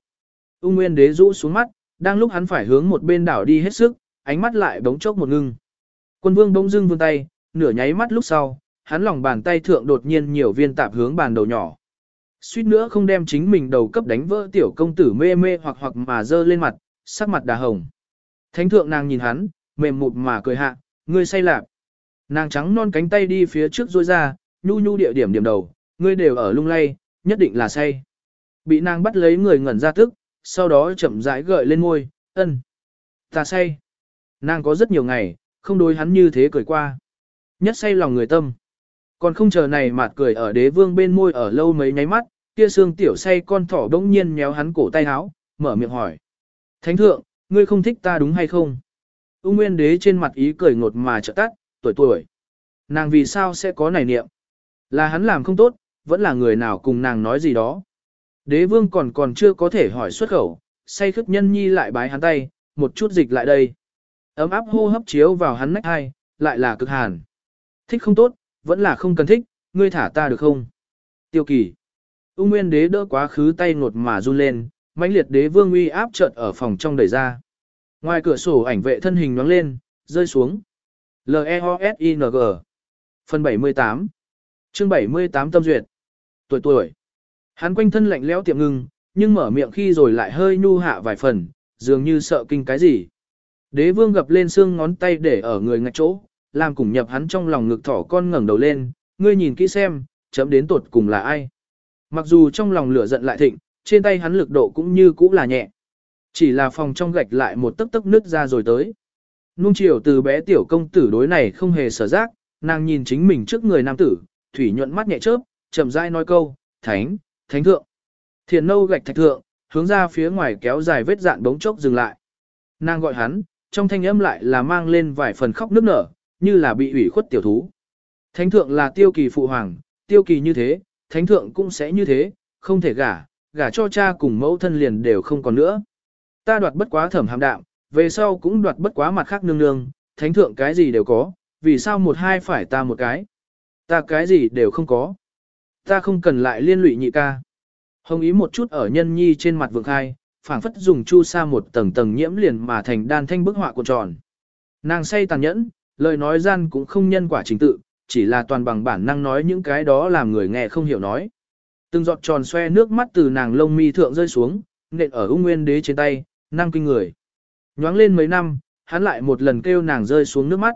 ung nguyên đế rũ xuống mắt, đang lúc hắn phải hướng một bên đảo đi hết sức, ánh mắt lại bỗng chốc một ngưng. Quân vương bỗng dưng vươn tay, nửa nháy mắt lúc sau, hắn lòng bàn tay thượng đột nhiên nhiều viên tạp hướng bàn đầu nhỏ. Suýt nữa không đem chính mình đầu cấp đánh vỡ tiểu công tử mê mê hoặc hoặc mà dơ lên mặt, sắc mặt đà hồng. Thánh thượng nàng nhìn hắn, mềm mụt mà cười hạ, ngươi say lạp. Nàng trắng non cánh tay đi phía trước rôi ra, nhu nhu địa điểm điểm đầu, ngươi đều ở lung lay, nhất định là say. Bị nàng bắt lấy người ngẩn ra tức, sau đó chậm rãi gợi lên môi, ân. Ta say. Nàng có rất nhiều ngày, không đối hắn như thế cười qua. Nhất say lòng người tâm. Còn không chờ này mạt cười ở đế vương bên môi ở lâu mấy nháy mắt, kia xương tiểu say con thỏ đống nhiên nhéo hắn cổ tay áo, mở miệng hỏi. Thánh thượng, ngươi không thích ta đúng hay không? Ung nguyên đế trên mặt ý cười ngột mà trợ tắt, tuổi tuổi. Nàng vì sao sẽ có này niệm? Là hắn làm không tốt, vẫn là người nào cùng nàng nói gì đó. Đế vương còn còn chưa có thể hỏi xuất khẩu, say khất nhân nhi lại bái hắn tay, một chút dịch lại đây. Ấm áp hô hấp chiếu vào hắn nách hai, lại là cực hàn. Thích không tốt, vẫn là không cần thích, ngươi thả ta được không? Tiêu kỳ. Ung nguyên đế đỡ quá khứ tay ngột mà run lên, mãnh liệt đế vương uy áp chợt ở phòng trong đẩy ra. Ngoài cửa sổ ảnh vệ thân hình nhoáng lên, rơi xuống. L-E-O-S-I-N-G Phần 78 Chương 78 Tâm Duyệt Tuổi tuổi Hắn quanh thân lạnh lẽo tiệm ngưng, nhưng mở miệng khi rồi lại hơi nhu hạ vài phần, dường như sợ kinh cái gì. Đế vương gập lên xương ngón tay để ở người ngạch chỗ, làm cùng nhập hắn trong lòng ngực thỏ con ngẩng đầu lên, ngươi nhìn kỹ xem, chấm đến tột cùng là ai. Mặc dù trong lòng lửa giận lại thịnh, trên tay hắn lực độ cũng như cũ là nhẹ. Chỉ là phòng trong gạch lại một tấc tấc nứt ra rồi tới. Nung chiều từ bé tiểu công tử đối này không hề sở giác, nàng nhìn chính mình trước người nam tử, thủy nhuận mắt nhẹ chớp, chậm rãi nói câu, thánh, thánh thượng. Thiền nâu gạch thạch thượng, hướng ra phía ngoài kéo dài vết dạn bóng chốc dừng lại. Nàng gọi hắn, trong thanh âm lại là mang lên vài phần khóc nức nở, như là bị ủy khuất tiểu thú. Thánh thượng là tiêu kỳ phụ hoàng, tiêu kỳ như thế, thánh thượng cũng sẽ như thế, không thể gả, gả cho cha cùng mẫu thân liền đều không còn nữa. Ta đoạt bất quá thẩm hàm đạm, về sau cũng đoạt bất quá mặt khác nương nương, thánh thượng cái gì đều có, vì sao một hai phải ta một cái. Ta cái gì đều không có. Ta không cần lại liên lụy nhị ca. Hồng ý một chút ở nhân nhi trên mặt vượng khai, phảng phất dùng chu sa một tầng tầng nhiễm liền mà thành đan thanh bức họa cuộn tròn. Nàng say tàn nhẫn, lời nói gian cũng không nhân quả chính tự, chỉ là toàn bằng bản năng nói những cái đó làm người nghe không hiểu nói. Từng giọt tròn xoe nước mắt từ nàng lông mi thượng rơi xuống, nện ở ung nguyên đế trên tay, năng kinh người. Nhoáng lên mấy năm, hắn lại một lần kêu nàng rơi xuống nước mắt.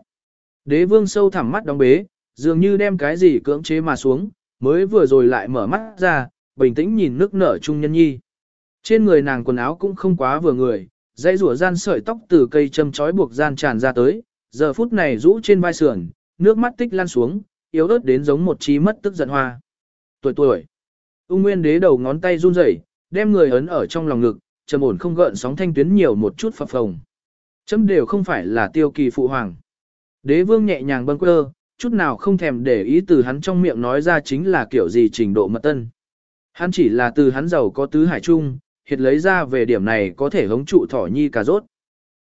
Đế vương sâu thẳm mắt đóng bế, dường như đem cái gì cưỡng chế mà xuống, mới vừa rồi lại mở mắt ra, bình tĩnh nhìn nước nở trung nhân nhi. Trên người nàng quần áo cũng không quá vừa người, dây rủa gian sợi tóc từ cây châm chói buộc gian tràn ra tới, giờ phút này rũ trên vai sườn, nước mắt tích lan xuống, yếu ớt đến giống một trí mất tức giận hoa. Tuổi tuổi. Ung Nguyên Đế đầu ngón tay run rẩy, đem người ấn ở trong lòng ngực, trầm ổn không gợn sóng thanh tuyến nhiều một chút phập phồng. Chấm đều không phải là tiêu kỳ phụ hoàng. Đế vương nhẹ nhàng bâng quơ, chút nào không thèm để ý từ hắn trong miệng nói ra chính là kiểu gì trình độ mật tân. Hắn chỉ là từ hắn giàu có tứ hải trung, hiệt lấy ra về điểm này có thể hống trụ thỏ nhi cà rốt.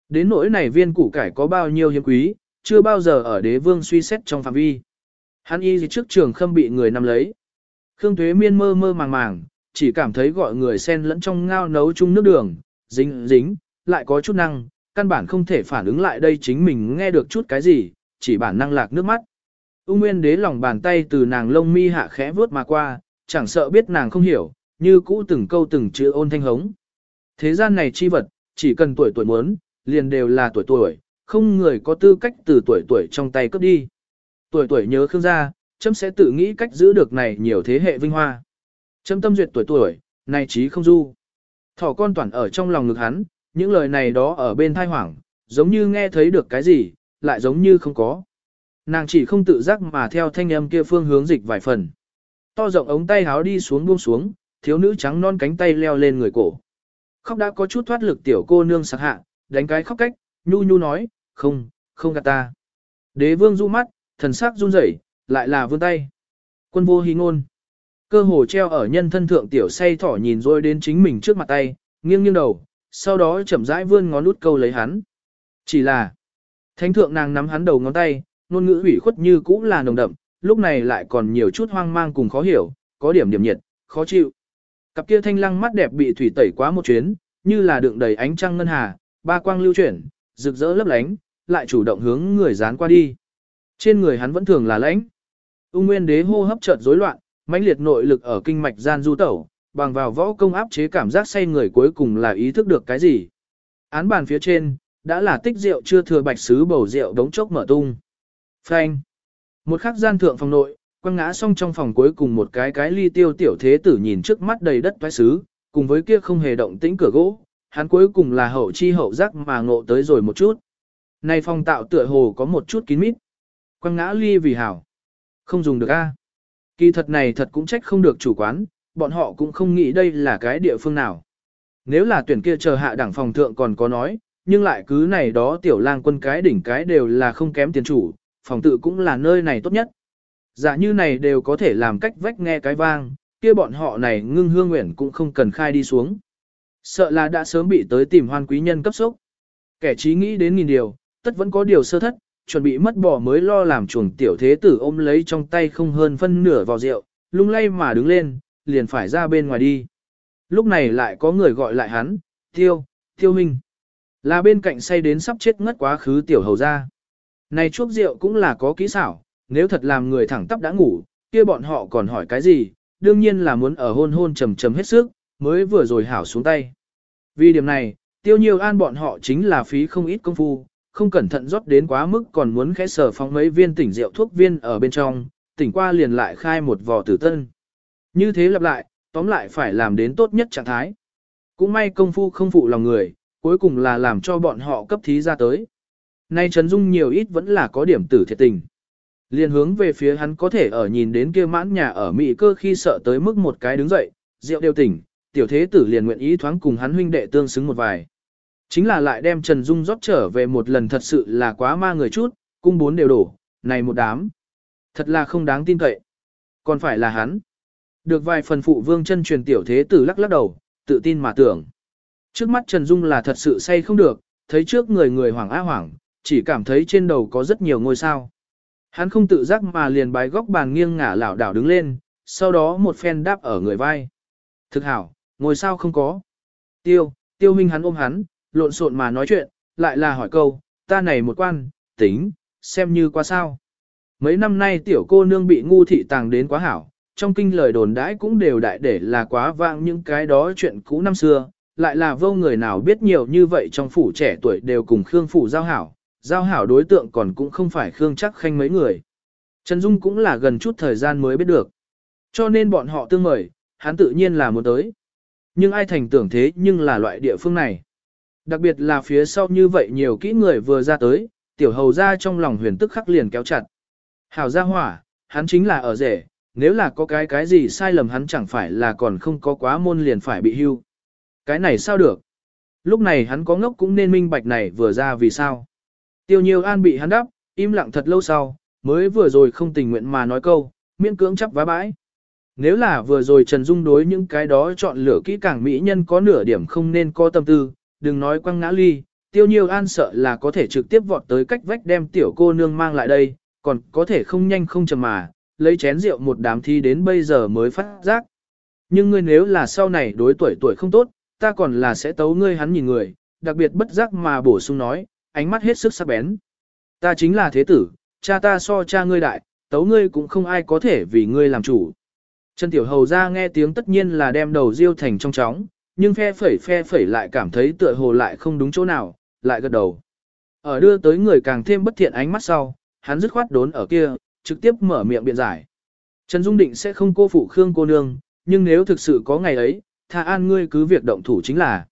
Đến nỗi này viên củ cải có bao nhiêu hiếm quý, chưa bao giờ ở đế vương suy xét trong phạm vi. Hắn y gì trước trường khâm bị người nắm lấy. Khương thuế Miên mơ mơ màng màng, chỉ cảm thấy gọi người sen lẫn trong ngao nấu chung nước đường, dính dính, lại có chút năng, căn bản không thể phản ứng lại đây chính mình nghe được chút cái gì, chỉ bản năng lạc nước mắt. Ung Nguyên đế lòng bàn tay từ nàng lông mi hạ khẽ vướt mà qua, chẳng sợ biết nàng không hiểu, như cũ từng câu từng chữ ôn thanh hống. Thế gian này chi vật, chỉ cần tuổi tuổi muốn, liền đều là tuổi tuổi, không người có tư cách từ tuổi tuổi trong tay cướp đi. Tuổi tuổi nhớ Khương gia, chấm sẽ tự nghĩ cách giữ được này nhiều thế hệ vinh hoa trâm tâm duyệt tuổi tuổi, này trí không du. Thỏ con toàn ở trong lòng ngực hắn, những lời này đó ở bên thai hoảng, giống như nghe thấy được cái gì, lại giống như không có. Nàng chỉ không tự giác mà theo thanh âm kia phương hướng dịch vài phần. To rộng ống tay háo đi xuống buông xuống, thiếu nữ trắng non cánh tay leo lên người cổ. Khóc đã có chút thoát lực tiểu cô nương sạc hạ, đánh cái khóc cách, nhu nhu nói, không, không gạt ta. Đế vương du mắt, thần sắc run rẩy, lại là vươn tay. Quân vô hí ngôn. Cơ hồ treo ở nhân thân thượng tiểu say thỏ nhìn rồi đến chính mình trước mặt tay, nghiêng nghiêng đầu, sau đó chậm rãi vươn ngón út câu lấy hắn. Chỉ là, thánh thượng nàng nắm hắn đầu ngón tay, ngôn ngữ ủy khuất như cũ là nồng đậm, lúc này lại còn nhiều chút hoang mang cùng khó hiểu, có điểm điểm nhiệt, khó chịu. Cặp kia thanh lăng mắt đẹp bị thủy tẩy quá một chuyến, như là đựng đầy ánh trăng ngân hà, ba quang lưu chuyển, rực rỡ lấp lánh, lại chủ động hướng người dán qua đi. Trên người hắn vẫn thường là lãnh. Ung Nguyên Đế hô hấp chợt rối loạn, mãnh liệt nội lực ở kinh mạch gian du tẩu, bằng vào võ công áp chế cảm giác say người cuối cùng là ý thức được cái gì. Án bàn phía trên, đã là tích rượu chưa thừa bạch sứ bầu rượu đống chốc mở tung. Phanh. Một khắc gian thượng phòng nội, quăng ngã xong trong phòng cuối cùng một cái cái ly tiêu tiểu thế tử nhìn trước mắt đầy đất toái sứ, cùng với kia không hề động tĩnh cửa gỗ, hắn cuối cùng là hậu chi hậu giác mà ngộ tới rồi một chút. Này phòng tạo tựa hồ có một chút kín mít. Quăng ngã ly vì hảo. Không dùng được a. Kỳ thật này thật cũng trách không được chủ quán, bọn họ cũng không nghĩ đây là cái địa phương nào. Nếu là tuyển kia chờ hạ đẳng phòng thượng còn có nói, nhưng lại cứ này đó tiểu lang quân cái đỉnh cái đều là không kém tiền chủ, phòng tự cũng là nơi này tốt nhất. Dạ như này đều có thể làm cách vách nghe cái vang, kia bọn họ này ngưng hương nguyện cũng không cần khai đi xuống. Sợ là đã sớm bị tới tìm hoan quý nhân cấp sốc. Kẻ trí nghĩ đến nghìn điều, tất vẫn có điều sơ thất, chuẩn bị mất bỏ mới lo làm chuồng tiểu thế tử ôm lấy trong tay không hơn phân nửa vào rượu, lung lay mà đứng lên, liền phải ra bên ngoài đi. Lúc này lại có người gọi lại hắn, tiêu, tiêu minh. Là bên cạnh say đến sắp chết ngất quá khứ tiểu hầu ra. Này chuốc rượu cũng là có kỹ xảo, nếu thật làm người thẳng tắp đã ngủ, kia bọn họ còn hỏi cái gì, đương nhiên là muốn ở hôn hôn trầm trầm hết sức, mới vừa rồi hảo xuống tay. Vì điểm này, tiêu nhiều an bọn họ chính là phí không ít công phu, không cẩn thận rót đến quá mức còn muốn khẽ sở phóng mấy viên tỉnh rượu thuốc viên ở bên trong, tỉnh qua liền lại khai một vò tử tân. Như thế lặp lại, tóm lại phải làm đến tốt nhất trạng thái. Cũng may công phu không phụ lòng người, cuối cùng là làm cho bọn họ cấp thí ra tới. Nay Trấn Dung nhiều ít vẫn là có điểm tử thiệt tình. Liên hướng về phía hắn có thể ở nhìn đến kia mãn nhà ở Mỹ cơ khi sợ tới mức một cái đứng dậy, rượu đều tỉnh, tiểu thế tử liền nguyện ý thoáng cùng hắn huynh đệ tương xứng một vài. Chính là lại đem Trần Dung rót trở về một lần thật sự là quá ma người chút, cung bốn đều đổ, này một đám. Thật là không đáng tin cậy. Còn phải là hắn. Được vài phần phụ vương chân truyền tiểu thế tử lắc lắc đầu, tự tin mà tưởng. Trước mắt Trần Dung là thật sự say không được, thấy trước người người hoảng á hoảng, chỉ cảm thấy trên đầu có rất nhiều ngôi sao. Hắn không tự giác mà liền bái góc bàn nghiêng ngả lảo đảo đứng lên, sau đó một phen đáp ở người vai. Thực hảo, ngôi sao không có. Tiêu, tiêu huynh hắn ôm hắn, lộn xộn mà nói chuyện, lại là hỏi câu, ta này một quan, tính, xem như qua sao. Mấy năm nay tiểu cô nương bị ngu thị tàng đến quá hảo, trong kinh lời đồn đãi cũng đều đại để là quá vang những cái đó chuyện cũ năm xưa, lại là vô người nào biết nhiều như vậy trong phủ trẻ tuổi đều cùng Khương phủ giao hảo, giao hảo đối tượng còn cũng không phải Khương chắc khanh mấy người. Trần Dung cũng là gần chút thời gian mới biết được. Cho nên bọn họ tương mời, hắn tự nhiên là muốn tới. Nhưng ai thành tưởng thế nhưng là loại địa phương này. Đặc biệt là phía sau như vậy nhiều kỹ người vừa ra tới, tiểu hầu ra trong lòng huyền tức khắc liền kéo chặt. Hảo ra hỏa, hắn chính là ở rể, nếu là có cái cái gì sai lầm hắn chẳng phải là còn không có quá môn liền phải bị hưu. Cái này sao được? Lúc này hắn có ngốc cũng nên minh bạch này vừa ra vì sao. Tiêu nhiều an bị hắn đáp, im lặng thật lâu sau, mới vừa rồi không tình nguyện mà nói câu, miễn cưỡng chấp vá bãi. Nếu là vừa rồi Trần Dung đối những cái đó chọn lựa kỹ càng mỹ nhân có nửa điểm không nên có tâm tư, đừng nói quăng ngã ly, tiêu nhiêu an sợ là có thể trực tiếp vọt tới cách vách đem tiểu cô nương mang lại đây, còn có thể không nhanh không chậm mà, lấy chén rượu một đám thi đến bây giờ mới phát giác. Nhưng ngươi nếu là sau này đối tuổi tuổi không tốt, ta còn là sẽ tấu ngươi hắn nhìn người, đặc biệt bất giác mà bổ sung nói, ánh mắt hết sức sắc bén. Ta chính là thế tử, cha ta so cha ngươi đại, tấu ngươi cũng không ai có thể vì ngươi làm chủ. Trần Tiểu Hầu ra nghe tiếng tất nhiên là đem đầu riêu thành trong chóng, nhưng phe phẩy phe phẩy lại cảm thấy tựa hồ lại không đúng chỗ nào, lại gật đầu. Ở đưa tới người càng thêm bất thiện ánh mắt sau, hắn dứt khoát đốn ở kia, trực tiếp mở miệng biện giải. Trần Dung Định sẽ không cô phụ Khương cô nương, nhưng nếu thực sự có ngày ấy, tha an ngươi cứ việc động thủ chính là.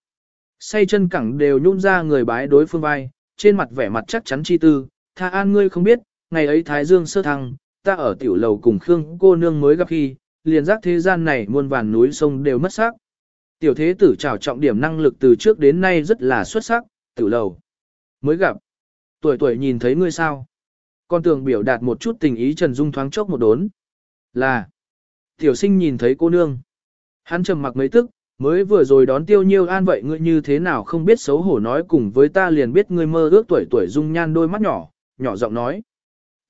Say chân cẳng đều nhún ra người bái đối phương vai, trên mặt vẻ mặt chắc chắn chi tư, tha an ngươi không biết, ngày ấy Thái Dương sơ thăng, ta ở tiểu lầu cùng Khương cô nương mới gặp khi, liền giác thế gian này muôn vàn núi sông đều mất sắc. Tiểu thế tử trào trọng điểm năng lực từ trước đến nay rất là xuất sắc, tiểu lầu. Mới gặp. Tuổi tuổi nhìn thấy ngươi sao? Con tưởng biểu đạt một chút tình ý Trần Dung thoáng chốc một đốn. Là. Tiểu sinh nhìn thấy cô nương. Hắn trầm mặc mấy tức, mới vừa rồi đón tiêu nhiêu an vậy ngươi như thế nào không biết xấu hổ nói cùng với ta liền biết ngươi mơ ước tuổi tuổi dung nhan đôi mắt nhỏ, nhỏ giọng nói.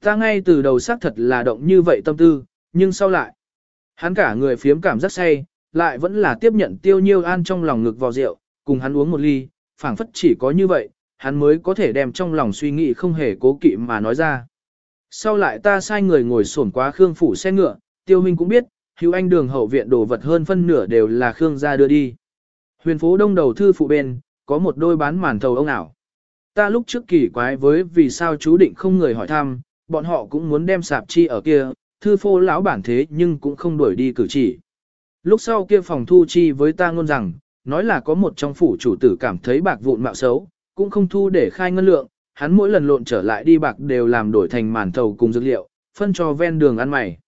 Ta ngay từ đầu xác thật là động như vậy tâm tư, nhưng sau lại. Hắn cả người phiếm cảm rất say, lại vẫn là tiếp nhận tiêu nhiêu an trong lòng ngực vào rượu, cùng hắn uống một ly, phảng phất chỉ có như vậy, hắn mới có thể đem trong lòng suy nghĩ không hề cố kỵ mà nói ra. Sau lại ta sai người ngồi sổn quá Khương phủ xe ngựa, tiêu minh cũng biết, hữu anh đường hậu viện đồ vật hơn phân nửa đều là Khương gia đưa đi. Huyền phố đông đầu thư phụ bên, có một đôi bán màn thầu ông ảo. Ta lúc trước kỳ quái với vì sao chú định không người hỏi thăm, bọn họ cũng muốn đem sạp chi ở kia, thư phô lão bản thế nhưng cũng không đuổi đi cử chỉ. Lúc sau kia phòng thu chi với ta ngôn rằng, nói là có một trong phủ chủ tử cảm thấy bạc vụn mạo xấu, cũng không thu để khai ngân lượng, hắn mỗi lần lộn trở lại đi bạc đều làm đổi thành màn thầu cùng dược liệu, phân cho ven đường ăn mày.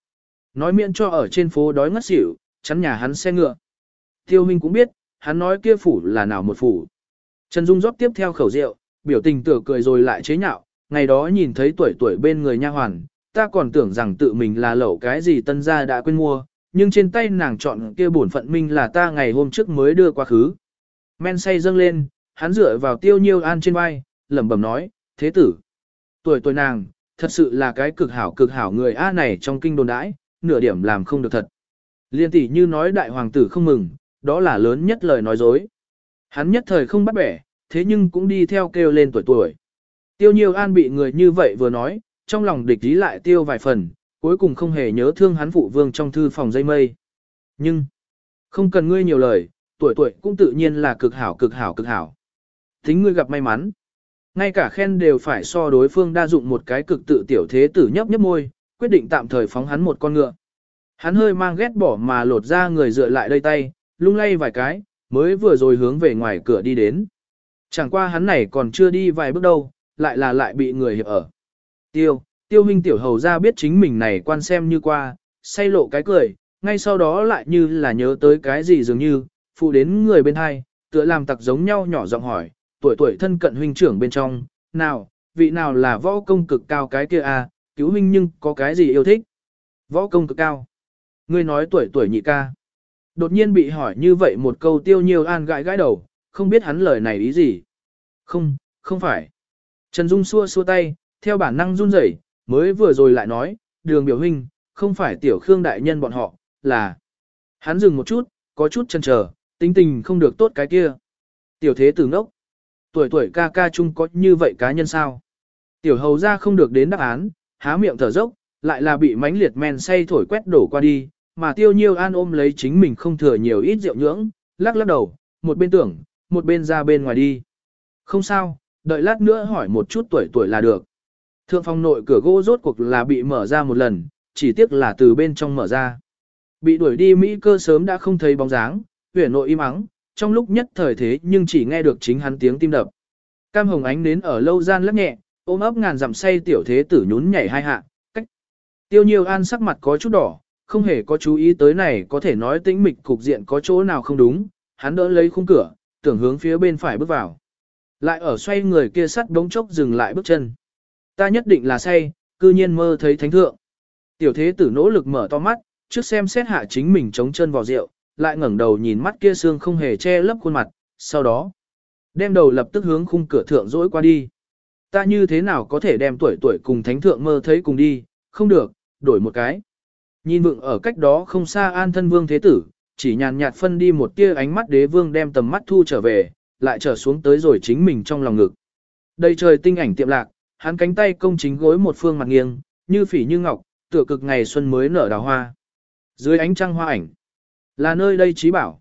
Nói miễn cho ở trên phố đói ngất xỉu, chắn nhà hắn xe ngựa. Tiêu Minh cũng biết, hắn nói kia phủ là nào một phủ. Trần Dung rót tiếp theo khẩu rượu, biểu tình tựa cười rồi lại chế nhạo, ngày đó nhìn thấy tuổi tuổi bên người nha hoàn, ta còn tưởng rằng tự mình là lẩu cái gì tân gia đã quên mua, nhưng trên tay nàng chọn kia bổn phận minh là ta ngày hôm trước mới đưa qua khứ. Men say dâng lên, hắn dựa vào tiêu nhiêu an trên vai, lẩm bẩm nói, thế tử. Tuổi tuổi nàng, thật sự là cái cực hảo cực hảo người A này trong kinh đồn đãi, nửa điểm làm không được thật. Liên tỷ như nói đại hoàng tử không mừng, đó là lớn nhất lời nói dối. Hắn nhất thời không bắt bẻ, thế nhưng cũng đi theo kêu lên tuổi tuổi. Tiêu nhiêu an bị người như vậy vừa nói, trong lòng địch ý lại tiêu vài phần, cuối cùng không hề nhớ thương hắn phụ vương trong thư phòng dây mây. Nhưng, không cần ngươi nhiều lời, tuổi tuổi cũng tự nhiên là cực hảo cực hảo cực hảo. Tính ngươi gặp may mắn. Ngay cả khen đều phải so đối phương đa dụng một cái cực tự tiểu thế tử nhấp nhấp môi, quyết định tạm thời phóng hắn một con ngựa. Hắn hơi mang ghét bỏ mà lột ra người dựa lại đây tay, lung lay vài cái, mới vừa rồi hướng về ngoài cửa đi đến. Chẳng qua hắn này còn chưa đi vài bước đâu, lại là lại bị người hiệp ở. Tiêu, tiêu huynh tiểu hầu ra biết chính mình này quan xem như qua, say lộ cái cười, ngay sau đó lại như là nhớ tới cái gì dường như, phụ đến người bên hai, tựa làm tặc giống nhau nhỏ giọng hỏi, tuổi tuổi thân cận huynh trưởng bên trong, nào, vị nào là võ công cực cao cái kia à, cứu huynh nhưng có cái gì yêu thích? Võ công cực cao. Ngươi nói tuổi tuổi nhị ca. Đột nhiên bị hỏi như vậy một câu tiêu nhiều an gãi gãi đầu, không biết hắn lời này ý gì. Không, không phải. Trần Dung xua xua tay, theo bản năng run rẩy, mới vừa rồi lại nói, đường biểu huynh, không phải tiểu khương đại nhân bọn họ, là. Hắn dừng một chút, có chút chần chờ, tính tình không được tốt cái kia. Tiểu thế tử ngốc. Tuổi tuổi ca ca chung có như vậy cá nhân sao? Tiểu hầu ra không được đến đáp án, há miệng thở dốc, lại là bị mánh liệt men say thổi quét đổ qua đi, mà tiêu nhiêu an ôm lấy chính mình không thừa nhiều ít rượu nhưỡng, lắc lắc đầu, một bên tưởng, một bên ra bên ngoài đi. Không sao, đợi lát nữa hỏi một chút tuổi tuổi là được. Thượng phòng nội cửa gỗ rốt cuộc là bị mở ra một lần, chỉ tiếc là từ bên trong mở ra. Bị đuổi đi Mỹ cơ sớm đã không thấy bóng dáng, huyển nội im ắng, trong lúc nhất thời thế nhưng chỉ nghe được chính hắn tiếng tim đập. Cam hồng ánh đến ở lâu gian lắc nhẹ, ôm ấp ngàn dặm say tiểu thế tử nhún nhảy hai hạ, cách. Tiêu nhiều an sắc mặt có chút đỏ, không hề có chú ý tới này có thể nói tĩnh mịch cục diện có chỗ nào không đúng, hắn đỡ lấy khung cửa, tưởng hướng phía bên phải bước vào. Lại ở xoay người kia sắt đống chốc dừng lại bước chân. Ta nhất định là say, cư nhiên mơ thấy thánh thượng. Tiểu thế tử nỗ lực mở to mắt, trước xem xét hạ chính mình chống chân vào rượu, lại ngẩng đầu nhìn mắt kia xương không hề che lấp khuôn mặt, sau đó đem đầu lập tức hướng khung cửa thượng dỗi qua đi. Ta như thế nào có thể đem tuổi tuổi cùng thánh thượng mơ thấy cùng đi, không được, đổi một cái. Nhìn vượng ở cách đó không xa an thân vương thế tử, chỉ nhàn nhạt phân đi một tia ánh mắt đế vương đem tầm mắt thu trở về, lại trở xuống tới rồi chính mình trong lòng ngực. Đây trời tinh ảnh tiệm lạc, hắn cánh tay công chính gối một phương mặt nghiêng, như phỉ như ngọc, tựa cực ngày xuân mới nở đào hoa. Dưới ánh trăng hoa ảnh, là nơi đây trí bảo.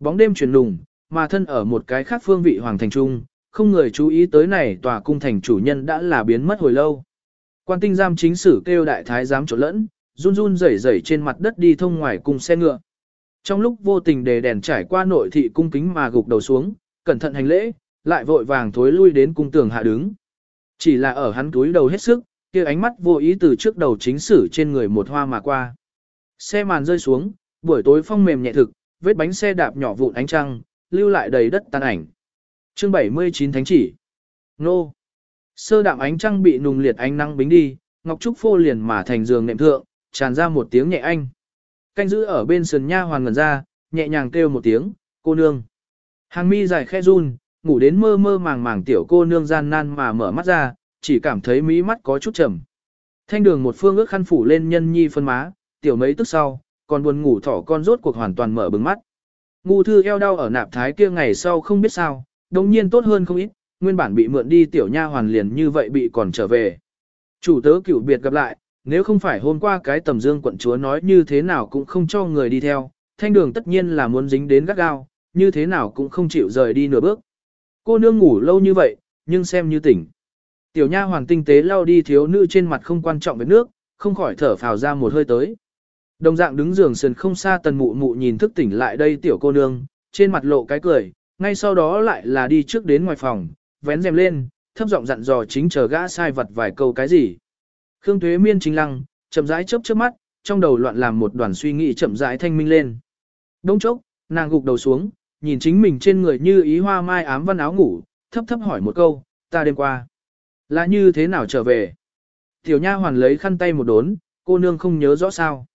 Bóng đêm chuyển lùng, mà thân ở một cái khác phương vị hoàng thành trung, không người chú ý tới này tòa cung thành chủ nhân đã là biến mất hồi lâu. Quan tinh giam chính sử kêu đại thái giám trộn lẫn, run run rẩy rẩy trên mặt đất đi thông ngoài cùng xe ngựa. Trong lúc vô tình đề đèn trải qua nội thị cung kính mà gục đầu xuống, cẩn thận hành lễ, lại vội vàng thối lui đến cung tường hạ đứng. Chỉ là ở hắn túi đầu hết sức, kia ánh mắt vô ý từ trước đầu chính sử trên người một hoa mà qua. Xe màn rơi xuống, buổi tối phong mềm nhẹ thực, vết bánh xe đạp nhỏ vụn ánh trăng, lưu lại đầy đất tàn ảnh. Chương 79 Thánh chỉ. Nô. Sơ đạm ánh trăng bị nùng liệt ánh nắng bính đi, ngọc trúc phô liền mà thành giường nệm thượng, tràn ra một tiếng nhẹ anh. Canh giữ ở bên sườn nha hoàn ngẩn ra, nhẹ nhàng kêu một tiếng, cô nương. Hàng mi dài khe run, ngủ đến mơ mơ màng màng tiểu cô nương gian nan mà mở mắt ra, chỉ cảm thấy mí mắt có chút trầm. Thanh đường một phương ước khăn phủ lên nhân nhi phân má, tiểu mấy tức sau, còn buồn ngủ thỏ con rốt cuộc hoàn toàn mở bừng mắt. Ngu thư eo đau ở nạp thái kia ngày sau không biết sao, đồng nhiên tốt hơn không ít, nguyên bản bị mượn đi tiểu nha hoàn liền như vậy bị còn trở về. Chủ tớ cửu biệt gặp lại, nếu không phải hôm qua cái tầm dương quận chúa nói như thế nào cũng không cho người đi theo, thanh đường tất nhiên là muốn dính đến gắt gao, như thế nào cũng không chịu rời đi nửa bước. Cô nương ngủ lâu như vậy, nhưng xem như tỉnh. Tiểu nha hoàng tinh tế lau đi thiếu nữ trên mặt không quan trọng với nước, không khỏi thở phào ra một hơi tới. Đồng dạng đứng giường sườn không xa tần mụ mụ nhìn thức tỉnh lại đây tiểu cô nương, trên mặt lộ cái cười, ngay sau đó lại là đi trước đến ngoài phòng, vén rèm lên, thấp giọng dặn dò chính chờ gã sai vật vài câu cái gì. Khương Thuế Miên chính lăng, chậm rãi chớp chớp mắt, trong đầu loạn làm một đoàn suy nghĩ chậm rãi thanh minh lên. Đông chốc, nàng gục đầu xuống, nhìn chính mình trên người như ý hoa mai ám văn áo ngủ, thấp thấp hỏi một câu, ta đêm qua. Là như thế nào trở về? Tiểu nha hoàn lấy khăn tay một đốn, cô nương không nhớ rõ sao.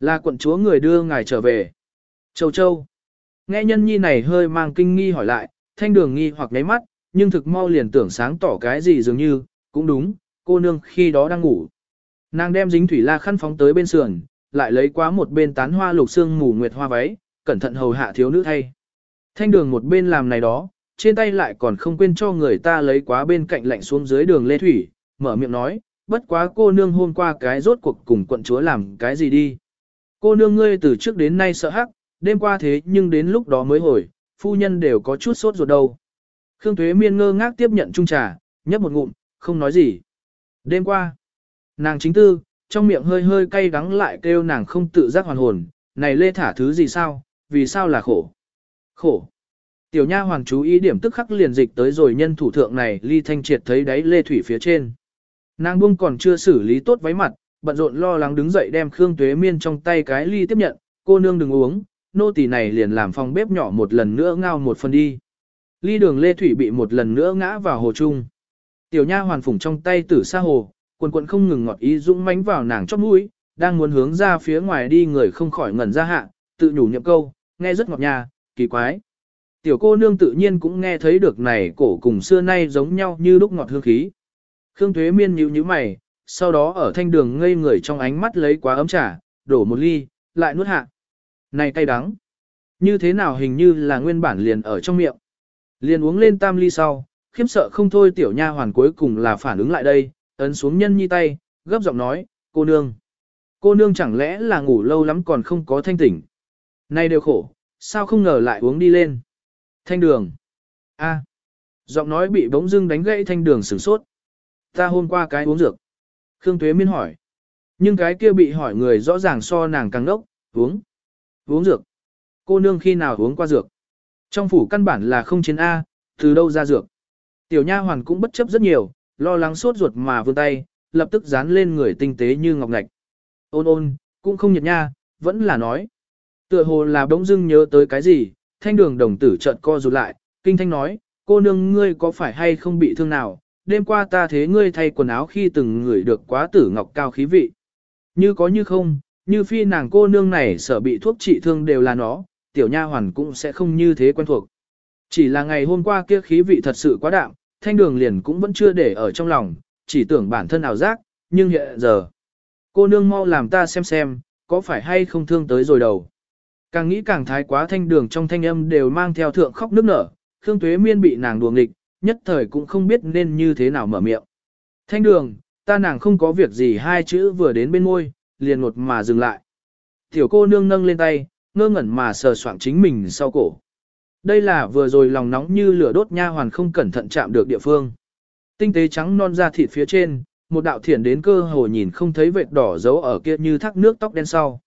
Là quận chúa người đưa ngài trở về. Châu châu. Nghe nhân nhi này hơi mang kinh nghi hỏi lại, thanh đường nghi hoặc nháy mắt, nhưng thực mau liền tưởng sáng tỏ cái gì dường như, cũng đúng, cô nương khi đó đang ngủ. Nàng đem dính thủy la khăn phóng tới bên sườn, lại lấy quá một bên tán hoa lục xương mù nguyệt hoa váy, cẩn thận hầu hạ thiếu nữ thay. Thanh đường một bên làm này đó, trên tay lại còn không quên cho người ta lấy quá bên cạnh lạnh xuống dưới đường lê thủy, mở miệng nói, bất quá cô nương hôm qua cái rốt cuộc cùng quận chúa làm cái gì đi. Cô nương ngươi từ trước đến nay sợ hắc, đêm qua thế nhưng đến lúc đó mới hồi, phu nhân đều có chút sốt ruột đầu. Khương Tuế Miên ngơ ngác tiếp nhận chung trà, nhấp một ngụm, không nói gì. Đêm qua, nàng chính tư, trong miệng hơi hơi cay đắng lại kêu nàng không tự giác hoàn hồn, này lê thả thứ gì sao, vì sao là khổ. Khổ. Tiểu nha hoàng chú ý điểm tức khắc liền dịch tới rồi nhân thủ thượng này ly thanh triệt thấy đáy lê thủy phía trên. Nàng buông còn chưa xử lý tốt váy mặt, bận rộn lo lắng đứng dậy đem Khương Tuế Miên trong tay cái ly tiếp nhận, cô nương đừng uống, nô tỳ này liền làm phòng bếp nhỏ một lần nữa ngao một phần đi. Ly đường lê thủy bị một lần nữa ngã vào hồ chung. Tiểu nha hoàn phủng trong tay tử xa hồ, quần quần không ngừng ngọt ý dũng mánh vào nàng chóp mũi, đang muốn hướng ra phía ngoài đi người không khỏi ngẩn ra hạ, tự nhủ nhậm câu, nghe rất ngọt nhà kỳ quái. Tiểu cô nương tự nhiên cũng nghe thấy được này cổ cùng xưa nay giống nhau như lúc ngọt hương khí. Khương Thuế Miên nhíu nhíu mày, sau đó ở thanh đường ngây người trong ánh mắt lấy quá ấm trà, đổ một ly, lại nuốt hạ. Này cay đắng. Như thế nào hình như là nguyên bản liền ở trong miệng. Liền uống lên tam ly sau, khiếm sợ không thôi tiểu nha hoàn cuối cùng là phản ứng lại đây, ấn xuống nhân nhi tay, gấp giọng nói, cô nương. Cô nương chẳng lẽ là ngủ lâu lắm còn không có thanh tỉnh. Này đều khổ, sao không ngờ lại uống đi lên. Thanh đường. a Giọng nói bị bỗng dưng đánh gãy thanh đường sửng sốt. Ta hôm qua cái uống dược. Khương Tuế Miên hỏi. Nhưng cái kia bị hỏi người rõ ràng so nàng càng đốc, uống. Uống dược. Cô nương khi nào uống qua dược? Trong phủ căn bản là không chiến A, từ đâu ra dược? Tiểu nha hoàn cũng bất chấp rất nhiều, lo lắng sốt ruột mà vươn tay, lập tức dán lên người tinh tế như ngọc ngạch. Ôn ôn, cũng không nhiệt nha, vẫn là nói. Tựa hồ là bỗng dưng nhớ tới cái gì, thanh đường đồng tử chợt co rụt lại, kinh thanh nói, cô nương ngươi có phải hay không bị thương nào, đêm qua ta thế ngươi thay quần áo khi từng người được quá tử ngọc cao khí vị. Như có như không, như phi nàng cô nương này sợ bị thuốc trị thương đều là nó, tiểu nha hoàn cũng sẽ không như thế quen thuộc. Chỉ là ngày hôm qua kia khí vị thật sự quá đạm, thanh đường liền cũng vẫn chưa để ở trong lòng, chỉ tưởng bản thân ảo giác, nhưng hiện giờ. Cô nương mau làm ta xem xem, có phải hay không thương tới rồi đầu. Càng nghĩ càng thái quá thanh đường trong thanh âm đều mang theo thượng khóc nước nở, Khương Tuế Miên bị nàng đùa nghịch, nhất thời cũng không biết nên như thế nào mở miệng. Thanh đường, ta nàng không có việc gì hai chữ vừa đến bên môi, liền ngột mà dừng lại. Tiểu cô nương nâng lên tay, ngơ ngẩn mà sờ soạng chính mình sau cổ. Đây là vừa rồi lòng nóng như lửa đốt nha hoàn không cẩn thận chạm được địa phương. Tinh tế trắng non da thịt phía trên, một đạo thiển đến cơ hồ nhìn không thấy vệt đỏ dấu ở kia như thác nước tóc đen sau.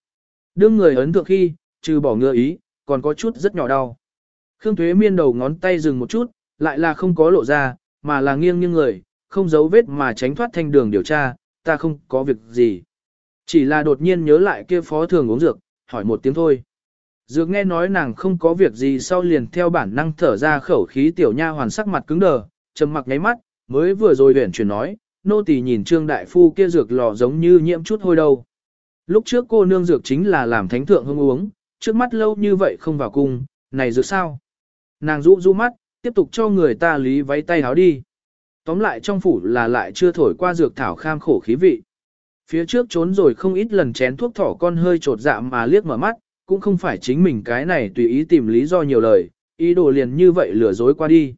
Đương người ấn thượng khi, trừ bỏ ngựa ý, còn có chút rất nhỏ đau. Khương Thuế Miên đầu ngón tay dừng một chút, lại là không có lộ ra, mà là nghiêng nghiêng người, không giấu vết mà tránh thoát thanh đường điều tra, ta không có việc gì. Chỉ là đột nhiên nhớ lại kia phó thường uống dược, hỏi một tiếng thôi. Dược nghe nói nàng không có việc gì sau liền theo bản năng thở ra khẩu khí tiểu nha hoàn sắc mặt cứng đờ, trầm mặc nháy mắt, mới vừa rồi huyển chuyển nói, nô tỳ nhìn trương đại phu kia dược lò giống như nhiễm chút hôi đâu. Lúc trước cô nương dược chính là làm thánh thượng hương uống, trước mắt lâu như vậy không vào cung, này dược sao? Nàng rũ rũ mắt, tiếp tục cho người ta lý váy tay háo đi. Tóm lại trong phủ là lại chưa thổi qua dược thảo kham khổ khí vị. Phía trước trốn rồi không ít lần chén thuốc thỏ con hơi trột dạ mà liếc mở mắt, cũng không phải chính mình cái này tùy ý tìm lý do nhiều lời, ý đồ liền như vậy lừa dối qua đi.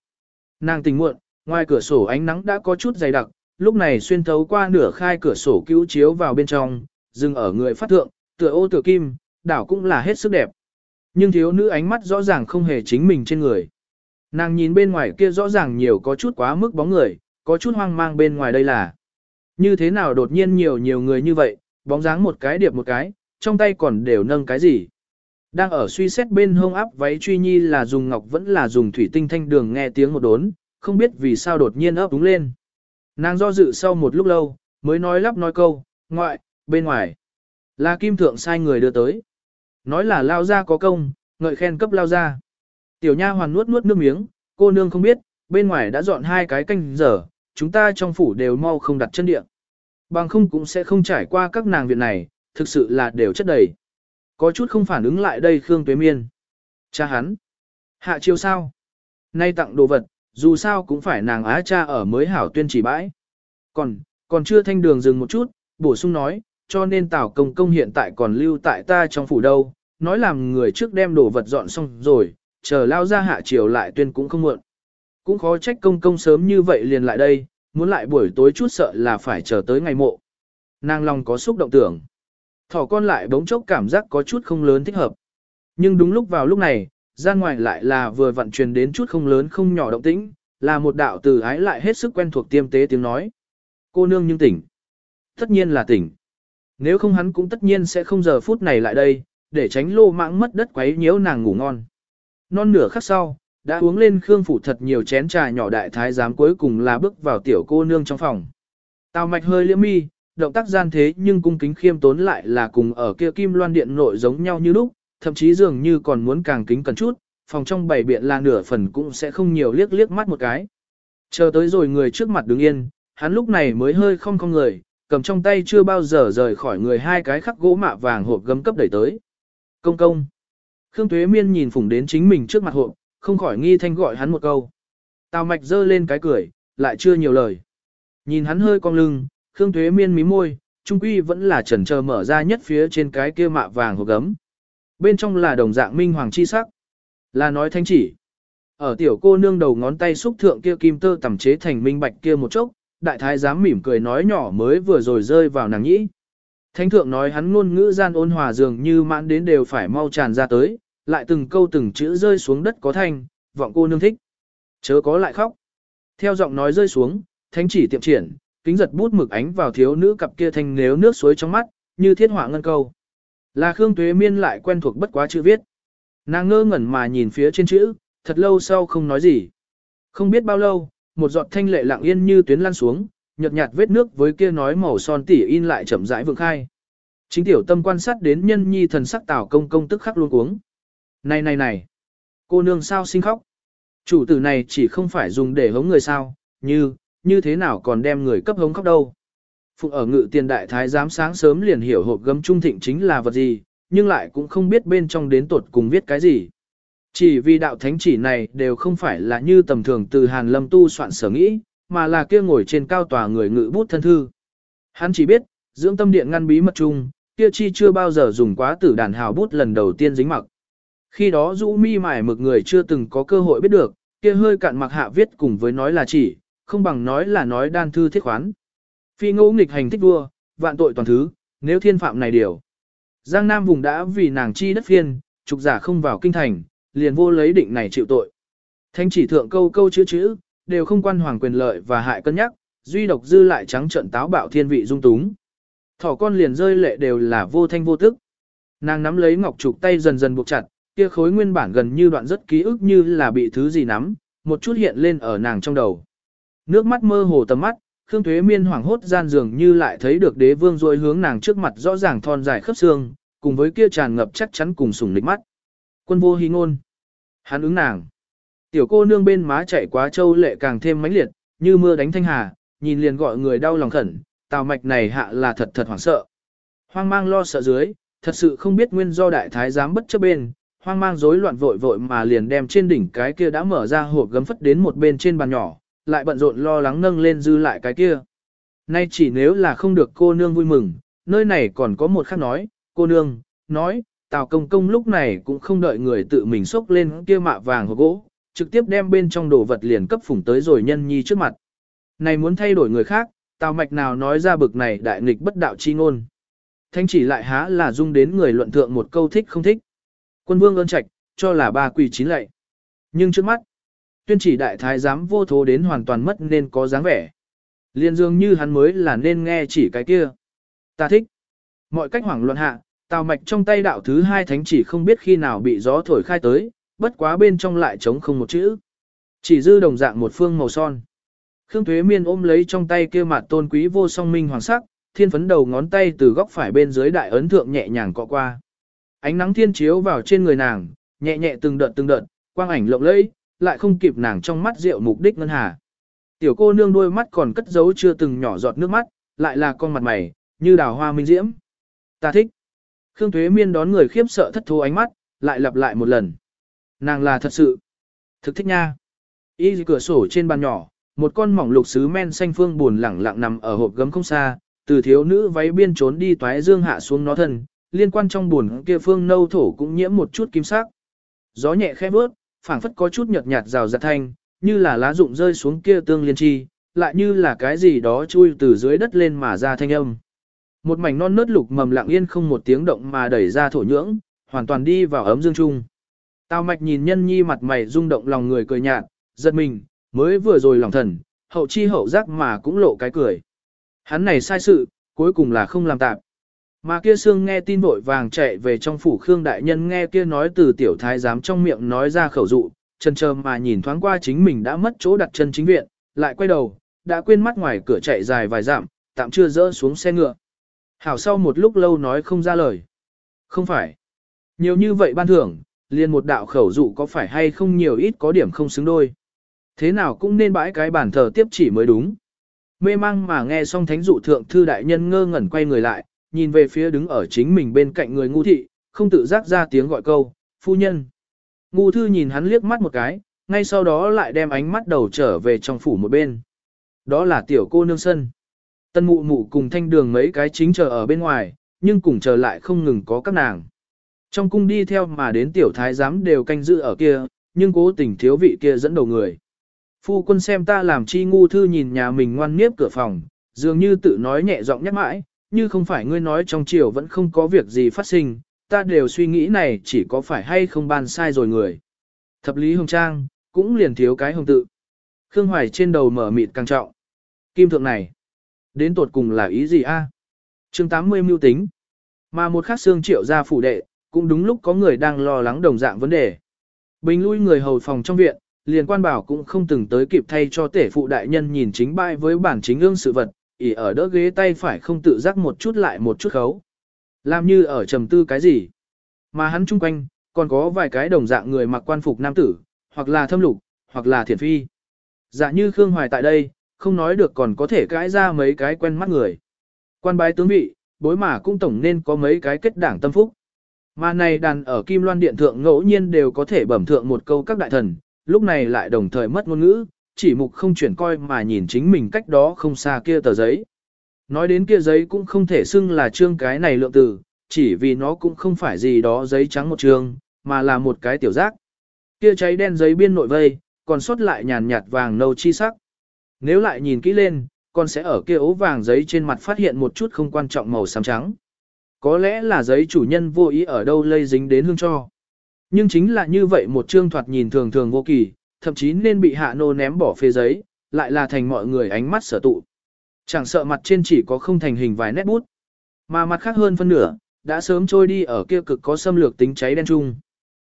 Nàng tình muộn, ngoài cửa sổ ánh nắng đã có chút dày đặc, lúc này xuyên thấu qua nửa khai cửa sổ cứu chiếu vào bên trong, dừng ở người phát thượng, tựa ô tựa kim, đảo cũng là hết sức đẹp. Nhưng thiếu nữ ánh mắt rõ ràng không hề chính mình trên người. Nàng nhìn bên ngoài kia rõ ràng nhiều có chút quá mức bóng người, có chút hoang mang bên ngoài đây là. Như thế nào đột nhiên nhiều nhiều người như vậy, bóng dáng một cái điệp một cái, trong tay còn đều nâng cái gì. Đang ở suy xét bên hông áp váy truy nhi là dùng ngọc vẫn là dùng thủy tinh thanh đường nghe tiếng một đốn, không biết vì sao đột nhiên ấp đúng lên. Nàng do dự sau một lúc lâu, mới nói lắp nói câu, ngoại, bên ngoài. Là kim thượng sai người đưa tới. Nói là lao ra có công, ngợi khen cấp lao ra. Tiểu nha hoàn nuốt nuốt nước miếng, cô nương không biết, bên ngoài đã dọn hai cái canh giờ, chúng ta trong phủ đều mau không đặt chân địa. Bằng không cũng sẽ không trải qua các nàng viện này, thực sự là đều chất đầy. Có chút không phản ứng lại đây Khương Tuế Miên. Cha hắn. Hạ chiêu sao? Nay tặng đồ vật, dù sao cũng phải nàng á cha ở mới hảo tuyên chỉ bãi. Còn, còn chưa thanh đường dừng một chút, bổ sung nói, cho nên Tào Công Công hiện tại còn lưu tại ta trong phủ đâu, nói làm người trước đem đồ vật dọn xong rồi, chờ lao ra hạ chiều lại tuyên cũng không muộn. Cũng khó trách công công sớm như vậy liền lại đây, muốn lại buổi tối chút sợ là phải chờ tới ngày mộ. Nàng lòng có xúc động tưởng. Thỏ con lại bỗng chốc cảm giác có chút không lớn thích hợp. Nhưng đúng lúc vào lúc này, ra ngoài lại là vừa vận truyền đến chút không lớn không nhỏ động tĩnh, là một đạo từ ái lại hết sức quen thuộc tiêm tế tiếng nói. Cô nương nhưng tỉnh. Tất nhiên là tỉnh. Nếu không hắn cũng tất nhiên sẽ không giờ phút này lại đây, để tránh lô mãng mất đất quấy nhiễu nàng ngủ ngon. Non nửa khắc sau, đã uống lên khương phủ thật nhiều chén trà nhỏ đại thái giám cuối cùng là bước vào tiểu cô nương trong phòng. Tào mạch hơi liễm mi, động tác gian thế nhưng cung kính khiêm tốn lại là cùng ở kia kim loan điện nội giống nhau như lúc, thậm chí dường như còn muốn càng kính cần chút, phòng trong bảy biện là nửa phần cũng sẽ không nhiều liếc liếc mắt một cái. Chờ tới rồi người trước mặt đứng yên, hắn lúc này mới hơi không không người, cầm trong tay chưa bao giờ rời khỏi người hai cái khắc gỗ mạ vàng hộp gấm cấp đẩy tới. Công công. Khương Tuế Miên nhìn phủng đến chính mình trước mặt hộp, không khỏi nghi thanh gọi hắn một câu. Tào mạch dơ lên cái cười, lại chưa nhiều lời. Nhìn hắn hơi cong lưng, Khương Tuế Miên mí môi, trung quy vẫn là chần chờ mở ra nhất phía trên cái kia mạ vàng hộp gấm. Bên trong là đồng dạng minh hoàng chi sắc. Là nói thanh chỉ. Ở tiểu cô nương đầu ngón tay xúc thượng kia kim tơ tẩm chế thành minh bạch kia một chốc, đại thái giám mỉm cười nói nhỏ mới vừa rồi rơi vào nàng nhĩ. Thánh thượng nói hắn ngôn ngữ gian ôn hòa dường như mãn đến đều phải mau tràn ra tới, lại từng câu từng chữ rơi xuống đất có thanh, vọng cô nương thích. Chớ có lại khóc. Theo giọng nói rơi xuống, thánh chỉ tiệm triển, kính giật bút mực ánh vào thiếu nữ cặp kia thanh nếu nước suối trong mắt, như thiết họa ngân câu. Là Khương Tuế Miên lại quen thuộc bất quá chữ viết. Nàng ngơ ngẩn mà nhìn phía trên chữ, thật lâu sau không nói gì. Không biết bao lâu, một giọt thanh lệ lặng yên như tuyến lan xuống, nhợt nhạt vết nước với kia nói màu son tỉ in lại chậm rãi vượng khai. Chính tiểu tâm quan sát đến nhân nhi thần sắc tảo công công tức khắc luôn uống. Này này này, cô nương sao sinh khóc? Chủ tử này chỉ không phải dùng để hống người sao, như, như thế nào còn đem người cấp hống khóc đâu. Phụ ở ngự tiền đại thái giám sáng sớm liền hiểu hộp gấm trung thịnh chính là vật gì, nhưng lại cũng không biết bên trong đến tột cùng viết cái gì. Chỉ vì đạo thánh chỉ này đều không phải là như tầm thường từ Hàn Lâm tu soạn sở nghĩ, mà là kia ngồi trên cao tòa người ngự bút thân thư. Hắn chỉ biết, dưỡng tâm điện ngăn bí mật chung, kia chi chưa bao giờ dùng quá tử đàn hào bút lần đầu tiên dính mặc. Khi đó rũ mi mải mực người chưa từng có cơ hội biết được, kia hơi cạn mặc hạ viết cùng với nói là chỉ, không bằng nói là nói đan thư thiết khoán. Phi ngô nghịch hành thích vua, vạn tội toàn thứ, nếu thiên phạm này điều. Giang Nam vùng đã vì nàng chi đất phiên, trục giả không vào kinh thành, liền vô lấy định này chịu tội. Thanh chỉ thượng câu câu chữ chữ, đều không quan hoàng quyền lợi và hại cân nhắc, duy độc dư lại trắng trận táo bạo thiên vị dung túng. Thỏ con liền rơi lệ đều là vô thanh vô tức. Nàng nắm lấy ngọc trục tay dần dần buộc chặt, kia khối nguyên bản gần như đoạn rất ký ức như là bị thứ gì nắm, một chút hiện lên ở nàng trong đầu. Nước mắt mơ hồ tầm mắt, Khương Thuế Miên hoảng hốt gian dường như lại thấy được đế vương rôi hướng nàng trước mặt rõ ràng thon dài khớp xương, cùng với kia tràn ngập chắc chắn cùng sủng lịch mắt. Quân vô hy ngôn. Hắn ứng nàng. Tiểu cô nương bên má chạy quá châu lệ càng thêm mãnh liệt, như mưa đánh thanh hà, nhìn liền gọi người đau lòng khẩn, tào mạch này hạ là thật thật hoảng sợ. Hoang mang lo sợ dưới, thật sự không biết nguyên do đại thái giám bất chấp bên, hoang mang rối loạn vội vội mà liền đem trên đỉnh cái kia đã mở ra hộp gấm phất đến một bên trên bàn nhỏ, lại bận rộn lo lắng nâng lên dư lại cái kia. Nay chỉ nếu là không được cô nương vui mừng, nơi này còn có một khác nói, cô nương, nói, Tào công công lúc này cũng không đợi người tự mình xốc lên kia mạ vàng hộp gỗ, trực tiếp đem bên trong đồ vật liền cấp phủng tới rồi nhân nhi trước mặt. Này muốn thay đổi người khác, Tào mạch nào nói ra bực này đại nghịch bất đạo chi ngôn. Thanh chỉ lại há là dung đến người luận thượng một câu thích không thích. Quân vương ơn trạch, cho là ba quỷ chín lệ. Nhưng trước mắt, tuyên chỉ đại thái giám vô thố đến hoàn toàn mất nên có dáng vẻ. Liên dương như hắn mới là nên nghe chỉ cái kia. Ta thích. Mọi cách hoảng loạn hạ, tào mạch trong tay đạo thứ hai thánh chỉ không biết khi nào bị gió thổi khai tới, bất quá bên trong lại trống không một chữ. Chỉ dư đồng dạng một phương màu son. Khương Thuế Miên ôm lấy trong tay kia mặt tôn quý vô song minh hoàng sắc, thiên phấn đầu ngón tay từ góc phải bên dưới đại ấn thượng nhẹ nhàng cọ qua. Ánh nắng thiên chiếu vào trên người nàng, nhẹ nhẹ từng đợt từng đợt, quang ảnh lộng lẫy, lại không kịp nàng trong mắt rượu mục đích ngân hà. Tiểu cô nương đôi mắt còn cất giấu chưa từng nhỏ giọt nước mắt, lại là con mặt mày, như đào hoa minh diễm. Ta thích. Khương Thuế Miên đón người khiếp sợ thất thố ánh mắt, lại lặp lại một lần. Nàng là thật sự. Thực thích nha. Y cửa sổ trên bàn nhỏ, một con mỏng lục sứ men xanh phương buồn lẳng lặng nằm ở hộp gấm không xa, từ thiếu nữ váy biên trốn đi toái dương hạ xuống nó thân, liên quan trong buồn kia phương nâu thổ cũng nhiễm một chút kim sắc. Gió nhẹ khẽ bước, phảng phất có chút nhợt nhạt rào rạt thanh, như là lá rụng rơi xuống kia tương liên chi, lại như là cái gì đó chui từ dưới đất lên mà ra thanh âm. Một mảnh non nớt lục mầm lặng yên không một tiếng động mà đẩy ra thổ nhưỡng, hoàn toàn đi vào ấm dương trung. Tào mạch nhìn nhân nhi mặt mày rung động lòng người cười nhạt, giật mình, mới vừa rồi lòng thần, hậu chi hậu giác mà cũng lộ cái cười. Hắn này sai sự, cuối cùng là không làm tạm. Mà kia xương nghe tin vội vàng chạy về trong phủ Khương Đại Nhân nghe kia nói từ tiểu thái giám trong miệng nói ra khẩu dụ, chân chờ mà nhìn thoáng qua chính mình đã mất chỗ đặt chân chính viện, lại quay đầu, đã quên mắt ngoài cửa chạy dài vài dặm, tạm chưa dỡ xuống xe ngựa. Hảo sau một lúc lâu nói không ra lời. Không phải. Nhiều như vậy ban thưởng, liền một đạo khẩu dụ có phải hay không nhiều ít có điểm không xứng đôi. Thế nào cũng nên bãi cái bản thờ tiếp chỉ mới đúng. Mê mang mà nghe xong thánh dụ thượng thư đại nhân ngơ ngẩn quay người lại, nhìn về phía đứng ở chính mình bên cạnh người ngu thị, không tự giác ra tiếng gọi câu, phu nhân. Ngu thư nhìn hắn liếc mắt một cái, ngay sau đó lại đem ánh mắt đầu trở về trong phủ một bên. Đó là tiểu cô nương sân. Tân mụ mụ cùng thanh đường mấy cái chính chờ ở bên ngoài, nhưng cùng chờ lại không ngừng có các nàng. Trong cung đi theo mà đến tiểu thái giám đều canh giữ ở kia, nhưng cố tình thiếu vị kia dẫn đầu người. Phu quân xem ta làm chi ngu thư nhìn nhà mình ngoan nghiếp cửa phòng, dường như tự nói nhẹ giọng nhắc mãi, như không phải ngươi nói trong chiều vẫn không có việc gì phát sinh, ta đều suy nghĩ này chỉ có phải hay không ban sai rồi người. Thập lý hồng trang, cũng liền thiếu cái hồng tự. Khương Hoài trên đầu mở mịt càng trọng. Kim thượng này, đến tột cùng là ý gì a? À? chương 80 mưu tính. Mà một khắc xương triệu ra phủ đệ, cũng đúng lúc có người đang lo lắng đồng dạng vấn đề. Bình lui người hầu phòng trong viện, liền quan bảo cũng không từng tới kịp thay cho tể phụ đại nhân nhìn chính bại với bản chính ương sự vật, ỉ ở đỡ ghế tay phải không tự giác một chút lại một chút khấu. Làm như ở trầm tư cái gì. Mà hắn chung quanh, còn có vài cái đồng dạng người mặc quan phục nam tử, hoặc là thâm lục, hoặc là thiền phi. Dạ như Khương Hoài tại đây, không nói được còn có thể cãi ra mấy cái quen mắt người. Quan bái tướng vị, bối mà cũng tổng nên có mấy cái kết đảng tâm phúc. Mà này đàn ở Kim Loan Điện Thượng ngẫu nhiên đều có thể bẩm thượng một câu các đại thần, lúc này lại đồng thời mất ngôn ngữ, chỉ mục không chuyển coi mà nhìn chính mình cách đó không xa kia tờ giấy. Nói đến kia giấy cũng không thể xưng là trương cái này lượng từ, chỉ vì nó cũng không phải gì đó giấy trắng một trương, mà là một cái tiểu giác. Kia cháy đen giấy biên nội vây, còn sót lại nhàn nhạt vàng nâu chi sắc. Nếu lại nhìn kỹ lên, con sẽ ở kia ố vàng giấy trên mặt phát hiện một chút không quan trọng màu xám trắng. Có lẽ là giấy chủ nhân vô ý ở đâu lây dính đến hương cho. Nhưng chính là như vậy một trương thoạt nhìn thường thường vô kỳ, thậm chí nên bị hạ nô ném bỏ phê giấy, lại là thành mọi người ánh mắt sở tụ. Chẳng sợ mặt trên chỉ có không thành hình vài nét bút. Mà mặt khác hơn phân nửa, đã sớm trôi đi ở kia cực có xâm lược tính cháy đen chung.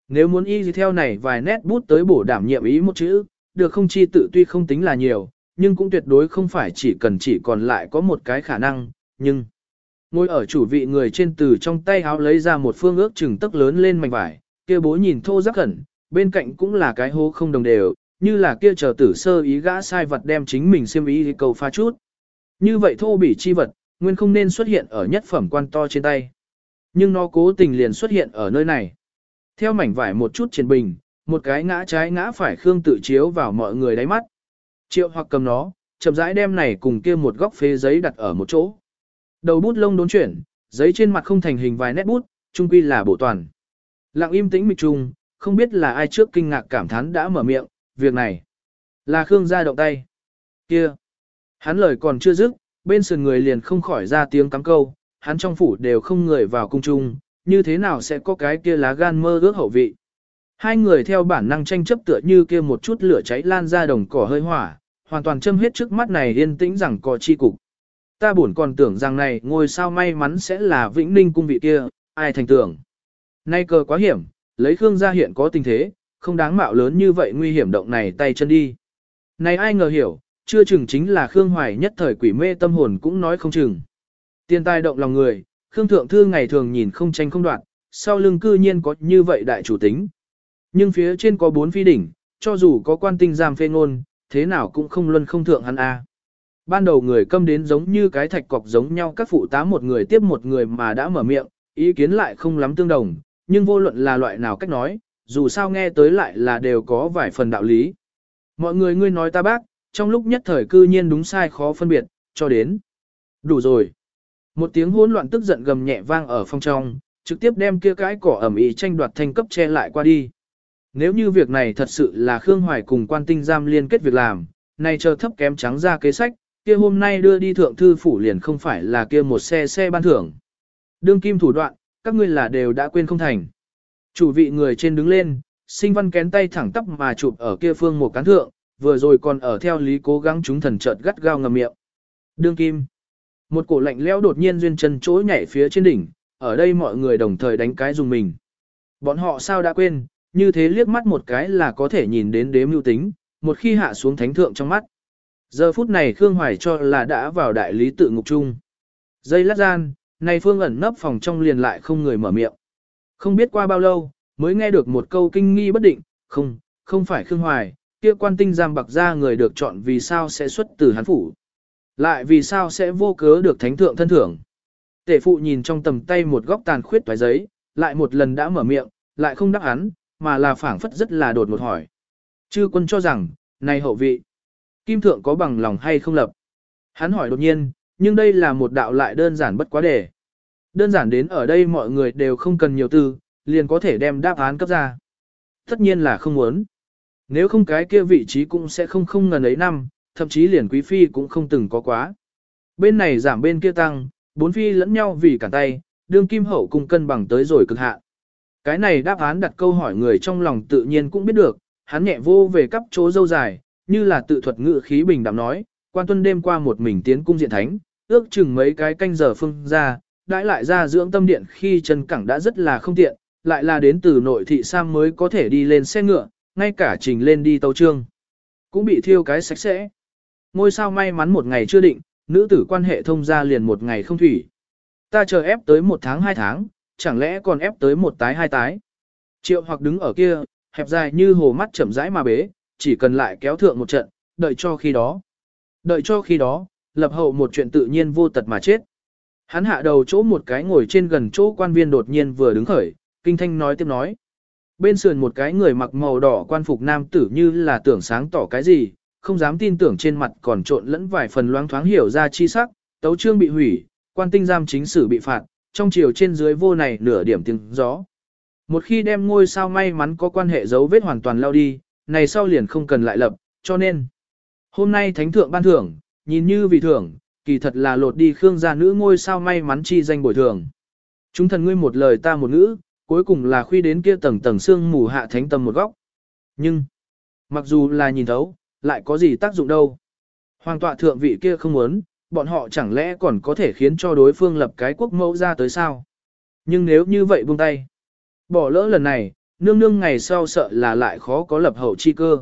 Nếu muốn y gì theo này vài nét bút tới bổ đảm nhiệm ý một chữ, được không chi tự tuy không tính là nhiều, nhưng cũng tuyệt đối không phải chỉ cần chỉ còn lại có một cái khả năng, nhưng... Ngồi ở chủ vị người trên từ trong tay áo lấy ra một phương ước chừng tấc lớn lên mảnh vải, kia bố nhìn thô rắc khẩn, bên cạnh cũng là cái hố không đồng đều, như là kia chờ tử sơ ý gã sai vật đem chính mình xiêm ý cầu pha chút. Như vậy thô bỉ chi vật, nguyên không nên xuất hiện ở nhất phẩm quan to trên tay. Nhưng nó cố tình liền xuất hiện ở nơi này. Theo mảnh vải một chút trên bình, một cái ngã trái ngã phải khương tự chiếu vào mọi người đáy mắt. Triệu hoặc cầm nó, chậm rãi đem này cùng kia một góc phế giấy đặt ở một chỗ. Đầu bút lông đốn chuyển, giấy trên mặt không thành hình vài nét bút, trung quy là bổ toàn. Lặng im tĩnh mịch trùng, không biết là ai trước kinh ngạc cảm thán đã mở miệng, việc này là Khương gia động tay. Kia, hắn lời còn chưa dứt, bên sườn người liền không khỏi ra tiếng cắm câu, hắn trong phủ đều không người vào cung trung, như thế nào sẽ có cái kia lá gan mơ ước hậu vị. Hai người theo bản năng tranh chấp tựa như kia một chút lửa cháy lan ra đồng cỏ hơi hỏa, hoàn toàn châm hết trước mắt này yên tĩnh rằng cỏ chi cục. Ta buồn còn tưởng rằng này ngôi sao may mắn sẽ là vĩnh ninh cung vị kia, ai thành tưởng. Nay cờ quá hiểm, lấy Khương gia hiện có tình thế, không đáng mạo lớn như vậy nguy hiểm động này tay chân đi. Này ai ngờ hiểu, chưa chừng chính là Khương Hoài nhất thời quỷ mê tâm hồn cũng nói không chừng. Tiên tai động lòng người, Khương Thượng Thư ngày thường nhìn không tranh không đoạn, sau lưng cư nhiên có như vậy đại chủ tính. Nhưng phía trên có bốn phi đỉnh, cho dù có quan tinh giam phê ngôn, thế nào cũng không luân không thượng hắn a. Ban đầu người câm đến giống như cái thạch cọc giống nhau các phụ tá một người tiếp một người mà đã mở miệng, ý kiến lại không lắm tương đồng, nhưng vô luận là loại nào cách nói, dù sao nghe tới lại là đều có vài phần đạo lý. Mọi người ngươi nói ta bác, trong lúc nhất thời cư nhiên đúng sai khó phân biệt, cho đến. Đủ rồi. Một tiếng hỗn loạn tức giận gầm nhẹ vang ở phòng trong, trực tiếp đem kia cái cỏ ẩm ý tranh đoạt thanh cấp che lại qua đi. Nếu như việc này thật sự là Khương Hoài cùng quan tinh giam liên kết việc làm, này chờ thấp kém trắng ra kế sách, kia hôm nay đưa đi thượng thư phủ liền không phải là kia một xe xe ban thưởng. Đương kim thủ đoạn, các ngươi là đều đã quên không thành. Chủ vị người trên đứng lên, sinh văn kén tay thẳng tắp mà chụp ở kia phương một cán thượng, vừa rồi còn ở theo lý cố gắng chúng thần chợt gắt gao ngầm miệng. Đương kim. Một cổ lạnh lẽo đột nhiên duyên chân chối nhảy phía trên đỉnh, ở đây mọi người đồng thời đánh cái dùng mình. Bọn họ sao đã quên, như thế liếc mắt một cái là có thể nhìn đến đếm mưu tính, một khi hạ xuống thánh thượng trong mắt. Giờ phút này Khương Hoài cho là đã vào đại lý tự ngục chung. Dây lát gian, này phương ẩn nấp phòng trong liền lại không người mở miệng. Không biết qua bao lâu, mới nghe được một câu kinh nghi bất định, không, không phải Khương Hoài, kia quan tinh giam bạc ra người được chọn vì sao sẽ xuất từ hắn phủ. Lại vì sao sẽ vô cớ được thánh thượng thân thưởng. Tể phụ nhìn trong tầm tay một góc tàn khuyết toái giấy, lại một lần đã mở miệng, lại không đáp án, mà là phảng phất rất là đột một hỏi. Chư quân cho rằng, này hậu vị, kim thượng có bằng lòng hay không lập? Hắn hỏi đột nhiên, nhưng đây là một đạo lại đơn giản bất quá đề. Đơn giản đến ở đây mọi người đều không cần nhiều tư, liền có thể đem đáp án cấp ra. Tất nhiên là không muốn. Nếu không cái kia vị trí cũng sẽ không không ngần ấy năm, thậm chí liền quý phi cũng không từng có quá. Bên này giảm bên kia tăng, bốn phi lẫn nhau vì cản tay, đương kim hậu cùng cân bằng tới rồi cực hạn. Cái này đáp án đặt câu hỏi người trong lòng tự nhiên cũng biết được, hắn nhẹ vô về cấp chỗ dâu dài, như là tự thuật ngự khí bình đạm nói, quan tuân đêm qua một mình tiến cung diện thánh, ước chừng mấy cái canh giờ phương ra, đãi lại ra dưỡng tâm điện khi chân cẳng đã rất là không tiện, lại là đến từ nội thị Sam mới có thể đi lên xe ngựa, ngay cả trình lên đi tàu trương. Cũng bị thiêu cái sạch sẽ. Ngôi sao may mắn một ngày chưa định, nữ tử quan hệ thông ra liền một ngày không thủy. Ta chờ ép tới một tháng hai tháng, chẳng lẽ còn ép tới một tái hai tái. Triệu hoặc đứng ở kia, hẹp dài như hồ mắt chậm rãi mà bế, chỉ cần lại kéo thượng một trận, đợi cho khi đó. Đợi cho khi đó, lập hậu một chuyện tự nhiên vô tật mà chết. Hắn hạ đầu chỗ một cái ngồi trên gần chỗ quan viên đột nhiên vừa đứng khởi, kinh thanh nói tiếp nói. Bên sườn một cái người mặc màu đỏ quan phục nam tử như là tưởng sáng tỏ cái gì, không dám tin tưởng trên mặt còn trộn lẫn vài phần loáng thoáng hiểu ra chi sắc, tấu trương bị hủy, quan tinh giam chính sử bị phạt, trong chiều trên dưới vô này nửa điểm tiếng gió. Một khi đem ngôi sao may mắn có quan hệ dấu vết hoàn toàn lao đi, này sau liền không cần lại lập, cho nên. Hôm nay thánh thượng ban thưởng, nhìn như vì thưởng, kỳ thật là lột đi khương gia nữ ngôi sao may mắn chi danh bồi thường. Chúng thần ngươi một lời ta một ngữ, cuối cùng là khuy đến kia tầng tầng xương mù hạ thánh tâm một góc. Nhưng, mặc dù là nhìn thấu, lại có gì tác dụng đâu. Hoàng tọa thượng vị kia không muốn, bọn họ chẳng lẽ còn có thể khiến cho đối phương lập cái quốc mẫu ra tới sao? Nhưng nếu như vậy buông tay, bỏ lỡ lần này, nương nương ngày sau sợ là lại khó có lập hậu chi cơ.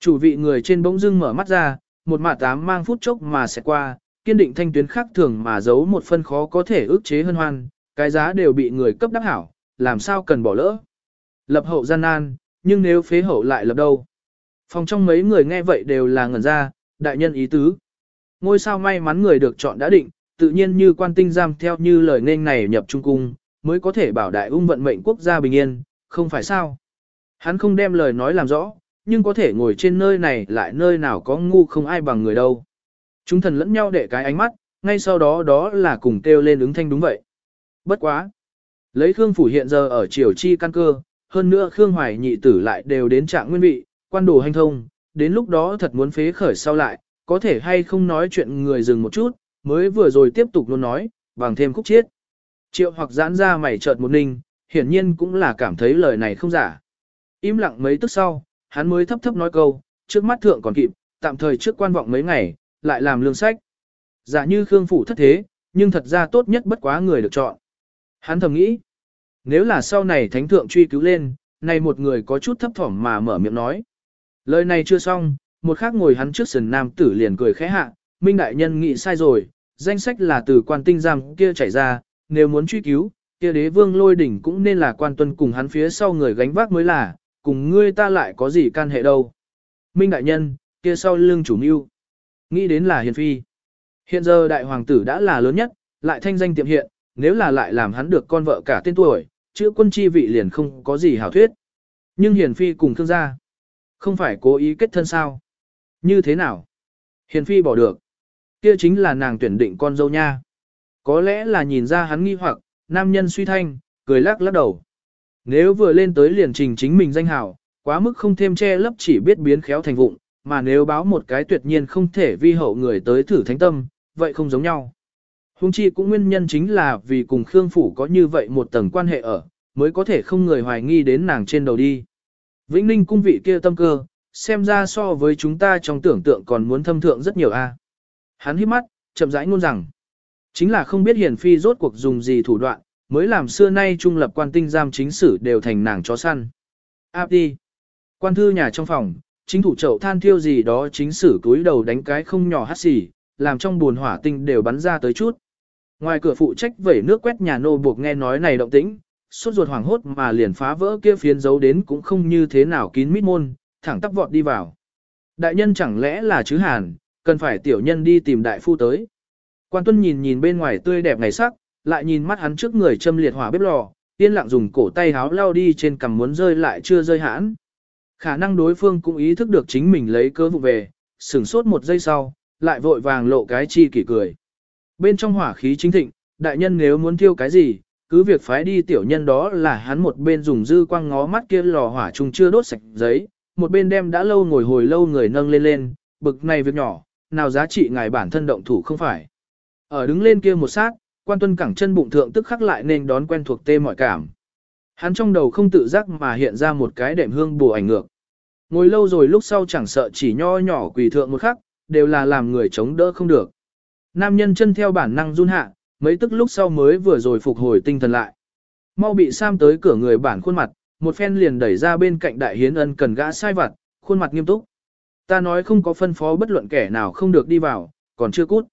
Chủ vị người trên bỗng dưng mở mắt ra, một mạ tám mang phút chốc mà sẽ qua, kiên định thanh tuyến khác thường mà giấu một phân khó có thể ước chế hân hoan, cái giá đều bị người cấp đắc hảo, làm sao cần bỏ lỡ. Lập hậu gian nan, nhưng nếu phế hậu lại lập đâu. Phòng trong mấy người nghe vậy đều là ngẩn ra, đại nhân ý tứ. Ngôi sao may mắn người được chọn đã định, tự nhiên như quan tinh giam theo như lời nên này nhập trung cung, mới có thể bảo đại ung vận mệnh quốc gia bình yên, không phải sao. Hắn không đem lời nói làm rõ, nhưng có thể ngồi trên nơi này lại nơi nào có ngu không ai bằng người đâu. Chúng thần lẫn nhau để cái ánh mắt, ngay sau đó đó là cùng kêu lên ứng thanh đúng vậy. Bất quá. Lấy Khương Phủ hiện giờ ở triều chi căn cơ, hơn nữa Khương Hoài nhị tử lại đều đến trạng nguyên vị, quan đồ hành thông, đến lúc đó thật muốn phế khởi sau lại, có thể hay không nói chuyện người dừng một chút, mới vừa rồi tiếp tục luôn nói, bằng thêm khúc chiết. Triệu hoặc giãn ra mày chợt một ninh, hiển nhiên cũng là cảm thấy lời này không giả. Im lặng mấy tức sau, hắn mới thấp thấp nói câu, trước mắt thượng còn kịp, tạm thời trước quan vọng mấy ngày, lại làm lương sách. Giả như Khương Phủ thất thế, nhưng thật ra tốt nhất bất quá người được chọn. Hắn thầm nghĩ, nếu là sau này thánh thượng truy cứu lên, này một người có chút thấp thỏm mà mở miệng nói. Lời này chưa xong, một khác ngồi hắn trước sườn nam tử liền cười khẽ hạ, Minh Đại Nhân nghĩ sai rồi, danh sách là từ quan tinh giam kia chảy ra, nếu muốn truy cứu, kia đế vương lôi đỉnh cũng nên là quan tuân cùng hắn phía sau người gánh vác mới là, cùng ngươi ta lại có gì can hệ đâu. Minh Đại Nhân, kia sau lưng chủ mưu. Nghĩ đến là hiền phi. Hiện giờ đại hoàng tử đã là lớn nhất, lại thanh danh tiệm hiện, nếu là lại làm hắn được con vợ cả tên tuổi, chữ quân chi vị liền không có gì hảo thuyết. Nhưng hiền phi cùng thương gia, không phải cố ý kết thân sao. Như thế nào? Hiền phi bỏ được. Kia chính là nàng tuyển định con dâu nha. Có lẽ là nhìn ra hắn nghi hoặc, nam nhân suy thanh, cười lắc lắc đầu. Nếu vừa lên tới liền trình chính mình danh hảo, quá mức không thêm che lấp chỉ biết biến khéo thành vụng, mà nếu báo một cái tuyệt nhiên không thể vi hậu người tới thử thánh tâm, vậy không giống nhau. Hùng chi cũng nguyên nhân chính là vì cùng Khương Phủ có như vậy một tầng quan hệ ở, mới có thể không người hoài nghi đến nàng trên đầu đi. Vĩnh Ninh cung vị kia tâm cơ, xem ra so với chúng ta trong tưởng tượng còn muốn thâm thượng rất nhiều a. Hắn hít mắt, chậm rãi ngôn rằng, chính là không biết hiền phi rốt cuộc dùng gì thủ đoạn, mới làm xưa nay trung lập quan tinh giam chính sử đều thành nàng chó săn. Áp đi. Quan thư nhà trong phòng, chính thủ chậu than thiêu gì đó chính sử túi đầu đánh cái không nhỏ hắt xì, làm trong buồn hỏa tinh đều bắn ra tới chút. Ngoài cửa phụ trách vẩy nước quét nhà nô buộc nghe nói này động tĩnh, sốt ruột hoảng hốt mà liền phá vỡ kia phiến dấu đến cũng không như thế nào kín mít môn, thẳng tắp vọt đi vào. Đại nhân chẳng lẽ là chứ hàn, cần phải tiểu nhân đi tìm đại phu tới. Quan tuân nhìn nhìn bên ngoài tươi đẹp ngày sắc, lại nhìn mắt hắn trước người châm liệt hỏa bếp lò, yên lặng dùng cổ tay háo lao đi trên cằm muốn rơi lại chưa rơi hãn. Khả năng đối phương cũng ý thức được chính mình lấy cơ vụ về, sửng sốt một giây sau, lại vội vàng lộ cái chi kỷ cười. Bên trong hỏa khí chính thịnh, đại nhân nếu muốn thiêu cái gì, cứ việc phái đi tiểu nhân đó là hắn một bên dùng dư quang ngó mắt kia lò hỏa chung chưa đốt sạch giấy, một bên đem đã lâu ngồi hồi lâu người nâng lên lên, bực này việc nhỏ, nào giá trị ngài bản thân động thủ không phải. Ở đứng lên kia một sát, quan tuân cẳng chân bụng thượng tức khắc lại nên đón quen thuộc tê mọi cảm. Hắn trong đầu không tự giác mà hiện ra một cái đệm hương bù ảnh ngược. Ngồi lâu rồi lúc sau chẳng sợ chỉ nho nhỏ quỳ thượng một khắc, đều là làm người chống đỡ không được. Nam nhân chân theo bản năng run hạ, mấy tức lúc sau mới vừa rồi phục hồi tinh thần lại. Mau bị Sam tới cửa người bản khuôn mặt, một phen liền đẩy ra bên cạnh đại hiến ân cần gã sai vặt, khuôn mặt nghiêm túc. Ta nói không có phân phó bất luận kẻ nào không được đi vào, còn chưa cút.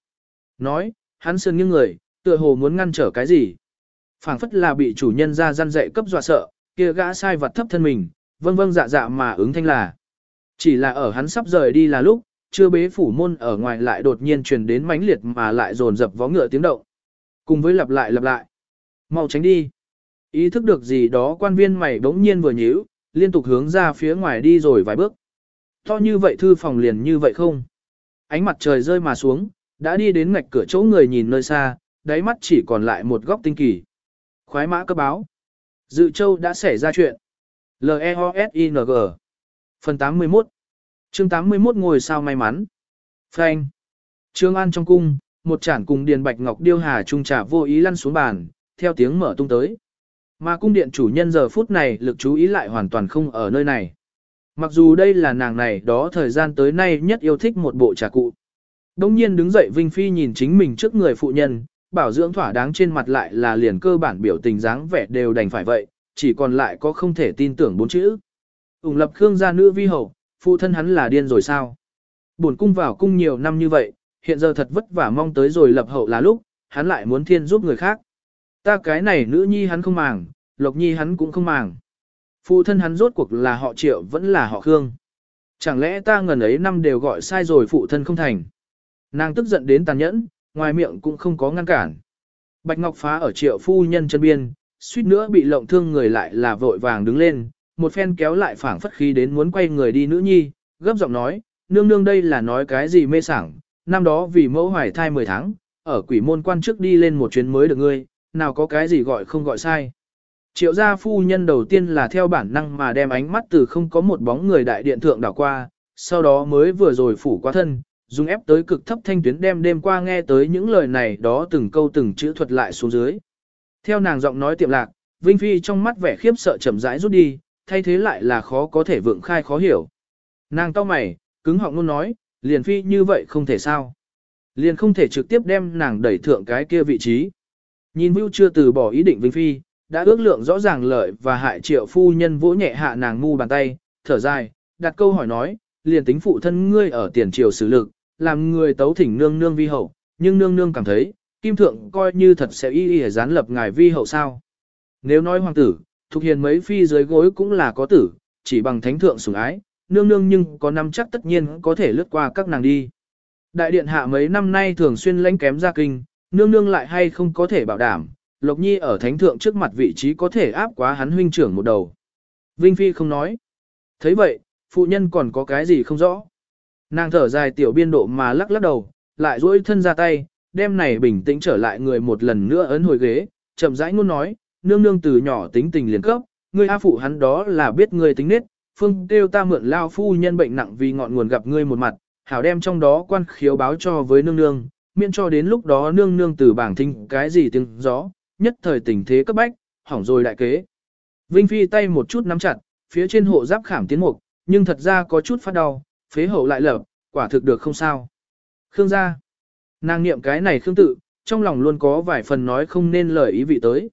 Nói, hắn sơn nghiêng người, tựa hồ muốn ngăn trở cái gì. phảng phất là bị chủ nhân ra gian dạy cấp dọa sợ, kia gã sai vặt thấp thân mình, vâng vâng dạ dạ mà ứng thanh là. Chỉ là ở hắn sắp rời đi là lúc, chưa bế phủ môn ở ngoài lại đột nhiên truyền đến mãnh liệt mà lại dồn dập vó ngựa tiếng động. Cùng với lặp lại lặp lại. Mau tránh đi. Ý thức được gì đó quan viên mày bỗng nhiên vừa nhíu, liên tục hướng ra phía ngoài đi rồi vài bước. To như vậy thư phòng liền như vậy không? Ánh mặt trời rơi mà xuống, đã đi đến ngạch cửa chỗ người nhìn nơi xa, đáy mắt chỉ còn lại một góc tinh kỳ. Khoái mã cấp báo. Dự châu đã xảy ra chuyện. L-E-O-S-I-N-G Phần 81 chương 81 ngồi sao may mắn. Frank Trương An trong cung, một chản cùng Điền Bạch Ngọc Điêu Hà trung trà vô ý lăn xuống bàn, theo tiếng mở tung tới. Mà cung điện chủ nhân giờ phút này lực chú ý lại hoàn toàn không ở nơi này. Mặc dù đây là nàng này đó thời gian tới nay nhất yêu thích một bộ trà cụ. Đông nhiên đứng dậy Vinh Phi nhìn chính mình trước người phụ nhân, bảo dưỡng thỏa đáng trên mặt lại là liền cơ bản biểu tình dáng vẻ đều đành phải vậy, chỉ còn lại có không thể tin tưởng bốn chữ. Ủng lập Khương gia nữ vi hậu, phụ thân hắn là điên rồi sao? Buồn cung vào cung nhiều năm như vậy, hiện giờ thật vất vả mong tới rồi lập hậu là lúc, hắn lại muốn thiên giúp người khác. Ta cái này nữ nhi hắn không màng, lộc nhi hắn cũng không màng. Phụ thân hắn rốt cuộc là họ triệu vẫn là họ Khương. Chẳng lẽ ta ngần ấy năm đều gọi sai rồi phụ thân không thành. Nàng tức giận đến tàn nhẫn, ngoài miệng cũng không có ngăn cản. Bạch Ngọc phá ở triệu phu nhân chân biên, suýt nữa bị lộng thương người lại là vội vàng đứng lên, một phen kéo lại phảng phất khí đến muốn quay người đi nữ nhi, gấp giọng nói, nương nương đây là nói cái gì mê sảng, năm đó vì mẫu hoài thai 10 tháng, ở quỷ môn quan trước đi lên một chuyến mới được ngươi, nào có cái gì gọi không gọi sai. Triệu gia phu nhân đầu tiên là theo bản năng mà đem ánh mắt từ không có một bóng người đại điện thượng đảo qua, sau đó mới vừa rồi phủ qua thân, dùng ép tới cực thấp thanh tuyến đem đêm qua nghe tới những lời này đó từng câu từng chữ thuật lại xuống dưới. Theo nàng giọng nói tiệm lạc, Vinh Phi trong mắt vẻ khiếp sợ chậm rãi rút đi, thay thế lại là khó có thể vượng khai khó hiểu. Nàng to mày, cứng họng luôn nói, liền Phi như vậy không thể sao. Liền không thể trực tiếp đem nàng đẩy thượng cái kia vị trí. Nhìn Vưu chưa từ bỏ ý định Vinh Phi, đã ước lượng rõ ràng lợi và hại triệu phu nhân vỗ nhẹ hạ nàng ngu bàn tay, thở dài, đặt câu hỏi nói, liền tính phụ thân ngươi ở tiền triều xử lực, làm người tấu thỉnh nương nương vi hậu, nhưng nương nương cảm thấy, kim thượng coi như thật sẽ y y gián lập ngài vi hậu sao. Nếu nói hoàng tử, thuộc hiền mấy phi dưới gối cũng là có tử, chỉ bằng thánh thượng sủng ái, nương nương nhưng có năm chắc tất nhiên có thể lướt qua các nàng đi. Đại điện hạ mấy năm nay thường xuyên lãnh kém ra kinh, nương nương lại hay không có thể bảo đảm, Lộc Nhi ở thánh thượng trước mặt vị trí có thể áp quá hắn huynh trưởng một đầu. Vinh Phi không nói. thấy vậy, phụ nhân còn có cái gì không rõ. Nàng thở dài tiểu biên độ mà lắc lắc đầu, lại duỗi thân ra tay, đem này bình tĩnh trở lại người một lần nữa ấn hồi ghế, chậm rãi ngôn nói, nương nương từ nhỏ tính tình liền cấp, ngươi a phụ hắn đó là biết ngươi tính nết, phương kêu ta mượn lao phu nhân bệnh nặng vì ngọn nguồn gặp ngươi một mặt, hảo đem trong đó quan khiếu báo cho với nương nương, miễn cho đến lúc đó nương nương từ bảng thinh cái gì tiếng gió, nhất thời tình thế cấp bách, hỏng rồi đại kế. Vinh Phi tay một chút nắm chặt, phía trên hộ giáp khảm tiến mục, nhưng thật ra có chút phát đau, phế hậu lại lở, quả thực được không sao. Khương gia. Nàng niệm cái này khương tự, trong lòng luôn có vài phần nói không nên lời ý vị tới.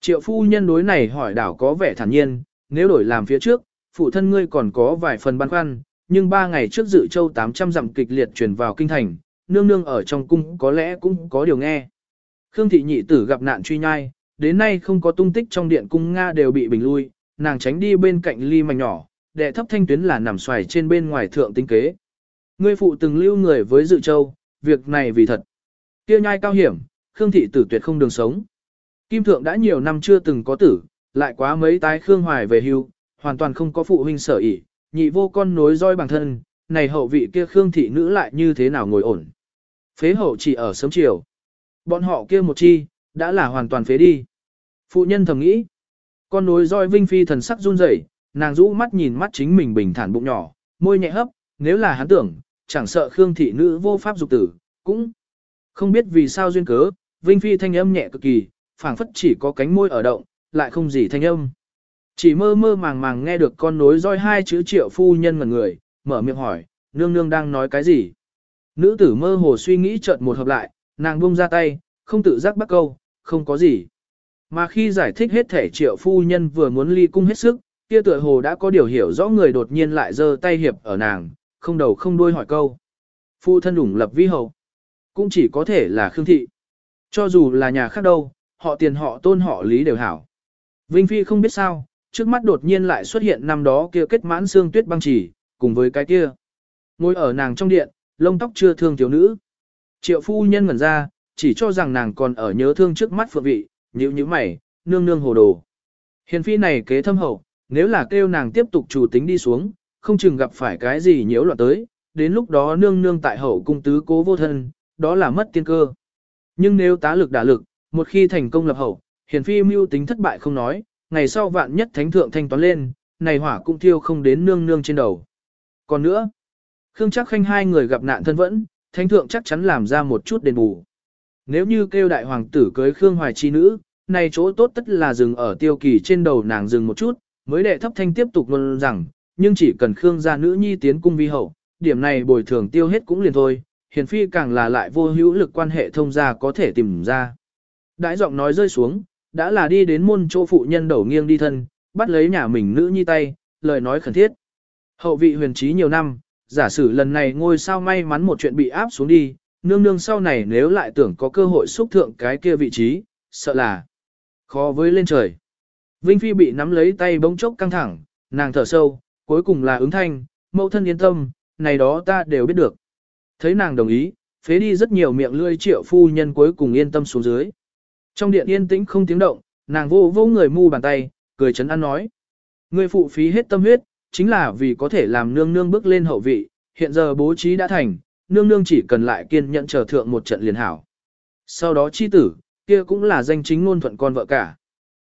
Triệu phu nhân đối này hỏi đảo có vẻ thản nhiên, nếu đổi làm phía trước, phụ thân ngươi còn có vài phần băn khoăn, nhưng ba ngày trước dự châu 800 dặm kịch liệt truyền vào kinh thành, nương nương ở trong cung có lẽ cũng có điều nghe. Khương thị nhị tử gặp nạn truy nhai, đến nay không có tung tích trong điện cung Nga đều bị bình lui, nàng tránh đi bên cạnh ly mảnh nhỏ, đệ thấp thanh tuyến là nằm xoài trên bên ngoài thượng tinh kế. Ngươi phụ từng lưu người với dự châu, việc này vì thật. Kia nhai cao hiểm, Khương thị tử tuyệt không đường sống. Kim thượng đã nhiều năm chưa từng có tử, lại quá mấy tái Khương Hoài về hưu, hoàn toàn không có phụ huynh sở ỷ, nhị vô con nối roi bằng thân, này hậu vị kia Khương thị nữ lại như thế nào ngồi ổn. Phế hậu chỉ ở sớm chiều. Bọn họ kia một chi, đã là hoàn toàn phế đi. Phụ nhân thầm nghĩ. Con nối roi vinh phi thần sắc run rẩy, nàng rũ mắt nhìn mắt chính mình bình thản bụng nhỏ, môi nhẹ hấp, nếu là hắn tưởng, chẳng sợ Khương thị nữ vô pháp dục tử, cũng không biết vì sao duyên cớ, Vinh Phi thanh âm nhẹ cực kỳ, phảng phất chỉ có cánh môi ở động, lại không gì thanh âm. Chỉ mơ mơ màng màng nghe được con nối roi hai chữ triệu phu nhân ngần người, mở miệng hỏi, nương nương đang nói cái gì? Nữ tử mơ hồ suy nghĩ chợt một hợp lại, nàng buông ra tay, không tự giác bắt câu, không có gì. Mà khi giải thích hết thể triệu phu nhân vừa muốn ly cung hết sức, kia tựa hồ đã có điều hiểu rõ người đột nhiên lại giơ tay hiệp ở nàng, không đầu không đuôi hỏi câu. Phu thân đủng lập vi hầu, cũng chỉ có thể là Khương Thị. Cho dù là nhà khác đâu, họ tiền họ tôn họ lý đều hảo. Vinh Phi không biết sao, trước mắt đột nhiên lại xuất hiện năm đó kia kết mãn xương tuyết băng chỉ, cùng với cái kia. Ngồi ở nàng trong điện, lông tóc chưa thương thiếu nữ. Triệu phu nhân ngẩn ra, chỉ cho rằng nàng còn ở nhớ thương trước mắt phượng vị, nhíu như mày, nương nương hồ đồ. Hiền phi này kế thâm hậu, nếu là kêu nàng tiếp tục chủ tính đi xuống, không chừng gặp phải cái gì nhiễu loạn tới, đến lúc đó nương nương tại hậu cung tứ cố vô thân, đó là mất tiên cơ. Nhưng nếu tá lực đả lực, một khi thành công lập hậu, hiền phi mưu tính thất bại không nói, ngày sau vạn nhất thánh thượng thanh toán lên, này hỏa cũng thiêu không đến nương nương trên đầu. Còn nữa, Khương chắc khanh hai người gặp nạn thân vẫn, thánh thượng chắc chắn làm ra một chút đền bù. Nếu như kêu đại hoàng tử cưới Khương Hoài chi nữ, này chỗ tốt tất là dừng ở tiêu kỳ trên đầu nàng dừng một chút, mới đệ thấp thanh tiếp tục luôn rằng, nhưng chỉ cần Khương gia nữ nhi tiến cung vi hậu, điểm này bồi thường tiêu hết cũng liền thôi, hiền phi càng là lại vô hữu lực quan hệ thông gia có thể tìm ra. Đãi giọng nói rơi xuống, đã là đi đến môn chỗ phụ nhân đầu nghiêng đi thân, bắt lấy nhà mình nữ nhi tay, lời nói khẩn thiết. Hậu vị huyền trí nhiều năm, giả sử lần này ngôi sao may mắn một chuyện bị áp xuống đi, nương nương sau này nếu lại tưởng có cơ hội xúc thượng cái kia vị trí, sợ là khó với lên trời. Vinh Phi bị nắm lấy tay bỗng chốc căng thẳng, nàng thở sâu, cuối cùng là ứng thanh, mẫu thân yên tâm, này đó ta đều biết được. Thấy nàng đồng ý, phế đi rất nhiều miệng lươi triệu phu nhân cuối cùng yên tâm xuống dưới. Trong điện yên tĩnh không tiếng động, nàng vô vô người mu bàn tay, cười chấn an nói. Người phụ phí hết tâm huyết, chính là vì có thể làm nương nương bước lên hậu vị, hiện giờ bố trí đã thành, nương nương chỉ cần lại kiên nhẫn chờ thượng một trận liền hảo. Sau đó chi tử, kia cũng là danh chính ngôn thuận con vợ cả.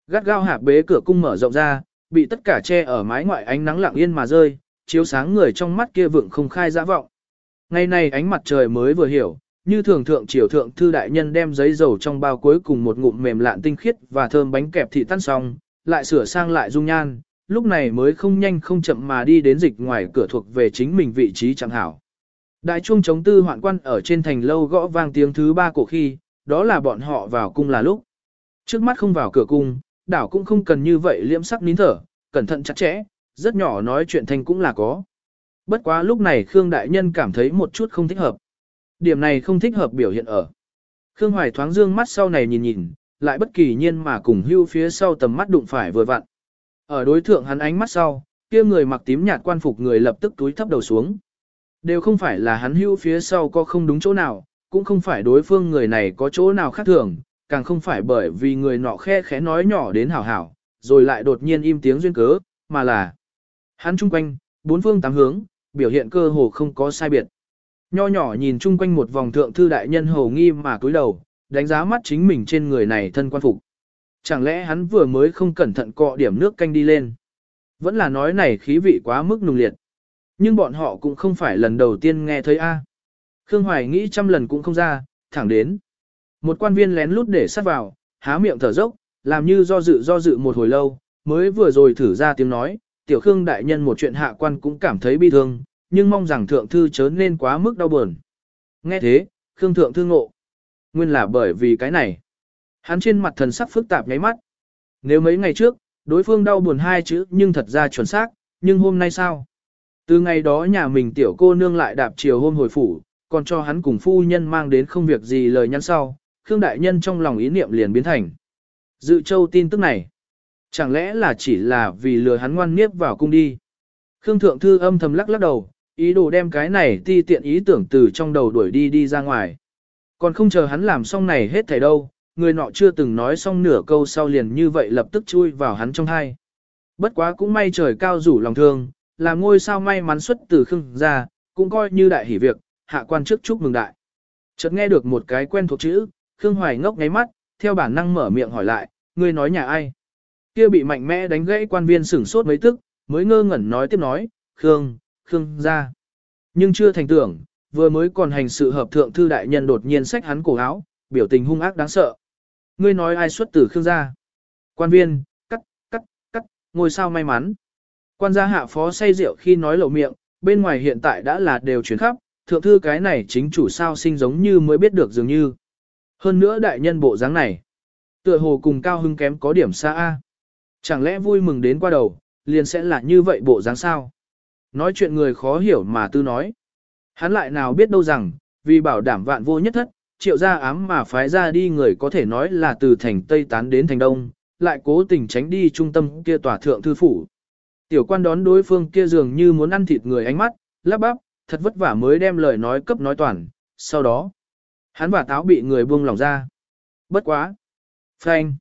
Gắt gao hạp bế cửa cung mở rộng ra, bị tất cả che ở mái ngoại ánh nắng lặng yên mà rơi, chiếu sáng người trong mắt kia vượng không khai dã vọng. Ngày này ánh mặt trời mới vừa hiểu, như thường thượng triều thượng thư đại nhân đem giấy dầu trong bao cuối cùng một ngụm mềm lạn tinh khiết và thơm bánh kẹp thị tan xong, lại sửa sang lại dung nhan, lúc này mới không nhanh không chậm mà đi đến dịch ngoài cửa thuộc về chính mình vị trí chẳng hảo. Đại chuông chống tư hoạn quan ở trên thành lâu gõ vang tiếng thứ ba cổ khi, đó là bọn họ vào cung là lúc. Trước mắt không vào cửa cung, đảo cũng không cần như vậy liễm sắc nín thở, cẩn thận chặt chẽ, rất nhỏ nói chuyện thành cũng là có. Bất quá lúc này Khương Đại Nhân cảm thấy một chút không thích hợp. Điểm này không thích hợp biểu hiện ở. Khương Hoài thoáng dương mắt sau này nhìn nhìn, lại bất kỳ nhiên mà cùng hưu phía sau tầm mắt đụng phải vừa vặn. Ở đối thượng hắn ánh mắt sau, kia người mặc tím nhạt quan phục người lập tức túi thấp đầu xuống. Đều không phải là hắn hưu phía sau có không đúng chỗ nào, cũng không phải đối phương người này có chỗ nào khác thường, càng không phải bởi vì người nọ khe khẽ nói nhỏ đến hảo hảo, rồi lại đột nhiên im tiếng duyên cớ, mà là hắn chung quanh, bốn phương tám hướng, biểu hiện cơ hồ không có sai biệt. Nho nhỏ nhìn chung quanh một vòng thượng thư đại nhân hầu nghi mà cúi đầu, đánh giá mắt chính mình trên người này thân quan phục. Chẳng lẽ hắn vừa mới không cẩn thận cọ điểm nước canh đi lên. Vẫn là nói này khí vị quá mức nùng liệt. Nhưng bọn họ cũng không phải lần đầu tiên nghe thấy A. Khương Hoài nghĩ trăm lần cũng không ra, thẳng đến. Một quan viên lén lút để sát vào, há miệng thở dốc, làm như do dự do dự một hồi lâu, mới vừa rồi thử ra tiếng nói, tiểu Khương đại nhân một chuyện hạ quan cũng cảm thấy bi thương, nhưng mong rằng thượng thư chớ nên quá mức đau buồn. Nghe thế, Khương thượng thư ngộ. Nguyên là bởi vì cái này. Hắn trên mặt thần sắc phức tạp nháy mắt. Nếu mấy ngày trước, đối phương đau buồn hai chữ nhưng thật ra chuẩn xác, nhưng hôm nay sao? Từ ngày đó nhà mình tiểu cô nương lại đạp chiều hôm hồi phủ, còn cho hắn cùng phu nhân mang đến không việc gì lời nhắn sau, Khương Đại Nhân trong lòng ý niệm liền biến thành. Dự châu tin tức này, chẳng lẽ là chỉ là vì lừa hắn ngoan nghiếp vào cung đi. Khương Thượng Thư âm thầm lắc lắc đầu, ý đồ đem cái này ti tiện ý tưởng từ trong đầu đuổi đi đi ra ngoài. Còn không chờ hắn làm xong này hết thảy đâu, người nọ chưa từng nói xong nửa câu sau liền như vậy lập tức chui vào hắn trong hai. Bất quá cũng may trời cao rủ lòng thương, là ngôi sao may mắn xuất từ khương ra, cũng coi như đại hỷ việc, hạ quan trước chúc mừng đại. Chợt nghe được một cái quen thuộc chữ, Khương Hoài ngốc ngáy mắt, theo bản năng mở miệng hỏi lại, ngươi nói nhà ai? Kia bị mạnh mẽ đánh gãy quan viên sửng sốt mấy tức, mới ngơ ngẩn nói tiếp nói, Khương, Khương ra. Nhưng chưa thành tưởng, vừa mới còn hành sự hợp thượng thư đại nhân đột nhiên xách hắn cổ áo, biểu tình hung ác đáng sợ. Ngươi nói ai xuất từ Khương gia? Quan viên, cắt, cắt, cắt, ngôi sao may mắn. Quan gia hạ phó say rượu khi nói lộ miệng, bên ngoài hiện tại đã là đều chuyển khắp, thượng thư cái này chính chủ sao sinh giống như mới biết được dường như. Hơn nữa đại nhân bộ dáng này, tựa hồ cùng cao hưng kém có điểm xa A. Chẳng lẽ vui mừng đến qua đầu, liền sẽ là như vậy bộ dáng sao? Nói chuyện người khó hiểu mà tư nói. Hắn lại nào biết đâu rằng, vì bảo đảm vạn vô nhất thất, triệu gia ám mà phái ra đi người có thể nói là từ thành Tây tán đến thành Đông, lại cố tình tránh đi trung tâm kia tòa thượng thư phủ. Tiểu quan đón đối phương kia dường như muốn ăn thịt người ánh mắt, lắp bắp, thật vất vả mới đem lời nói cấp nói toàn, sau đó, hắn và táo bị người buông lòng ra. Bất quá. Phanh.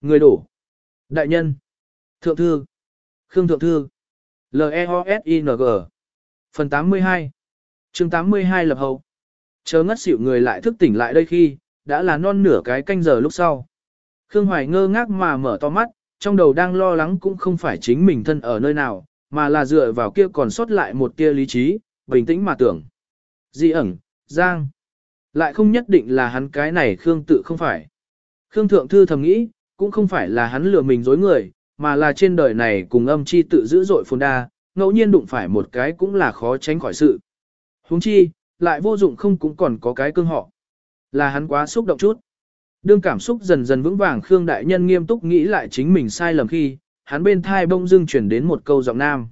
Người đổ. Đại nhân. Thượng thư. Khương thượng thư. L-E-O-S-I-N-G. Phần 82. chương 82 lập hậu. Chờ ngất xỉu người lại thức tỉnh lại đây khi, đã là non nửa cái canh giờ lúc sau. Khương Hoài ngơ ngác mà mở to mắt, trong đầu đang lo lắng cũng không phải chính mình thân ở nơi nào, mà là dựa vào kia còn sót lại một tia lý trí, bình tĩnh mà tưởng. Di ẩn, Giang. Lại không nhất định là hắn cái này Khương tự không phải. Khương Thượng Thư thầm nghĩ, cũng không phải là hắn lừa mình dối người, mà là trên đời này cùng âm chi tự giữ dội phồn đa, ngẫu nhiên đụng phải một cái cũng là khó tránh khỏi sự. Huống chi, lại vô dụng không cũng còn có cái cương họ. Là hắn quá xúc động chút. Đương cảm xúc dần dần vững vàng Khương Đại Nhân nghiêm túc nghĩ lại chính mình sai lầm khi, hắn bên thai bông dưng chuyển đến một câu giọng nam.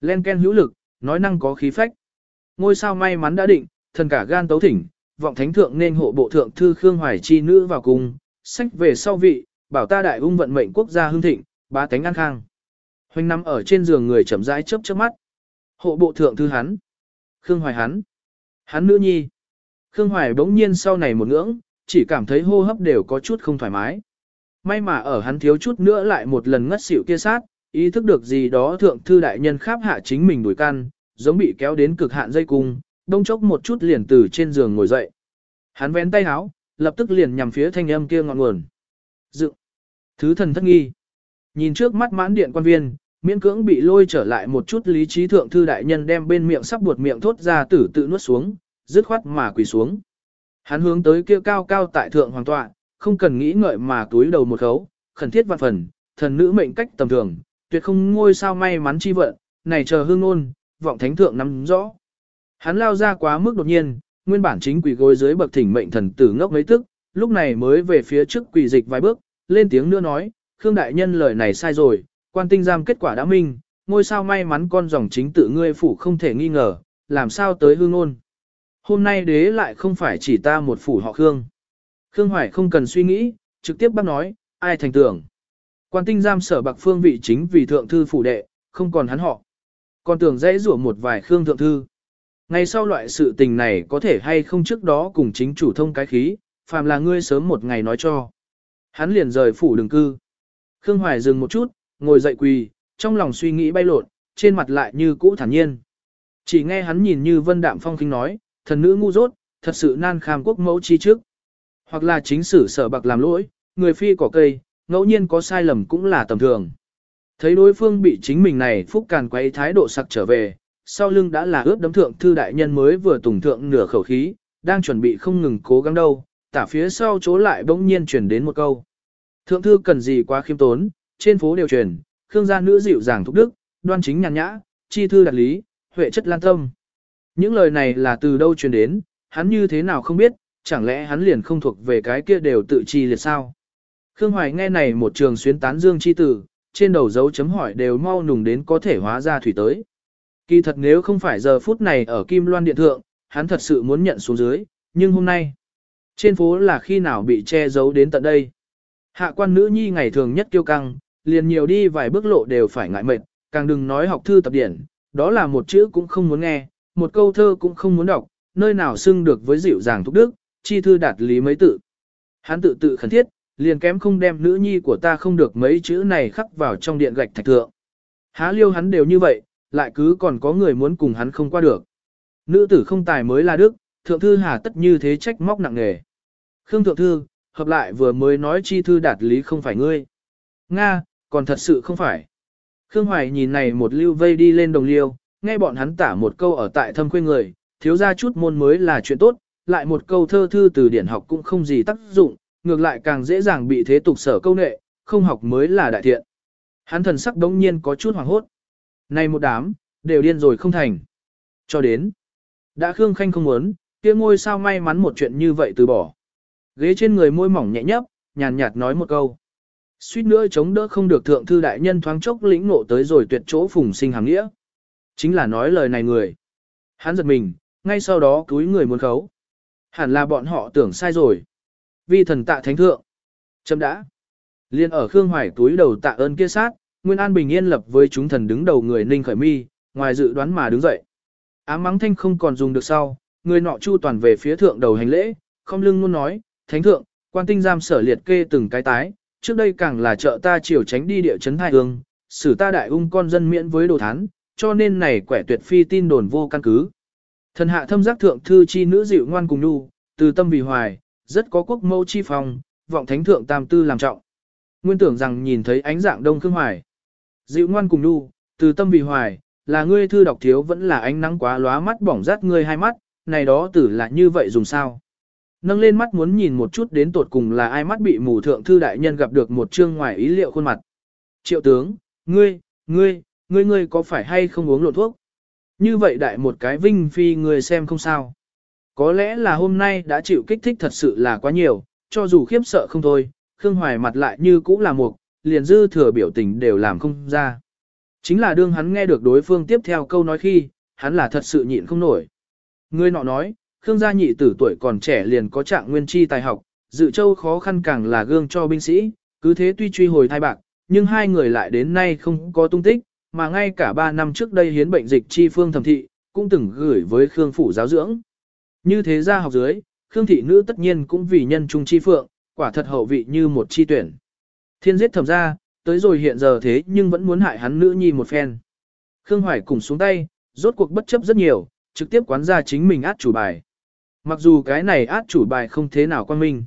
Len ken hữu lực, nói năng có khí phách. Ngôi sao may mắn đã định, thần cả gan tấu thỉnh, vọng thánh thượng nên hộ bộ thượng thư Khương Hoài chi nữ vào cùng, sách về sau vị, bảo ta đại ung vận mệnh quốc gia hưng thịnh, bá tánh an khang. Hoành nằm ở trên giường người chậm rãi chớp chớp mắt. Hộ bộ thượng thư hắn. Khương Hoài hắn. Hắn nữ nhi. Khương Hoài bỗng nhiên sau này một ngưỡng, chỉ cảm thấy hô hấp đều có chút không thoải mái. May mà ở hắn thiếu chút nữa lại một lần ngất xỉu kia sát, ý thức được gì đó thượng thư đại nhân kháp hạ chính mình đuổi căn, giống bị kéo đến cực hạn dây cung, đông chốc một chút liền từ trên giường ngồi dậy. Hắn vén tay háo, lập tức liền nhằm phía thanh âm kia ngọn nguồn. Dự. Thứ thần thất nghi. Nhìn trước mắt mãn điện quan viên, miễn cưỡng bị lôi trở lại một chút lý trí thượng thư đại nhân đem bên miệng sắp buột miệng thốt ra tử tự nuốt xuống, dứt khoát mà quỳ xuống. Hắn hướng tới kia cao cao tại thượng hoàng tọa, không cần nghĩ ngợi mà túi đầu một khấu, khẩn thiết vạn phần, thần nữ mệnh cách tầm thường, tuyệt không ngôi sao may mắn chi vận, này chờ hương ôn, vọng thánh thượng nắm rõ. Hắn lao ra quá mức đột nhiên, nguyên bản chính quỳ gối dưới bậc thỉnh mệnh thần tử ngốc mấy tức, lúc này mới về phía trước quỳ dịch vài bước, lên tiếng nữa nói, Khương đại nhân lời này sai rồi, quan tinh giam kết quả đã minh, ngôi sao may mắn con dòng chính tự ngươi phủ không thể nghi ngờ, làm sao tới hương ôn. Hôm nay đế lại không phải chỉ ta một phủ họ Khương. Khương Hoài không cần suy nghĩ, trực tiếp bác nói, ai thành tưởng. Quan tinh giam sở bạc phương vị chính vì thượng thư phủ đệ, không còn hắn họ. Còn tưởng dễ rủa một vài Khương thượng thư. Ngay sau loại sự tình này có thể hay không trước đó cùng chính chủ thông cái khí, phàm là ngươi sớm một ngày nói cho. Hắn liền rời phủ đường cư. Khương Hoài dừng một chút, ngồi dậy quỳ, trong lòng suy nghĩ bay lộn, trên mặt lại như cũ thản nhiên. Chỉ nghe hắn nhìn như vân đạm phong khinh nói, thần nữ ngu dốt, thật sự nan kham quốc mẫu chi trước. Hoặc là chính sử sở bạc làm lỗi, người phi cỏ cây, ngẫu nhiên có sai lầm cũng là tầm thường. Thấy đối phương bị chính mình này phúc càn quay thái độ sặc trở về, sau lưng đã là ướt đấm thượng thư đại nhân mới vừa tùng thượng nửa khẩu khí, đang chuẩn bị không ngừng cố gắng đâu, tả phía sau chỗ lại bỗng nhiên chuyển đến một câu. Thượng thư cần gì quá khiêm tốn, trên phố đều truyền, khương gia nữ dịu dàng thúc đức, đoan chính nhàn nhã, chi thư đạt lý, huệ chất lan tâm. Những lời này là từ đâu truyền đến, hắn như thế nào không biết, chẳng lẽ hắn liền không thuộc về cái kia đều tự chi liệt sao? Khương Hoài nghe này một trường xuyến tán dương chi tử, trên đầu dấu chấm hỏi đều mau nùng đến có thể hóa ra thủy tới. Kỳ thật nếu không phải giờ phút này ở Kim Loan Điện Thượng, hắn thật sự muốn nhận xuống dưới, nhưng hôm nay, trên phố là khi nào bị che giấu đến tận đây. Hạ quan nữ nhi ngày thường nhất kiêu căng, liền nhiều đi vài bước lộ đều phải ngại mệt, càng đừng nói học thư tập điển, đó là một chữ cũng không muốn nghe, một câu thơ cũng không muốn đọc, nơi nào xưng được với dịu dàng thúc đức, chi thư đạt lý mấy tự. Hắn tự tự khẩn thiết, liền kém không đem nữ nhi của ta không được mấy chữ này khắc vào trong điện gạch thạch thượng. Há liêu hắn đều như vậy, lại cứ còn có người muốn cùng hắn không qua được. Nữ tử không tài mới là đức, thượng thư hà tất như thế trách móc nặng nề, Khương thượng thư, hợp lại vừa mới nói chi thư đạt lý không phải ngươi. Nga, còn thật sự không phải. Khương Hoài nhìn này một lưu vây đi lên đồng liêu, nghe bọn hắn tả một câu ở tại thâm quê người, thiếu ra chút môn mới là chuyện tốt, lại một câu thơ thư từ điển học cũng không gì tác dụng, ngược lại càng dễ dàng bị thế tục sở câu nệ, không học mới là đại thiện. Hắn thần sắc đống nhiên có chút hoảng hốt. Này một đám, đều điên rồi không thành. Cho đến, đã Khương Khanh không muốn, kia ngôi sao may mắn một chuyện như vậy từ bỏ. Ghế trên người môi mỏng nhẹ nhấp, nhàn nhạt nói một câu. Suýt nữa chống đỡ không được thượng thư đại nhân thoáng chốc lĩnh nộ tới rồi tuyệt chỗ phùng sinh hàng nghĩa. Chính là nói lời này người. Hắn giật mình, ngay sau đó túi người muốn khấu. Hẳn là bọn họ tưởng sai rồi. Vi thần tạ thánh thượng. Chấm đã. Liên ở Khương Hoài túi đầu tạ ơn kia sát, Nguyên An bình yên lập với chúng thần đứng đầu người ninh khởi mi, ngoài dự đoán mà đứng dậy. Ám mắng thanh không còn dùng được sau, người nọ chu toàn về phía thượng đầu hành lễ, không lưng luôn nói, thánh thượng, quan tinh giam sở liệt kê từng cái tái, trước đây càng là trợ ta chiều tránh đi địa chấn thai hương, xử ta đại ung con dân miễn với đồ thán, cho nên này quẻ tuyệt phi tin đồn vô căn cứ. Thần hạ thâm giác thượng thư chi nữ dịu ngoan cùng nhu, từ tâm vì hoài, rất có quốc mẫu chi phòng, vọng thánh thượng tam tư làm trọng. Nguyên tưởng rằng nhìn thấy ánh dạng đông khương hoài. Dịu ngoan cùng nhu, từ tâm vì hoài, là ngươi thư đọc thiếu vẫn là ánh nắng quá lóa mắt bỏng rát ngươi hai mắt, này đó tử là như vậy dùng sao. Nâng lên mắt muốn nhìn một chút đến tột cùng là ai mắt bị mù thượng thư đại nhân gặp được một chương ngoài ý liệu khuôn mặt. Triệu tướng, ngươi, ngươi, ngươi ngươi có phải hay không uống lộn thuốc? Như vậy đại một cái vinh phi ngươi xem không sao. Có lẽ là hôm nay đã chịu kích thích thật sự là quá nhiều, cho dù khiếp sợ không thôi, Khương Hoài mặt lại như cũ là một, liền dư thừa biểu tình đều làm không ra. Chính là đương hắn nghe được đối phương tiếp theo câu nói khi, hắn là thật sự nhịn không nổi. Người nọ nói, Khương gia nhị tử tuổi còn trẻ liền có trạng nguyên chi tài học, dự châu khó khăn càng là gương cho binh sĩ, cứ thế tuy truy hồi thai bạc, nhưng hai người lại đến nay không có tung tích, mà ngay cả ba năm trước đây hiến bệnh dịch chi phương thẩm thị, cũng từng gửi với Khương phủ giáo dưỡng. Như thế ra học dưới, Khương thị nữ tất nhiên cũng vì nhân trung chi phượng, quả thật hậu vị như một chi tuyển. Thiên giết thẩm ra, tới rồi hiện giờ thế nhưng vẫn muốn hại hắn nữ nhi một phen. Khương Hoài cùng xuống tay, rốt cuộc bất chấp rất nhiều, trực tiếp quán ra chính mình át chủ bài. Mặc dù cái này át chủ bài không thế nào quan minh.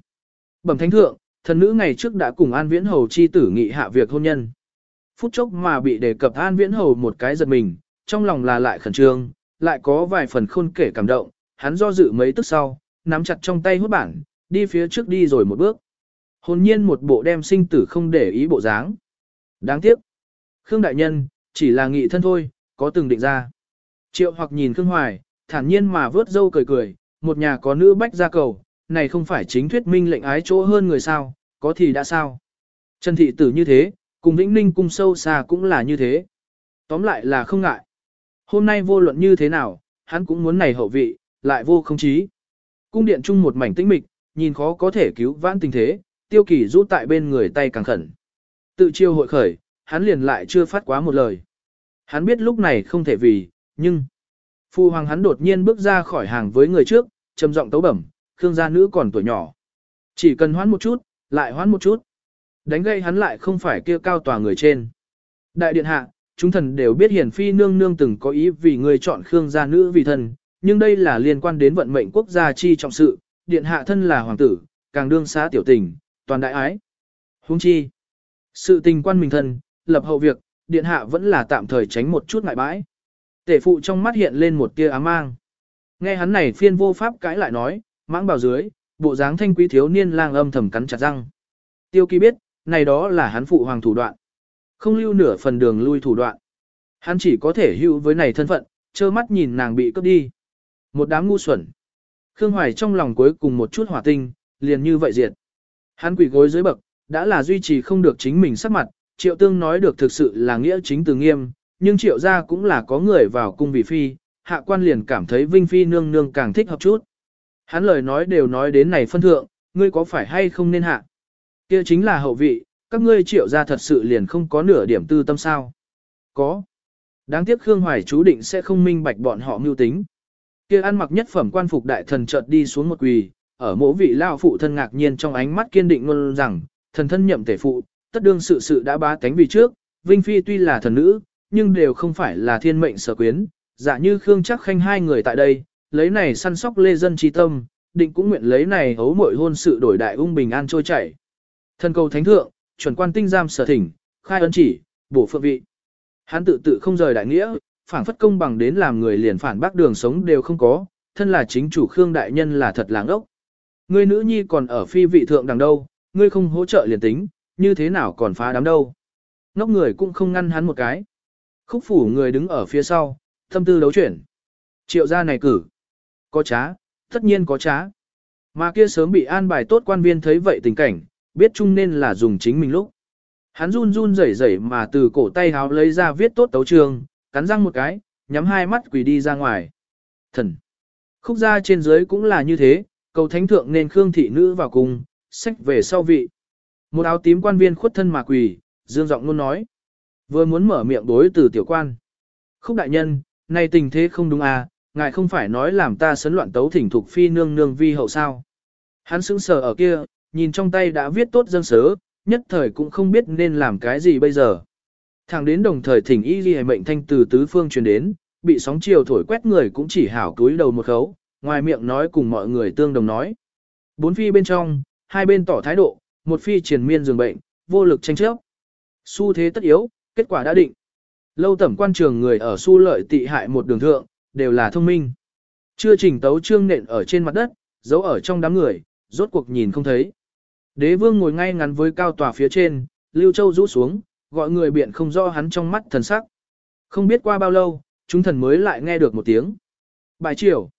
Bẩm thánh thượng, thần nữ ngày trước đã cùng An Viễn Hầu chi tử nghị hạ việc hôn nhân. Phút chốc mà bị đề cập An Viễn Hầu một cái giật mình, trong lòng là lại khẩn trương, lại có vài phần khôn kể cảm động, hắn do dự mấy tức sau, nắm chặt trong tay hút bản, đi phía trước đi rồi một bước. Hồn nhiên một bộ đem sinh tử không để ý bộ dáng. Đáng tiếc. Khương Đại Nhân, chỉ là nghị thân thôi, có từng định ra. Triệu hoặc nhìn Khương Hoài, thản nhiên mà vớt dâu cười cười, một nhà có nữ bách ra cầu, này không phải chính thuyết minh lệnh ái chỗ hơn người sao, có thì đã sao. Trần thị tử như thế, cùng Vĩnh Ninh cung sâu xa cũng là như thế. Tóm lại là không ngại. Hôm nay vô luận như thế nào, hắn cũng muốn này hậu vị, lại vô không chí. Cung điện chung một mảnh tĩnh mịch, nhìn khó có thể cứu vãn tình thế, tiêu kỳ rút tại bên người tay càng khẩn. Tự chiêu hội khởi, hắn liền lại chưa phát quá một lời. Hắn biết lúc này không thể vì, nhưng... Phu hoàng hắn đột nhiên bước ra khỏi hàng với người trước, trầm giọng tấu bẩm, Khương gia nữ còn tuổi nhỏ. Chỉ cần hoán một chút, lại hoán một chút. Đánh gây hắn lại không phải kia cao tòa người trên. Đại điện hạ, chúng thần đều biết hiển phi nương nương từng có ý vì người chọn Khương gia nữ vì thân, nhưng đây là liên quan đến vận mệnh quốc gia chi trọng sự, điện hạ thân là hoàng tử, càng đương xá tiểu tình, toàn đại ái. Huống chi, sự tình quan mình thân, lập hậu việc, điện hạ vẫn là tạm thời tránh một chút ngại bãi. Tể phụ trong mắt hiện lên một tia ám mang. Nghe hắn này phiên vô pháp cãi lại nói, mãng bào dưới, bộ dáng thanh quý thiếu niên lang âm thầm cắn chặt răng. Tiêu kỳ biết, này đó là hắn phụ hoàng thủ đoạn. Không lưu nửa phần đường lui thủ đoạn. Hắn chỉ có thể hưu với này thân phận, trơ mắt nhìn nàng bị cướp đi. Một đám ngu xuẩn. Khương Hoài trong lòng cuối cùng một chút hỏa tinh, liền như vậy diệt. Hắn quỷ gối dưới bậc, đã là duy trì không được chính mình sắc mặt, triệu tương nói được thực sự là nghĩa chính từ nghiêm, nhưng triệu gia cũng là có người vào cung vị phi, hạ quan liền cảm thấy Vinh Phi nương nương càng thích hợp chút. Hắn lời nói đều nói đến này phân thượng, ngươi có phải hay không nên hạ? Kia chính là hậu vị, các ngươi triệu gia thật sự liền không có nửa điểm tư tâm sao? Có. Đáng tiếc Khương Hoài chú định sẽ không minh bạch bọn họ mưu tính. Kia ăn mặc nhất phẩm quan phục đại thần chợt đi xuống một quỳ, ở mỗi vị lao phụ thân ngạc nhiên trong ánh mắt kiên định luôn rằng, thần thân nhậm tể phụ, tất đương sự sự đã bá tánh vì trước, Vinh Phi tuy là thần nữ, nhưng đều không phải là thiên mệnh sở quyến, giả như Khương chắc khanh hai người tại đây, lấy này săn sóc lê dân trí tâm, định cũng nguyện lấy này hấu mội hôn sự đổi đại ung bình an trôi chảy. Thần cầu thánh thượng, chuẩn quan tinh giam sở thỉnh, khai ấn chỉ, bổ phượng vị. Hắn tự tự không rời đại nghĩa, phản phất công bằng đến làm người liền phản bác đường sống đều không có, thân là chính chủ Khương đại nhân là thật láng ốc. Ngươi nữ nhi còn ở phi vị thượng đằng đâu, ngươi không hỗ trợ liền tính, như thế nào còn phá đám đâu. Ngốc người cũng không ngăn hắn một cái. Khúc phủ người đứng ở phía sau, thâm tư đấu chuyển. Triệu gia này cử. Có trá, tất nhiên có trá. Mà kia sớm bị an bài tốt quan viên thấy vậy tình cảnh, biết chung nên là dùng chính mình lúc. Hắn run run rẩy rẩy mà từ cổ tay háo lấy ra viết tốt tấu trường, cắn răng một cái, nhắm hai mắt quỳ đi ra ngoài. Thần. Khúc gia trên dưới cũng là như thế, cầu thánh thượng nên khương thị nữ vào cùng, sách về sau vị. Một áo tím quan viên khuất thân mà quỳ, dương giọng luôn nói. Vừa muốn mở miệng đối từ tiểu quan. Khúc đại nhân, này tình thế không đúng à, ngài không phải nói làm ta sấn loạn tấu thỉnh thuộc phi nương nương vi hậu sao. Hắn sững sờ ở kia, nhìn trong tay đã viết tốt dân sớ, nhất thời cũng không biết nên làm cái gì bây giờ. Thẳng đến đồng thời thỉnh y ghi mệnh thanh từ tứ phương truyền đến, bị sóng chiều thổi quét người cũng chỉ hảo túi đầu một khấu, ngoài miệng nói cùng mọi người tương đồng nói. Bốn phi bên trong, hai bên tỏ thái độ, một phi triển miên giường bệnh, vô lực tranh chấp. Xu thế tất yếu, kết quả đã định. Lâu tẩm quan trường người ở su lợi tị hại một đường thượng, đều là thông minh. Chưa trình tấu trương nện ở trên mặt đất, giấu ở trong đám người, rốt cuộc nhìn không thấy. Đế vương ngồi ngay ngắn với cao tòa phía trên, Lưu Châu rũ xuống, gọi người biện không rõ hắn trong mắt thần sắc. Không biết qua bao lâu, chúng thần mới lại nghe được một tiếng. Bài triều.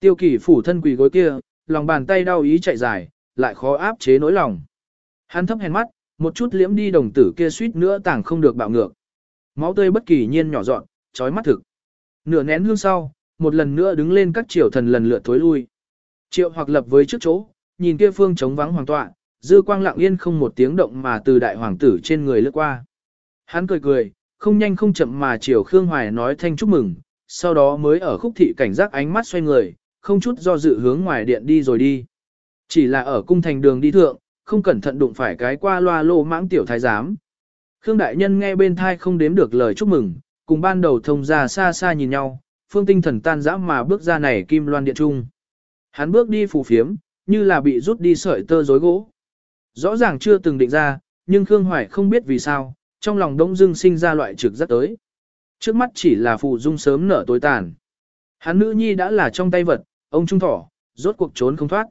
Tiêu kỷ phủ thân quỳ gối kia, lòng bàn tay đau ý chạy dài, lại khó áp chế nỗi lòng. Hắn thấp hèn mắt, một chút liễm đi đồng tử kia suýt nữa tàng không được bạo ngược. Máu tươi bất kỳ nhiên nhỏ dọn, trói mắt thực. Nửa nén hương sau, một lần nữa đứng lên các triều thần lần lượt thối lui. Triệu hoặc lập với trước chỗ, nhìn kia phương trống vắng hoàng tọa, dư quang lặng yên không một tiếng động mà từ đại hoàng tử trên người lướt qua. Hắn cười cười, không nhanh không chậm mà chiều Khương Hoài nói thanh chúc mừng, sau đó mới ở khúc thị cảnh giác ánh mắt xoay người, không chút do dự hướng ngoài điện đi rồi đi. Chỉ là ở cung thành đường đi thượng, không cẩn thận đụng phải cái qua loa lô mãng tiểu thái giám. Khương đại nhân nghe bên thai không đếm được lời chúc mừng, cùng ban đầu thông ra xa xa nhìn nhau, phương tinh thần tan dã mà bước ra này kim loan điện trung. Hắn bước đi phù phiếm, như là bị rút đi sợi tơ rối gỗ. Rõ ràng chưa từng định ra, nhưng Khương Hoài không biết vì sao, trong lòng đông dưng sinh ra loại trực giác tới. Trước mắt chỉ là phù dung sớm nở tối tàn. Hắn nữ nhi đã là trong tay vật, ông trung thỏ, rốt cuộc trốn không thoát.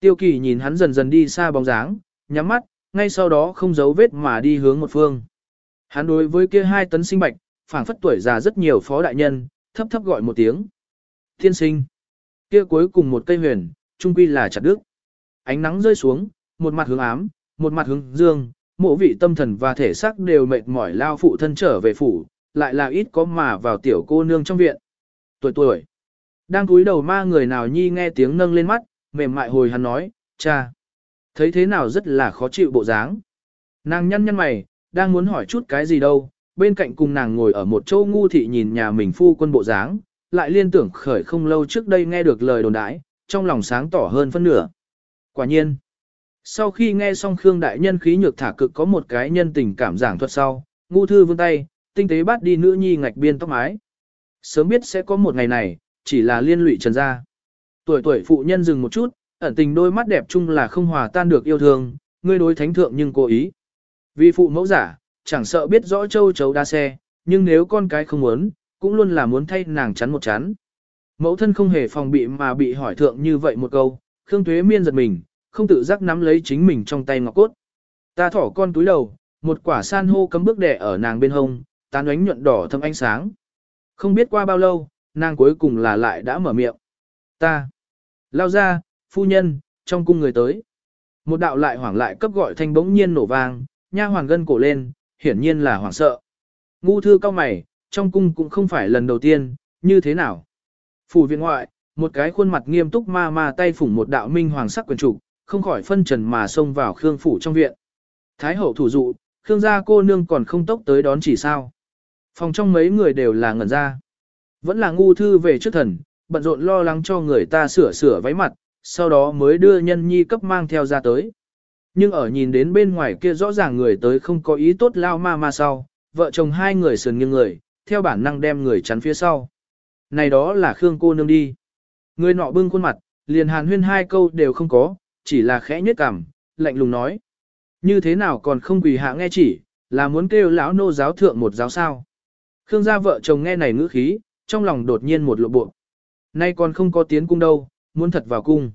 Tiêu kỳ nhìn hắn dần dần đi xa bóng dáng, nhắm mắt, ngay sau đó không giấu vết mà đi hướng một phương. Hắn đối với kia hai tấn sinh bạch, phảng phất tuổi già rất nhiều phó đại nhân, thấp thấp gọi một tiếng. Thiên sinh. Kia cuối cùng một cây huyền, trung quy là chặt đứt. Ánh nắng rơi xuống, một mặt hướng ám, một mặt hướng dương, mộ vị tâm thần và thể xác đều mệt mỏi lao phụ thân trở về phủ, lại là ít có mà vào tiểu cô nương trong viện. Tuổi tuổi. Đang cúi đầu ma người nào nhi nghe tiếng nâng lên mắt, mềm mại hồi hắn nói, cha. Thấy thế nào rất là khó chịu bộ dáng. Nàng nhăn nhăn mày, đang muốn hỏi chút cái gì đâu, bên cạnh cùng nàng ngồi ở một chỗ ngu thị nhìn nhà mình phu quân bộ dáng, lại liên tưởng khởi không lâu trước đây nghe được lời đồn đãi, trong lòng sáng tỏ hơn phân nửa. Quả nhiên, sau khi nghe xong Khương Đại Nhân khí nhược thả cực có một cái nhân tình cảm giảng thuật sau, ngu thư vươn tay, tinh tế bắt đi nữ nhi ngạch biên tóc mái. Sớm biết sẽ có một ngày này, chỉ là liên lụy trần gia. Tuổi tuổi phụ nhân dừng một chút, ẩn tình đôi mắt đẹp chung là không hòa tan được yêu thương, ngươi đối thánh thượng nhưng cố ý. Vì phụ mẫu giả, chẳng sợ biết rõ châu chấu đa xe, nhưng nếu con cái không muốn, cũng luôn là muốn thay nàng chắn một chắn. Mẫu thân không hề phòng bị mà bị hỏi thượng như vậy một câu, Khương Tuế Miên giật mình, không tự giác nắm lấy chính mình trong tay ngọc cốt. Ta thỏ con túi đầu, một quả san hô cấm bước đẻ ở nàng bên hông, tán ánh nhuận đỏ thâm ánh sáng. Không biết qua bao lâu, nàng cuối cùng là lại đã mở miệng. Ta. Lao ra, phu nhân, trong cung người tới. Một đạo lại hoảng lại cấp gọi thanh bỗng nhiên nổ vang, nha hoàng gân cổ lên, hiển nhiên là hoảng sợ. Ngu thư cao mày, trong cung cũng không phải lần đầu tiên, như thế nào? Phủ viện ngoại, một cái khuôn mặt nghiêm túc ma ma tay phủng một đạo minh hoàng sắc quyền trục, không khỏi phân trần mà xông vào Khương phủ trong viện. Thái hậu thủ dụ, Khương gia cô nương còn không tốc tới đón chỉ sao. Phòng trong mấy người đều là ngẩn ra. Vẫn là ngu thư về trước thần, bận rộn lo lắng cho người ta sửa sửa váy mặt, sau đó mới đưa nhân nhi cấp mang theo ra tới. Nhưng ở nhìn đến bên ngoài kia rõ ràng người tới không có ý tốt lao ma ma sau, vợ chồng hai người sườn nghiêng người, theo bản năng đem người chắn phía sau. Này đó là Khương cô nương đi. Người nọ bưng khuôn mặt, liền hàn huyên hai câu đều không có, chỉ là khẽ nhếch cằm, lạnh lùng nói. Như thế nào còn không quỳ hạ nghe chỉ, là muốn kêu lão nô giáo thượng một giáo sao. Khương gia vợ chồng nghe này ngữ khí, trong lòng đột nhiên một lộ bộ. Nay còn không có tiến cung đâu, muốn thật vào cung.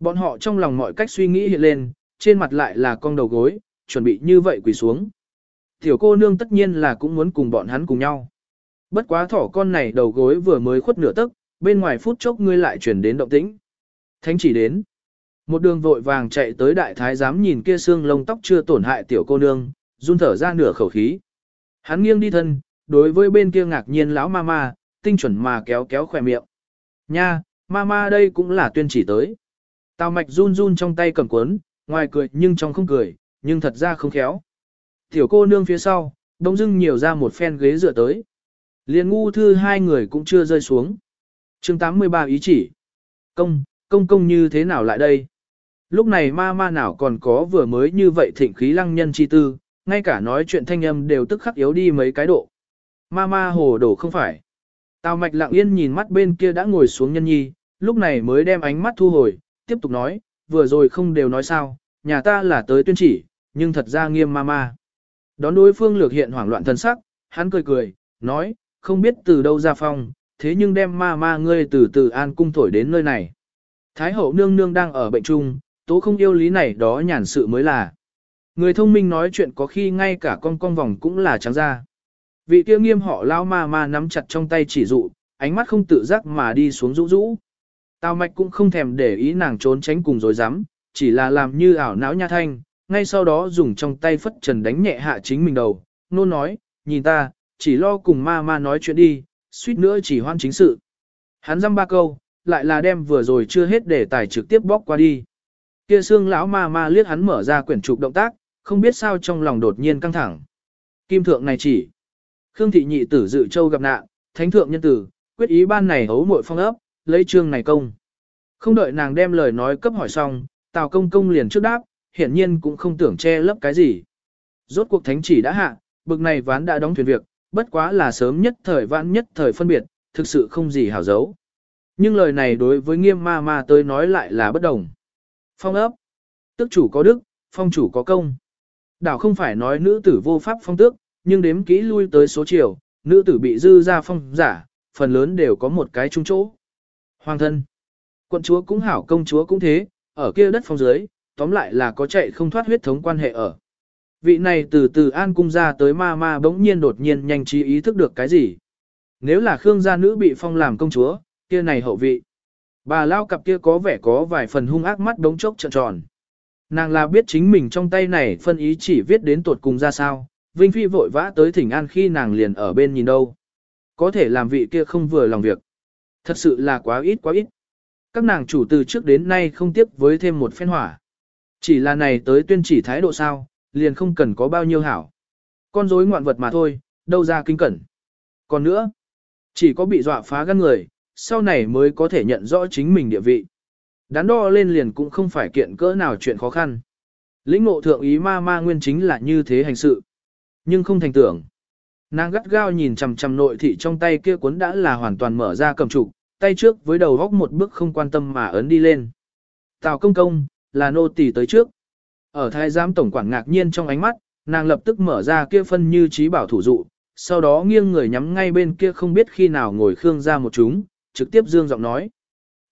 Bọn họ trong lòng mọi cách suy nghĩ hiện lên, trên mặt lại là con đầu gối, chuẩn bị như vậy quỳ xuống. Tiểu cô nương tất nhiên là cũng muốn cùng bọn hắn cùng nhau. Bất quá thỏ con này đầu gối vừa mới khuất nửa tức, bên ngoài phút chốc ngươi lại chuyển đến động tĩnh. Thánh chỉ đến. Một đường vội vàng chạy tới đại thái giám nhìn kia xương lông tóc chưa tổn hại tiểu cô nương, run thở ra nửa khẩu khí. Hắn nghiêng đi thân, đối với bên kia ngạc nhiên lão ma ma, tinh chuẩn mà kéo kéo khỏe miệng. Nha, Mama đây cũng là tuyên chỉ tới. Tào mạch run run trong tay cầm cuốn, ngoài cười nhưng trong không cười, nhưng thật ra không khéo. Tiểu cô nương phía sau, đông dưng nhiều ra một phen ghế dựa tới. Liên ngu thư hai người cũng chưa rơi xuống. chương 83 ý chỉ. Công, công công như thế nào lại đây? Lúc này ma ma nào còn có vừa mới như vậy thịnh khí lăng nhân chi tư, ngay cả nói chuyện thanh âm đều tức khắc yếu đi mấy cái độ. Ma ma hồ đổ không phải. Tào mạch lặng yên nhìn mắt bên kia đã ngồi xuống nhân nhi, lúc này mới đem ánh mắt thu hồi, tiếp tục nói, vừa rồi không đều nói sao, nhà ta là tới tuyên chỉ, nhưng thật ra nghiêm ma ma. Đón đối phương lược hiện hoảng loạn thân sắc, hắn cười cười, nói, không biết từ đâu ra phong, thế nhưng đem ma ma ngươi từ từ an cung thổi đến nơi này. Thái hậu nương nương đang ở bệnh trung, tố không yêu lý này đó nhàn sự mới là. Người thông minh nói chuyện có khi ngay cả con con vòng cũng là trắng ra. Vị kia nghiêm họ lao ma ma nắm chặt trong tay chỉ dụ, ánh mắt không tự giác mà đi xuống rũ rũ. Tào mạch cũng không thèm để ý nàng trốn tránh cùng dối rắm chỉ là làm như ảo não nha thanh, ngay sau đó dùng trong tay phất trần đánh nhẹ hạ chính mình đầu, nôn nói, nhìn ta, chỉ lo cùng ma ma nói chuyện đi, suýt nữa chỉ hoan chính sự. Hắn dăm ba câu, lại là đem vừa rồi chưa hết để tài trực tiếp bóc qua đi. Kia xương lão ma ma liếc hắn mở ra quyển trục động tác, không biết sao trong lòng đột nhiên căng thẳng. Kim thượng này chỉ. Khương thị nhị tử dự châu gặp nạn, thánh thượng nhân tử, quyết ý ban này hấu muội phong ấp, lấy trương này công. Không đợi nàng đem lời nói cấp hỏi xong, Tào công công liền trước đáp, hiển nhiên cũng không tưởng che lấp cái gì. Rốt cuộc thánh chỉ đã hạ, bực này ván đã đóng thuyền việc, bất quá là sớm nhất thời vãn nhất thời phân biệt, thực sự không gì hảo giấu. Nhưng lời này đối với nghiêm ma ma tới nói lại là bất đồng. Phong ấp, tức chủ có đức, phong chủ có công. Đảo không phải nói nữ tử vô pháp phong tước, nhưng đếm kỹ lui tới số chiều, nữ tử bị dư ra phong giả, phần lớn đều có một cái trung chỗ. Hoàng thân, quận chúa cũng hảo công chúa cũng thế, ở kia đất phong dưới, tóm lại là có chạy không thoát huyết thống quan hệ ở. Vị này từ từ an cung ra tới ma ma bỗng nhiên đột nhiên nhanh trí ý thức được cái gì. Nếu là Khương gia nữ bị phong làm công chúa, kia này hậu vị. Bà lao cặp kia có vẻ có vài phần hung ác mắt đống chốc trợn tròn. Nàng là biết chính mình trong tay này phân ý chỉ viết đến tuột cùng ra sao, Vinh Phi vội vã tới thỉnh an khi nàng liền ở bên nhìn đâu. Có thể làm vị kia không vừa lòng việc. Thật sự là quá ít quá ít. Các nàng chủ từ trước đến nay không tiếp với thêm một phen hỏa. Chỉ là này tới tuyên chỉ thái độ sao, liền không cần có bao nhiêu hảo. Con rối ngoạn vật mà thôi, đâu ra kinh cẩn. Còn nữa, chỉ có bị dọa phá gan người, sau này mới có thể nhận rõ chính mình địa vị. Đắn đo lên liền cũng không phải kiện cỡ nào chuyện khó khăn. Lĩnh ngộ thượng ý ma ma nguyên chính là như thế hành sự. Nhưng không thành tưởng. Nàng gắt gao nhìn chằm chằm nội thị trong tay kia cuốn đã là hoàn toàn mở ra cầm trụ, tay trước với đầu góc một bước không quan tâm mà ấn đi lên. Tào công công, là nô tỳ tới trước. Ở thái giám tổng quản ngạc nhiên trong ánh mắt, nàng lập tức mở ra kia phân như trí bảo thủ dụ, sau đó nghiêng người nhắm ngay bên kia không biết khi nào ngồi Khương ra một chúng, trực tiếp dương giọng nói.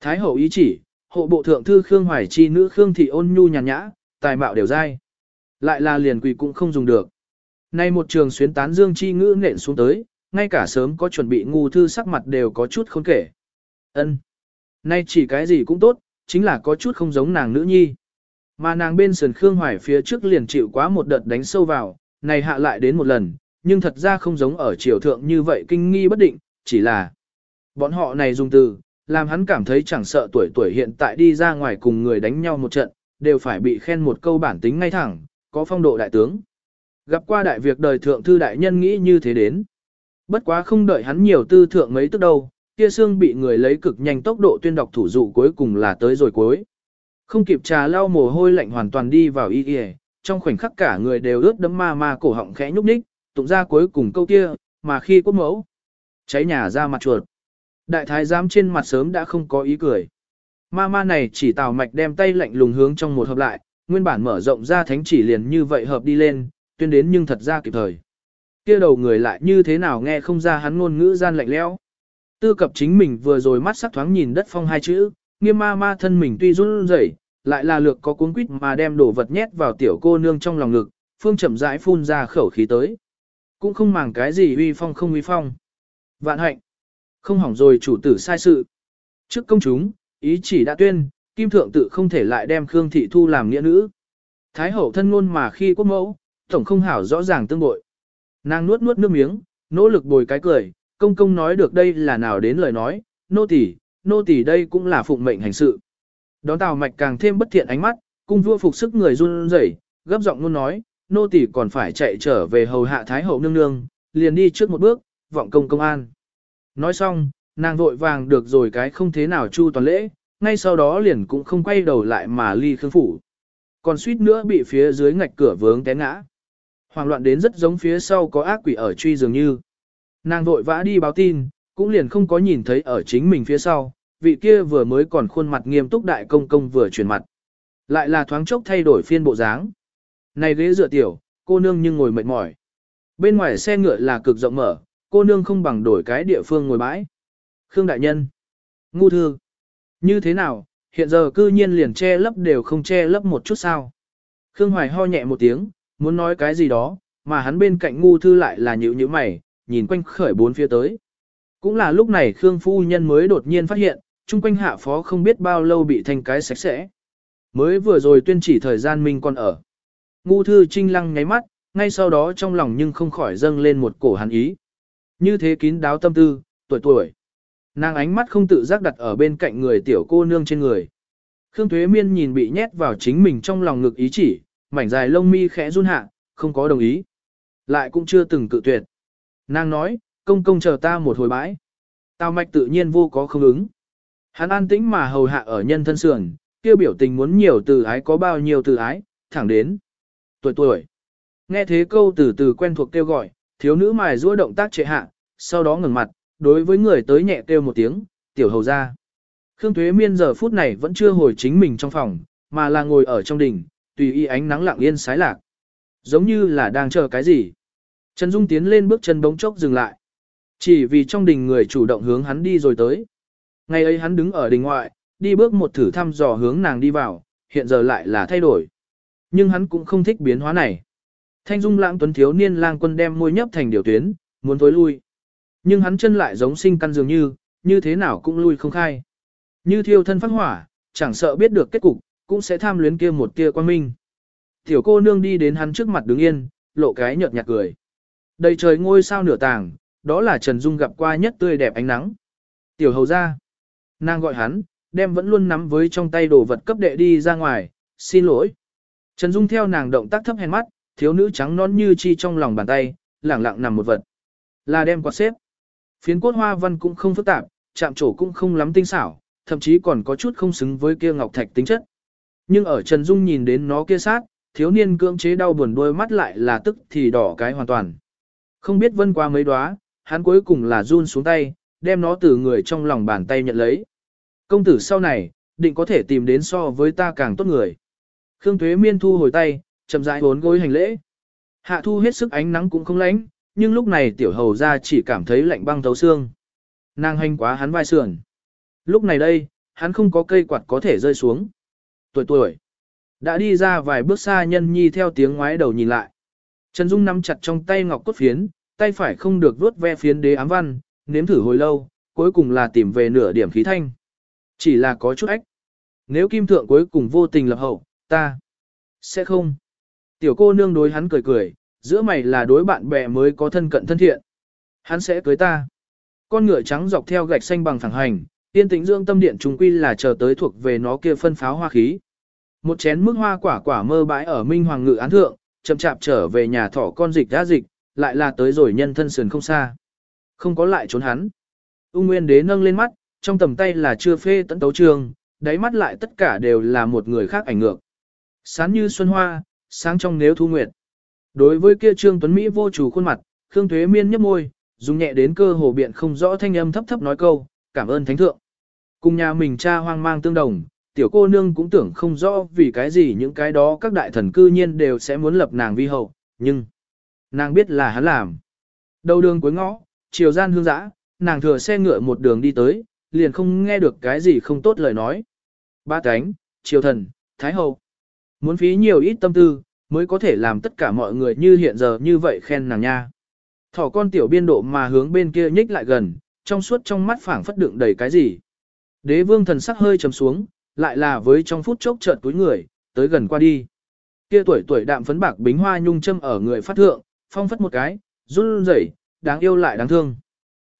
Thái hậu ý chỉ, hộ bộ thượng thư Khương Hoài Chi nữ Khương Thị ôn nhu nhàn nhã, tài mạo đều dai. Lại là liền quỳ cũng không dùng được. Nay một trường xuyến tán dương chi ngữ nện xuống tới, ngay cả sớm có chuẩn bị ngu thư sắc mặt đều có chút khôn kể. ân Nay chỉ cái gì cũng tốt, chính là có chút không giống nàng nữ nhi. Mà nàng bên sườn Khương Hoài phía trước liền chịu quá một đợt đánh sâu vào, này hạ lại đến một lần, nhưng thật ra không giống ở triều thượng như vậy kinh nghi bất định, chỉ là bọn họ này dùng từ, làm hắn cảm thấy chẳng sợ tuổi tuổi hiện tại đi ra ngoài cùng người đánh nhau một trận, đều phải bị khen một câu bản tính ngay thẳng, có phong độ đại tướng. Gặp qua đại việc đời thượng thư đại nhân nghĩ như thế đến. Bất quá không đợi hắn nhiều tư thượng mấy tức đâu, kia xương bị người lấy cực nhanh tốc độ tuyên đọc thủ dụ cuối cùng là tới rồi cuối. Không kịp trà lau mồ hôi lạnh hoàn toàn đi vào y y, trong khoảnh khắc cả người đều ướt đẫm ma ma cổ họng khẽ nhúc nhích, tụng ra cuối cùng câu kia, mà khi quốc mẫu, cháy nhà ra mặt chuột. Đại thái giám trên mặt sớm đã không có ý cười. Ma ma này chỉ tào mạch đem tay lạnh lùng hướng trong một hợp lại, nguyên bản mở rộng ra thánh chỉ liền như vậy hợp đi lên, tuyên đến nhưng thật ra kịp thời. kia đầu người lại như thế nào nghe không ra hắn ngôn ngữ gian lạnh lẽo. Tư cập chính mình vừa rồi mắt sắc thoáng nhìn đất phong hai chữ, nghiêm ma ma thân mình tuy run rẩy, lại là lược có cuốn quýt mà đem đồ vật nhét vào tiểu cô nương trong lòng ngực, phương chậm rãi phun ra khẩu khí tới. Cũng không màng cái gì uy phong không uy phong. Vạn hạnh. Không hỏng rồi chủ tử sai sự. Trước công chúng, ý chỉ đã tuyên, kim thượng tự không thể lại đem Khương Thị Thu làm nghĩa nữ. Thái hậu thân ngôn mà khi quốc mẫu, tổng không hảo rõ ràng tương bội. Nàng nuốt nuốt nước miếng, nỗ lực bồi cái cười, công công nói được đây là nào đến lời nói, nô tỳ, nô tỳ đây cũng là phụng mệnh hành sự. Đón tào mạch càng thêm bất thiện ánh mắt, cung vua phục sức người run rẩy, gấp giọng luôn nói, nô tỳ còn phải chạy trở về hầu hạ thái hậu nương nương, liền đi trước một bước, vọng công công an. Nói xong, nàng vội vàng được rồi cái không thế nào chu toàn lễ, ngay sau đó liền cũng không quay đầu lại mà ly khương phủ. Còn suýt nữa bị phía dưới ngạch cửa vướng té ngã. Hoàng loạn đến rất giống phía sau có ác quỷ ở truy dường như. Nàng vội vã đi báo tin, cũng liền không có nhìn thấy ở chính mình phía sau, vị kia vừa mới còn khuôn mặt nghiêm túc đại công công vừa chuyển mặt. Lại là thoáng chốc thay đổi phiên bộ dáng. Này ghế dựa tiểu, cô nương nhưng ngồi mệt mỏi. Bên ngoài xe ngựa là cực rộng mở, cô nương không bằng đổi cái địa phương ngồi bãi. Khương đại nhân. Ngu thư. Như thế nào, hiện giờ cư nhiên liền che lấp đều không che lấp một chút sao. Khương Hoài ho nhẹ một tiếng, muốn nói cái gì đó, mà hắn bên cạnh ngu thư lại là nhữ nhữ mày, nhìn quanh khởi bốn phía tới. Cũng là lúc này Khương Phu Nhân mới đột nhiên phát hiện, chung quanh hạ phó không biết bao lâu bị thành cái sạch sẽ. Mới vừa rồi tuyên chỉ thời gian mình còn ở. Ngu thư trinh lăng nháy mắt, ngay sau đó trong lòng nhưng không khỏi dâng lên một cổ hàn ý. Như thế kín đáo tâm tư, tuổi tuổi. Nàng ánh mắt không tự giác đặt ở bên cạnh người tiểu cô nương trên người. Khương Thuế Miên nhìn bị nhét vào chính mình trong lòng ngực ý chỉ, mảnh dài lông mi khẽ run hạ, không có đồng ý. Lại cũng chưa từng cự tuyệt. Nàng nói, công công chờ ta một hồi bãi. Tào mạch tự nhiên vô có không ứng. Hắn an tĩnh mà hầu hạ ở nhân thân sườn, kêu biểu tình muốn nhiều từ ái có bao nhiêu từ ái, thẳng đến. Tuổi tuổi. Nghe thế câu từ từ quen thuộc kêu gọi, thiếu nữ mài rũa động tác trệ hạ, sau đó ngừng mặt, đối với người tới nhẹ kêu một tiếng, tiểu hầu ra. Khương Thuế Miên giờ phút này vẫn chưa hồi chính mình trong phòng, mà là ngồi ở trong đỉnh, tùy y ánh nắng lặng yên sái lạc. Giống như là đang chờ cái gì. Trần Dung tiến lên bước chân bỗng chốc dừng lại. Chỉ vì trong đình người chủ động hướng hắn đi rồi tới. Ngày ấy hắn đứng ở đình ngoại, đi bước một thử thăm dò hướng nàng đi vào, hiện giờ lại là thay đổi. Nhưng hắn cũng không thích biến hóa này. Thanh Dung lãng tuấn thiếu niên lang quân đem môi nhấp thành điều tuyến, muốn tối lui. Nhưng hắn chân lại giống sinh căn dường như, như thế nào cũng lui không khai. Như thiêu thân phát hỏa, chẳng sợ biết được kết cục, cũng sẽ tham luyến kia một tia quan minh. Tiểu cô nương đi đến hắn trước mặt đứng yên, lộ cái nhợt nhạt cười. Đầy trời ngôi sao nửa tàng, đó là Trần Dung gặp qua nhất tươi đẹp ánh nắng. Tiểu hầu ra. Nàng gọi hắn, đem vẫn luôn nắm với trong tay đồ vật cấp đệ đi ra ngoài, xin lỗi. Trần Dung theo nàng động tác thấp hèn mắt, thiếu nữ trắng nón như chi trong lòng bàn tay, lẳng lặng nằm một vật. Là đem quạt xếp. Phiến cốt hoa văn cũng không phức tạp, chạm trổ cũng không lắm tinh xảo, thậm chí còn có chút không xứng với kia ngọc thạch tính chất. Nhưng ở Trần Dung nhìn đến nó kia sát, thiếu niên cưỡng chế đau buồn đôi mắt lại là tức thì đỏ cái hoàn toàn. Không biết vân qua mấy đóa, hắn cuối cùng là run xuống tay, đem nó từ người trong lòng bàn tay nhận lấy. Công tử sau này, định có thể tìm đến so với ta càng tốt người. Khương Thuế Miên thu hồi tay, chậm rãi bốn gối hành lễ. Hạ thu hết sức ánh nắng cũng không lánh, nhưng lúc này tiểu hầu ra chỉ cảm thấy lạnh băng thấu xương. Nàng hành quá hắn vai sườn. Lúc này đây, hắn không có cây quạt có thể rơi xuống. Tuổi tuổi. Đã đi ra vài bước xa nhân nhi theo tiếng ngoái đầu nhìn lại. Trần Dung nắm chặt trong tay ngọc cốt phiến, tay phải không được vuốt ve phiến đế ám văn, nếm thử hồi lâu, cuối cùng là tìm về nửa điểm khí thanh. Chỉ là có chút ách. Nếu kim thượng cuối cùng vô tình lập hậu, ta sẽ không. Tiểu cô nương đối hắn cười cười, giữa mày là đối bạn bè mới có thân cận thân thiện. Hắn sẽ cưới ta. Con ngựa trắng dọc theo gạch xanh bằng thẳng hành, tiên tĩnh dương tâm điện trùng quy là chờ tới thuộc về nó kia phân pháo hoa khí. Một chén mức hoa quả quả mơ bãi ở Minh Hoàng Ngự án thượng, chậm chạp trở về nhà thỏ con dịch đã dịch, lại là tới rồi nhân thân sườn không xa. Không có lại trốn hắn. Ung Nguyên Đế nâng lên mắt, trong tầm tay là chưa phê tận tấu trường, đáy mắt lại tất cả đều là một người khác ảnh ngược. Sáng như xuân hoa, sáng trong nếu thu nguyệt. Đối với kia Trương Tuấn Mỹ vô chủ khuôn mặt, Khương Thuế Miên nhấp môi, dùng nhẹ đến cơ hồ biện không rõ thanh âm thấp thấp nói câu, cảm ơn thánh thượng. Cùng nhà mình cha hoang mang tương đồng, tiểu cô nương cũng tưởng không rõ vì cái gì những cái đó các đại thần cư nhiên đều sẽ muốn lập nàng vi hậu, nhưng nàng biết là hắn làm. Đầu đường cuối ngõ, chiều gian hương dã, nàng thừa xe ngựa một đường đi tới, liền không nghe được cái gì không tốt lời nói. Ba cánh, triều thần, thái hậu. Muốn phí nhiều ít tâm tư, mới có thể làm tất cả mọi người như hiện giờ như vậy khen nàng nha. Thỏ con tiểu biên độ mà hướng bên kia nhích lại gần, trong suốt trong mắt phảng phất đựng đầy cái gì. Đế vương thần sắc hơi trầm xuống, lại là với trong phút chốc chợt túi người, tới gần qua đi. Kia tuổi tuổi đạm phấn bạc bính hoa nhung châm ở người phát thượng, phong phất một cái, run rẩy, đáng yêu lại đáng thương.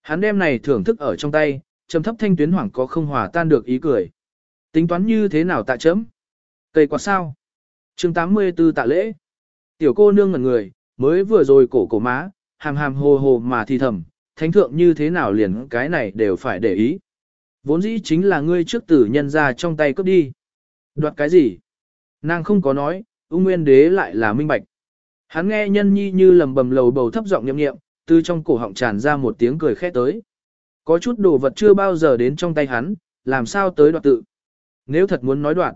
Hắn đem này thưởng thức ở trong tay, trầm thấp thanh tuyến hoảng có không hòa tan được ý cười. Tính toán như thế nào tạ chấm? Cây quạt sao? chương 84 tạ lễ. Tiểu cô nương ngẩn người, mới vừa rồi cổ cổ má, hàm hàm hồ hồ mà thì thầm, thánh thượng như thế nào liền cái này đều phải để ý. Vốn dĩ chính là ngươi trước tử nhân ra trong tay cướp đi. Đoạt cái gì? Nàng không có nói, ung nguyên đế lại là minh bạch. Hắn nghe nhân nhi như lầm bầm lầu bầu thấp giọng nhậm nghiệm, từ trong cổ họng tràn ra một tiếng cười khẽ tới. Có chút đồ vật chưa bao giờ đến trong tay hắn, làm sao tới đoạt tự. Nếu thật muốn nói đoạt,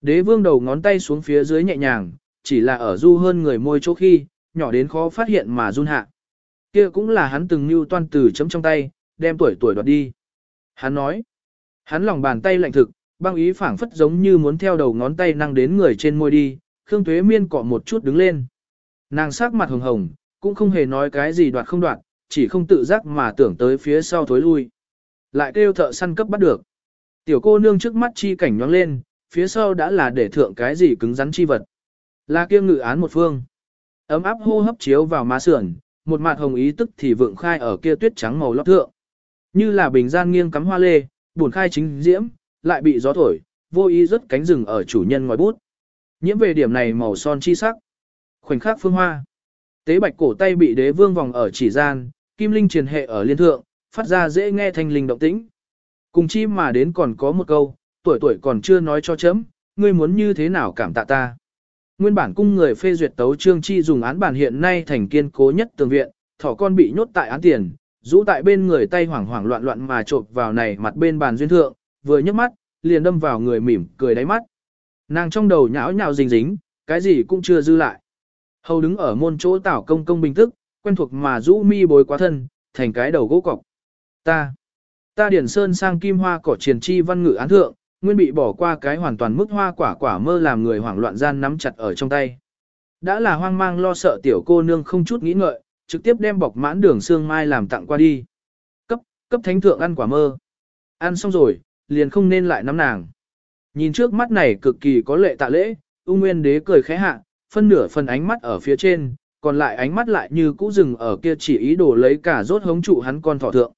đế vương đầu ngón tay xuống phía dưới nhẹ nhàng, chỉ là ở du hơn người môi chỗ khi, nhỏ đến khó phát hiện mà run hạ. Kia cũng là hắn từng mưu toan từ chấm trong tay, đem tuổi tuổi đoạt đi. Hắn nói, hắn lòng bàn tay lạnh thực, băng ý phảng phất giống như muốn theo đầu ngón tay năng đến người trên môi đi, Khương Tuế Miên cọ một chút đứng lên. Nàng sắc mặt hồng hồng, cũng không hề nói cái gì đoạt không đoạt, chỉ không tự giác mà tưởng tới phía sau thối lui. Lại kêu thợ săn cấp bắt được. Tiểu cô nương trước mắt chi cảnh nhoáng lên, phía sau đã là để thượng cái gì cứng rắn chi vật. Là kia ngự án một phương. Ấm áp hô hấp chiếu vào má sườn, một mặt hồng ý tức thì vượng khai ở kia tuyết trắng màu lót thượng. Như là bình gian nghiêng cắm hoa lê, buồn khai chính diễm, lại bị gió thổi, vô ý rớt cánh rừng ở chủ nhân ngoài bút. Nhiễm về điểm này màu son chi sắc. Khoảnh khắc phương hoa. Tế bạch cổ tay bị đế vương vòng ở chỉ gian, kim linh truyền hệ ở liên thượng, phát ra dễ nghe thanh linh động tĩnh. Cùng chi mà đến còn có một câu, tuổi tuổi còn chưa nói cho chấm, ngươi muốn như thế nào cảm tạ ta. Nguyên bản cung người phê duyệt tấu trương chi dùng án bản hiện nay thành kiên cố nhất tường viện, thỏ con bị nhốt tại án tiền, rũ tại bên người tay hoảng hoảng loạn loạn mà trộp vào này mặt bên bàn duyên thượng, vừa nhấc mắt, liền đâm vào người mỉm cười đáy mắt. Nàng trong đầu nhão nhào dính dính, cái gì cũng chưa dư lại. Hầu đứng ở môn chỗ tảo công công bình thức quen thuộc mà rũ mi bối quá thân, thành cái đầu gỗ cọc. Ta, ta điển sơn sang kim hoa cỏ triền chi văn ngự án thượng, nguyên bị bỏ qua cái hoàn toàn mức hoa quả quả mơ làm người hoảng loạn gian nắm chặt ở trong tay. Đã là hoang mang lo sợ tiểu cô nương không chút nghĩ ngợi, trực tiếp đem bọc mãn đường xương mai làm tặng qua đi. Cấp, cấp thánh thượng ăn quả mơ. Ăn xong rồi, liền không nên lại nắm nàng. Nhìn trước mắt này cực kỳ có lệ tạ lễ, ung nguyên đế cười khẽ hạ, phân nửa phần ánh mắt ở phía trên, còn lại ánh mắt lại như cũ rừng ở kia chỉ ý đồ lấy cả rốt hống trụ hắn con thỏ thượng.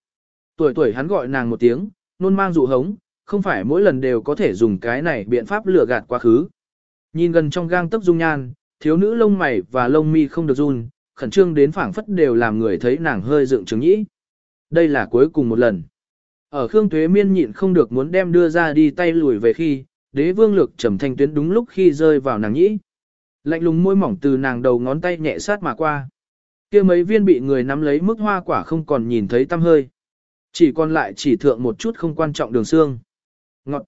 Tuổi tuổi hắn gọi nàng một tiếng, nôn mang dụ hống, không phải mỗi lần đều có thể dùng cái này biện pháp lừa gạt quá khứ. Nhìn gần trong gang tấc dung nhan, thiếu nữ lông mày và lông mi không được run, khẩn trương đến phảng phất đều làm người thấy nàng hơi dựng chứng nhĩ. Đây là cuối cùng một lần. Ở Khương Tuế Miên nhịn không được muốn đem đưa ra đi tay lùi về khi, đế vương lực trầm thanh tuyến đúng lúc khi rơi vào nàng nhĩ. Lạnh lùng môi mỏng từ nàng đầu ngón tay nhẹ sát mà qua. kia mấy viên bị người nắm lấy mức hoa quả không còn nhìn thấy tăm hơi. Chỉ còn lại chỉ thượng một chút không quan trọng đường xương. Ngọt.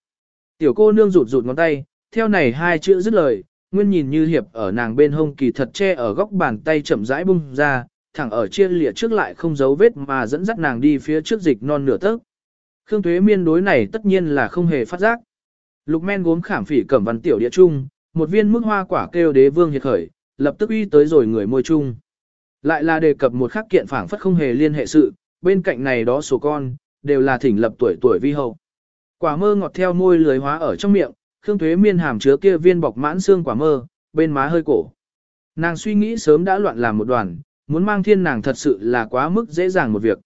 Tiểu cô nương rụt rụt ngón tay, theo này hai chữ dứt lời, nguyên nhìn như hiệp ở nàng bên hông kỳ thật che ở góc bàn tay chậm rãi bung ra, thẳng ở chia lịa trước lại không giấu vết mà dẫn dắt nàng đi phía trước dịch non nửa tấc. Khương Tuế Miên đối này tất nhiên là không hề phát giác. Lục men gốm khảm phỉ cẩm văn tiểu địa trung, một viên mức hoa quả kêu đế vương hiệt khởi, lập tức uy tới rồi người môi chung. Lại là đề cập một khắc kiện phảng phất không hề liên hệ sự, bên cạnh này đó số con, đều là thỉnh lập tuổi tuổi vi hậu. Quả mơ ngọt theo môi lưới hóa ở trong miệng, Khương Thuế Miên hàm chứa kia viên bọc mãn xương quả mơ, bên má hơi cổ. Nàng suy nghĩ sớm đã loạn làm một đoàn, muốn mang thiên nàng thật sự là quá mức dễ dàng một việc.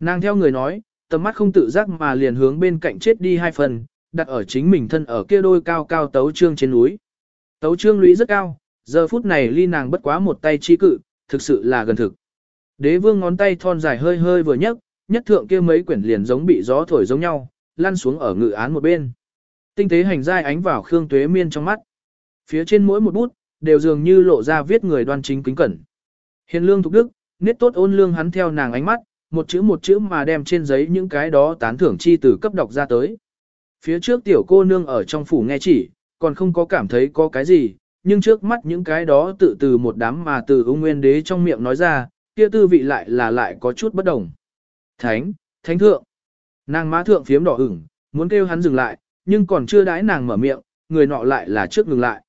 Nàng theo người nói, tầm mắt không tự giác mà liền hướng bên cạnh chết đi hai phần, đặt ở chính mình thân ở kia đôi cao cao tấu trương trên núi. Tấu trương lũy rất cao, giờ phút này ly nàng bất quá một tay chi cự, thực sự là gần thực. Đế vương ngón tay thon dài hơi hơi vừa nhấc, nhất thượng kia mấy quyển liền giống bị gió thổi giống nhau, lăn xuống ở ngự án một bên. Tinh tế hành giai ánh vào Khương Tuế Miên trong mắt. Phía trên mỗi một bút, đều dường như lộ ra viết người đoan chính kính cẩn. Hiền lương thục đức, nết tốt ôn lương hắn theo nàng ánh mắt, một chữ một chữ mà đem trên giấy những cái đó tán thưởng chi từ cấp đọc ra tới. Phía trước tiểu cô nương ở trong phủ nghe chỉ, còn không có cảm thấy có cái gì, nhưng trước mắt những cái đó tự từ một đám mà từ ung nguyên đế trong miệng nói ra, kia tư vị lại là lại có chút bất đồng. Thánh, thánh thượng. Nàng má thượng phiếm đỏ ửng, muốn kêu hắn dừng lại, nhưng còn chưa đãi nàng mở miệng, người nọ lại là trước ngừng lại.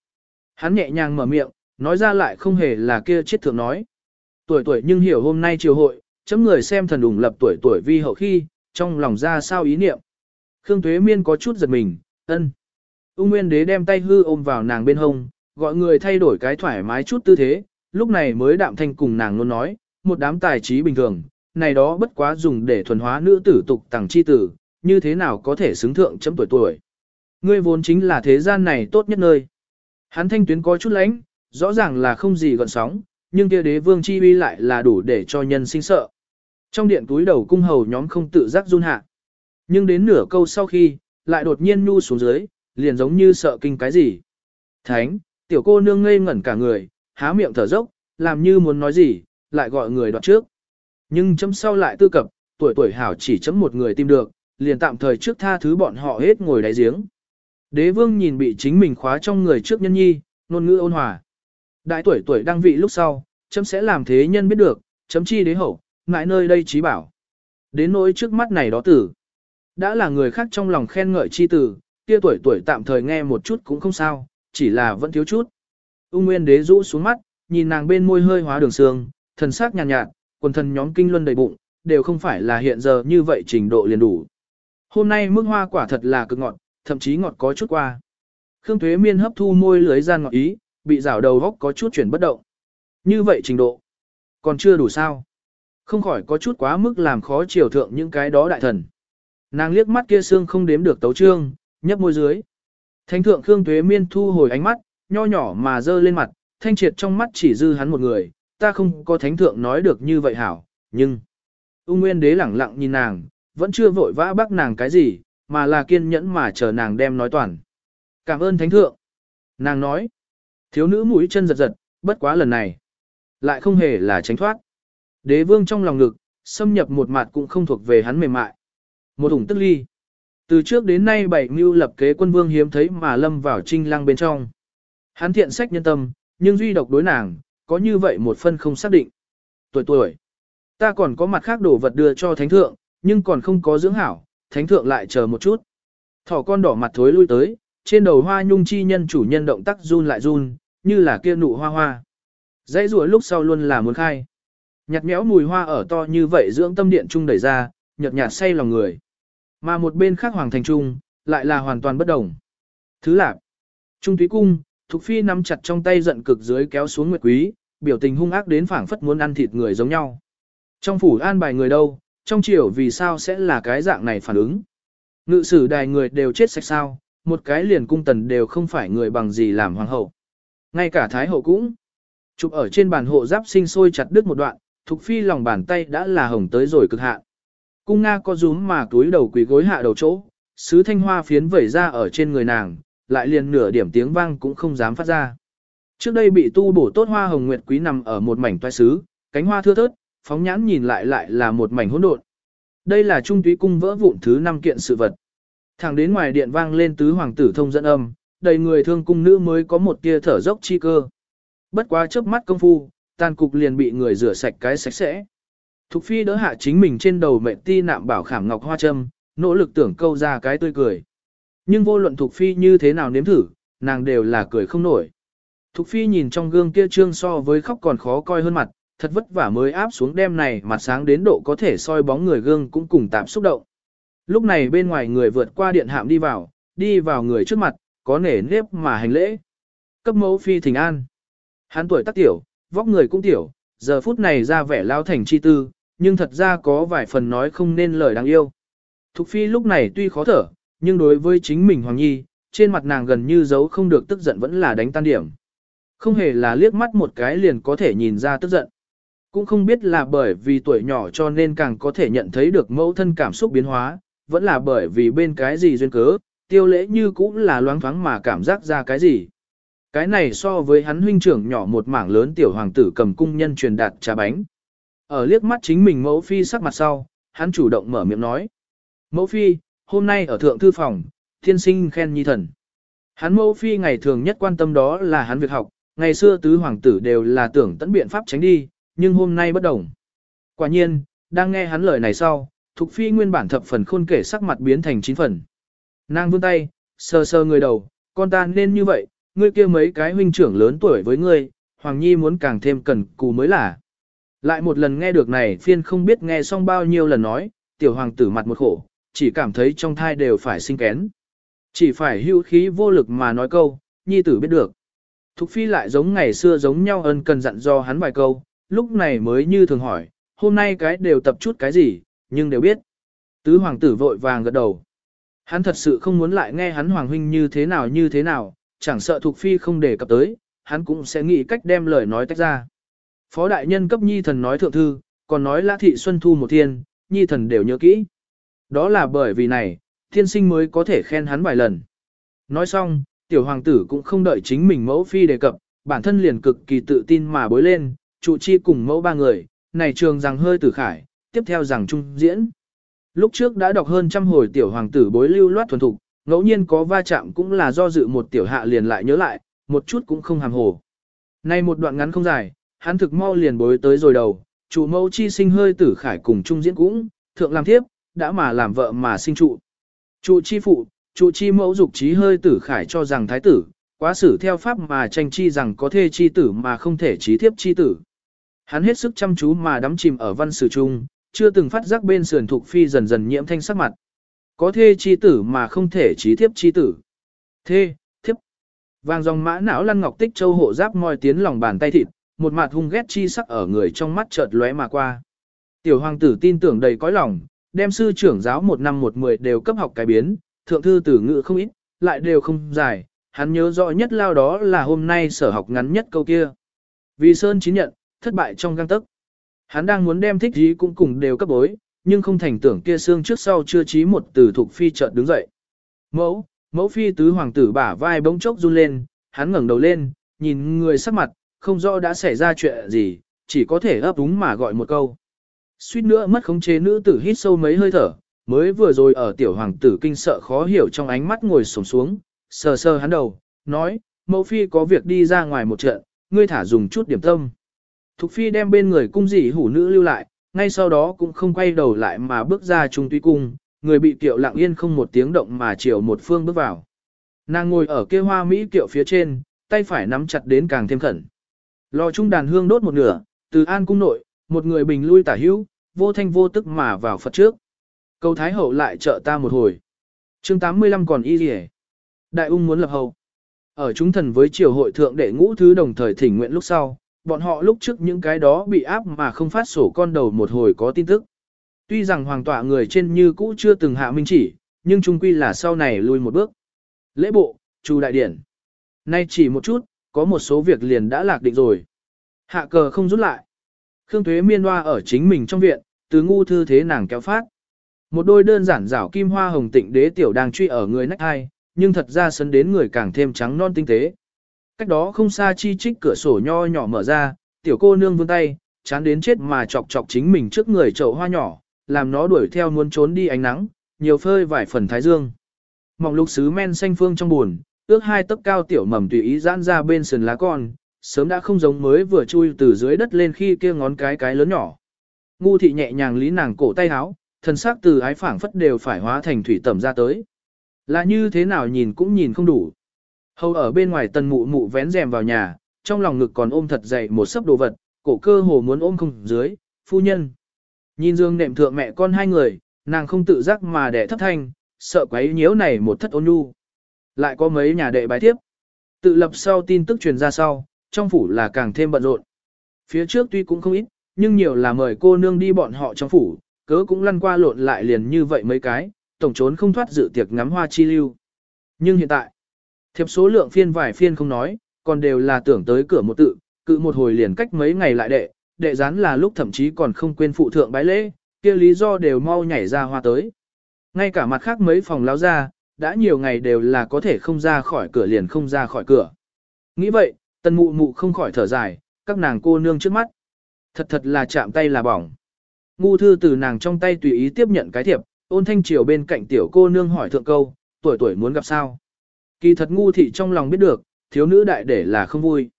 Hắn nhẹ nhàng mở miệng, nói ra lại không hề là kia chết thượng nói. Tuổi tuổi nhưng hiểu hôm nay triều hội, chấm người xem thần đủng lập tuổi tuổi vi hậu khi, trong lòng ra sao ý niệm. Khương Tuế Miên có chút giật mình, ân. Ung Nguyên Đế đem tay hư ôm vào nàng bên hông, gọi người thay đổi cái thoải mái chút tư thế, lúc này mới đạm thanh cùng nàng luôn nói, một đám tài trí bình thường, này đó bất quá dùng để thuần hóa nữ tử tục tàng chi tử, như thế nào có thể xứng thượng chấm tuổi tuổi. Ngươi vốn chính là thế gian này tốt nhất nơi. Hắn thanh tuyến có chút lãnh, rõ ràng là không gì gọn sóng, nhưng kia đế vương chi uy lại là đủ để cho nhân sinh sợ. Trong điện túi đầu cung hầu nhóm không tự giác run hạ. Nhưng đến nửa câu sau khi, lại đột nhiên nu xuống dưới, liền giống như sợ kinh cái gì. Thánh, tiểu cô nương ngây ngẩn cả người, há miệng thở dốc, làm như muốn nói gì, lại gọi người đoạt trước. Nhưng chấm sau lại tư cập, tuổi tuổi hảo chỉ chấm một người tìm được, liền tạm thời trước tha thứ bọn họ hết ngồi đáy giếng. Đế vương nhìn bị chính mình khóa trong người trước nhân nhi, ngôn ngữ ôn hòa. Đại tuổi tuổi đăng vị lúc sau, chấm sẽ làm thế nhân biết được, chấm chi đế hậu, ngại nơi đây trí bảo. Đến nỗi trước mắt này đó tử. Đã là người khác trong lòng khen ngợi chi tử, kia tuổi tuổi tạm thời nghe một chút cũng không sao, chỉ là vẫn thiếu chút. Ung Nguyên đế rũ xuống mắt, nhìn nàng bên môi hơi hóa đường sương, thần sắc nhàn nhạt, nhạt, quần thần nhóm kinh luân đầy bụng, đều không phải là hiện giờ như vậy trình độ liền đủ. Hôm nay mức hoa quả thật là cực ngọt, thậm chí ngọt có chút qua. Khương Thuế Miên hấp thu môi lưới gian ngọt ý, bị rào đầu góc có chút chuyển bất động. Như vậy trình độ, còn chưa đủ sao. Không khỏi có chút quá mức làm khó chiều thượng những cái đó đại thần. Nàng liếc mắt kia xương không đếm được tấu trương, nhấp môi dưới. Thánh thượng Khương Thuế Miên thu hồi ánh mắt, nho nhỏ mà dơ lên mặt, thanh triệt trong mắt chỉ dư hắn một người, ta không có thánh thượng nói được như vậy hảo, nhưng... Ung Nguyên đế lẳng lặng nhìn nàng, vẫn chưa vội vã bác nàng cái gì, mà là kiên nhẫn mà chờ nàng đem nói toàn. Cảm ơn thánh thượng. Nàng nói. Thiếu nữ mũi chân giật giật, bất quá lần này. Lại không hề là tránh thoát. Đế vương trong lòng ngực, xâm nhập một mặt cũng không thuộc về hắn mềm mại. Một ủng tức ly. Từ trước đến nay bảy mưu lập kế quân vương hiếm thấy mà lâm vào trinh lăng bên trong. Hắn thiện sách nhân tâm, nhưng duy độc đối nàng, có như vậy một phân không xác định. Tuổi tuổi. Ta còn có mặt khác đồ vật đưa cho thánh thượng, nhưng còn không có dưỡng hảo, thánh thượng lại chờ một chút. Thỏ con đỏ mặt thối lui tới, trên đầu hoa nhung chi nhân chủ nhân động tác run lại run, như là kia nụ hoa hoa. Dãy rùa lúc sau luôn là muốn khai. Nhạt méo mùi hoa ở to như vậy dưỡng tâm điện trung đẩy ra, nhợt nhạt say lòng người. Mà một bên khác hoàng thành trung, lại là hoàn toàn bất đồng. Thứ lạc. Trung túy cung, Thục Phi nắm chặt trong tay giận cực dưới kéo xuống Nguyệt Quý, biểu tình hung ác đến phảng phất muốn ăn thịt người giống nhau. Trong phủ an bài người đâu, trong triều vì sao sẽ là cái dạng này phản ứng. Ngự sử đài người đều chết sạch sao, một cái liền cung tần đều không phải người bằng gì làm hoàng hậu. Ngay cả thái hậu cũng. Chụp ở trên bàn hộ giáp sinh sôi chặt đứt một đoạn, Thục Phi lòng bàn tay đã là hồng tới rồi cực hạn. Cung Nga có rúm mà túi đầu quỳ gối hạ đầu chỗ, sứ thanh hoa phiến vẩy ra ở trên người nàng, lại liền nửa điểm tiếng vang cũng không dám phát ra. Trước đây bị tu bổ tốt hoa hồng nguyệt quý nằm ở một mảnh toai sứ, cánh hoa thưa thớt, phóng nhãn nhìn lại lại là một mảnh hỗn độn. Đây là trung túy cung vỡ vụn thứ năm kiện sự vật. Thẳng đến ngoài điện vang lên tứ hoàng tử thông dẫn âm, đầy người thương cung nữ mới có một tia thở dốc chi cơ. Bất quá chớp mắt công phu, tàn cục liền bị người rửa sạch cái sạch sẽ. Thục phi đỡ hạ chính mình trên đầu mệnh ti nạm bảo khảm ngọc hoa châm, nỗ lực tưởng câu ra cái tươi cười. Nhưng vô luận Thục phi như thế nào nếm thử, nàng đều là cười không nổi. Thục phi nhìn trong gương kia trương so với khóc còn khó coi hơn mặt, thật vất vả mới áp xuống đêm này mặt sáng đến độ có thể soi bóng người gương cũng cùng tạm xúc động. Lúc này bên ngoài người vượt qua điện hạm đi vào, đi vào người trước mặt, có nể nếp mà hành lễ. Cấp mẫu phi thỉnh an. Hắn tuổi tác tiểu, vóc người cũng tiểu, giờ phút này ra vẻ lao thành chi tư, nhưng thật ra có vài phần nói không nên lời đáng yêu. Thục phi lúc này tuy khó thở, nhưng đối với chính mình Hoàng Nhi, trên mặt nàng gần như giấu không được tức giận vẫn là đánh tan điểm. Không hề là liếc mắt một cái liền có thể nhìn ra tức giận. Cũng không biết là bởi vì tuổi nhỏ cho nên càng có thể nhận thấy được mẫu thân cảm xúc biến hóa, vẫn là bởi vì bên cái gì duyên cớ, tiêu lễ như cũng là loáng thoáng mà cảm giác ra cái gì. Cái này so với hắn huynh trưởng nhỏ một mảng lớn tiểu hoàng tử cầm cung nhân truyền đạt trà bánh. Ở liếc mắt chính mình mẫu phi sắc mặt sau, hắn chủ động mở miệng nói. Mẫu phi, hôm nay ở thượng thư phòng, thiên sinh khen nhi thần. Hắn mẫu phi ngày thường nhất quan tâm đó là hắn việc học, ngày xưa tứ hoàng tử đều là tưởng tận biện pháp tránh đi, nhưng hôm nay bất đồng. Quả nhiên, đang nghe hắn lời này sau, Thục Phi nguyên bản thập phần khôn kể sắc mặt biến thành chín phần. Nàng vươn tay, sờ sờ người đầu, con ta nên như vậy, ngươi kia mấy cái huynh trưởng lớn tuổi với ngươi, Hoàng Nhi muốn càng thêm cần cù mới là. Lại một lần nghe được này phiên không biết nghe xong bao nhiêu lần nói, tiểu hoàng tử mặt một khổ, chỉ cảm thấy trong thai đều phải sinh kén. Chỉ phải hữu khí vô lực mà nói câu, Nhi tử biết được. Thục Phi lại giống ngày xưa giống nhau ân cần dặn do hắn vài câu, lúc này mới như thường hỏi, hôm nay cái đều tập chút cái gì, nhưng đều biết. Tứ hoàng tử vội vàng gật đầu. Hắn thật sự không muốn lại nghe hắn hoàng huynh như thế nào như thế nào, chẳng sợ thuộc phi không để cập tới, hắn cũng sẽ nghĩ cách đem lời nói tách ra. Phó đại nhân cấp nhi thần nói thượng thư, còn nói lã thị xuân thu một thiên, nhi thần đều nhớ kỹ. Đó là bởi vì này, thiên sinh mới có thể khen hắn vài lần. Nói xong, tiểu hoàng tử cũng không đợi chính mình mẫu phi đề cập, bản thân liền cực kỳ tự tin mà bối lên, trụ chi cùng mẫu ba người, này trường rằng hơi tử khải, tiếp theo rằng trung diễn. Lúc trước đã đọc hơn trăm hồi tiểu hoàng tử bối lưu loát thuần thục, ngẫu nhiên có va chạm cũng là do dự một tiểu hạ liền lại nhớ lại, một chút cũng không hàm hồ. Nay một đoạn ngắn không dài, hắn thực mau liền bối tới rồi đầu, chủ mẫu chi sinh hơi tử khải cùng trung diễn cũng, thượng làm thiếp, đã mà làm vợ mà sinh trụ. Trụ chi phụ, trụ chi mẫu dục trí hơi tử khải cho rằng thái tử, quá xử theo pháp mà tranh chi rằng có thê chi tử mà không thể trí thiếp chi tử. Hắn hết sức chăm chú mà đắm chìm ở văn sử chung, chưa từng phát giác bên sườn thuộc phi dần dần nhiễm thanh sắc mặt. Có thê chi tử mà không thể trí thiếp chi tử. Thê, thiếp. Vàng dòng mã não lăn ngọc tích châu hộ giáp moi tiến lòng bàn tay thịt, một mặt hung ghét chi sắc ở người trong mắt chợt lóe mà qua. Tiểu hoàng tử tin tưởng đầy cõi lòng, đem sư trưởng giáo một năm một mười đều cấp học cái biến, thượng thư tử ngữ không ít, lại đều không dài, hắn nhớ rõ nhất lao đó là hôm nay sở học ngắn nhất câu kia. Vì Sơn chính nhận, thất bại trong găng tấc. Hắn đang muốn đem thích gì cũng cùng đều cấp bối, nhưng không thành tưởng kia xương trước sau chưa chí một từ thuộc phi chợt đứng dậy. Mẫu, mẫu phi tứ hoàng tử bả vai bỗng chốc run lên, hắn ngẩng đầu lên, nhìn người sắc mặt, không rõ đã xảy ra chuyện gì, chỉ có thể ấp úng mà gọi một câu. Suýt nữa mất khống chế nữ tử hít sâu mấy hơi thở, mới vừa rồi ở tiểu hoàng tử kinh sợ khó hiểu trong ánh mắt ngồi sổng xuống, sờ sờ hắn đầu, nói, mẫu phi có việc đi ra ngoài một trận, ngươi thả dùng chút điểm tâm. Thục phi đem bên người cung dị hủ nữ lưu lại, ngay sau đó cũng không quay đầu lại mà bước ra trung tuy cung, người bị kiệu lặng yên không một tiếng động mà chiều một phương bước vào. Nàng ngồi ở kia hoa mỹ kiệu phía trên, tay phải nắm chặt đến càng thêm khẩn. Lò trung đàn hương đốt một nửa, từ an cung nội, một người bình lui tả hữu, vô thanh vô tức mà vào Phật trước. Câu Thái Hậu lại trợ ta một hồi. chương 85 còn y gì Đại ung muốn lập hậu. Ở chúng thần với triều hội thượng đệ ngũ thứ đồng thời thỉnh nguyện lúc sau, bọn họ lúc trước những cái đó bị áp mà không phát sổ con đầu một hồi có tin tức. Tuy rằng hoàng tọa người trên như cũ chưa từng hạ minh chỉ, nhưng trung quy là sau này lui một bước. Lễ bộ, chu đại điển. Nay chỉ một chút, có một số việc liền đã lạc định rồi. Hạ cờ không rút lại. Khương Thuế miên hoa ở chính mình trong viện, từ ngu thư thế nàng kéo phát. Một đôi đơn giản rảo kim hoa hồng tịnh đế tiểu đang truy ở người nách hai, nhưng thật ra sấn đến người càng thêm trắng non tinh tế. Cách đó không xa chi trích cửa sổ nho nhỏ mở ra, tiểu cô nương vươn tay, chán đến chết mà chọc chọc chính mình trước người chậu hoa nhỏ, làm nó đuổi theo muốn trốn đi ánh nắng, nhiều phơi vài phần thái dương. Mỏng lục sứ men xanh phương trong buồn, ước hai tấc cao tiểu mầm tùy ý giãn ra bên sườn lá con, sớm đã không giống mới vừa chui từ dưới đất lên khi kia ngón cái cái lớn nhỏ. Ngu thị nhẹ nhàng lý nàng cổ tay háo, thân xác từ ái phảng phất đều phải hóa thành thủy tẩm ra tới. Là như thế nào nhìn cũng nhìn không đủ. Hầu ở bên ngoài tần mụ mụ vén rèm vào nhà, trong lòng ngực còn ôm thật dày một sấp đồ vật, cổ cơ hồ muốn ôm không dưới, phu nhân. Nhìn dương nệm thượng mẹ con hai người, nàng không tự giác mà đẻ thấp thanh, sợ quấy nhiễu này một thất ôn nhu. Lại có mấy nhà đệ bài tiếp. Tự lập sau tin tức truyền ra sau, trong phủ là càng thêm bận rộn. Phía trước tuy cũng không ít, nhưng nhiều là mời cô nương đi bọn họ trong phủ, cớ cũng lăn qua lộn lại liền như vậy mấy cái, tổng trốn không thoát dự tiệc ngắm hoa chi lưu. Nhưng hiện tại, thiệp số lượng phiên vài phiên không nói, còn đều là tưởng tới cửa một tự, cự một hồi liền cách mấy ngày lại đệ, đệ rán là lúc thậm chí còn không quên phụ thượng bái lễ, kia lý do đều mau nhảy ra hoa tới. Ngay cả mặt khác mấy phòng lao ra, đã nhiều ngày đều là có thể không ra khỏi cửa liền không ra khỏi cửa. Nghĩ vậy, tần mụ mụ không khỏi thở dài, các nàng cô nương trước mắt. Thật thật là chạm tay là bỏng. Ngu thư từ nàng trong tay tùy ý tiếp nhận cái thiệp, ôn thanh triều bên cạnh tiểu cô nương hỏi thượng câu, tuổi tuổi muốn gặp sao. Kỳ thật ngu thị trong lòng biết được, thiếu nữ đại để là không vui.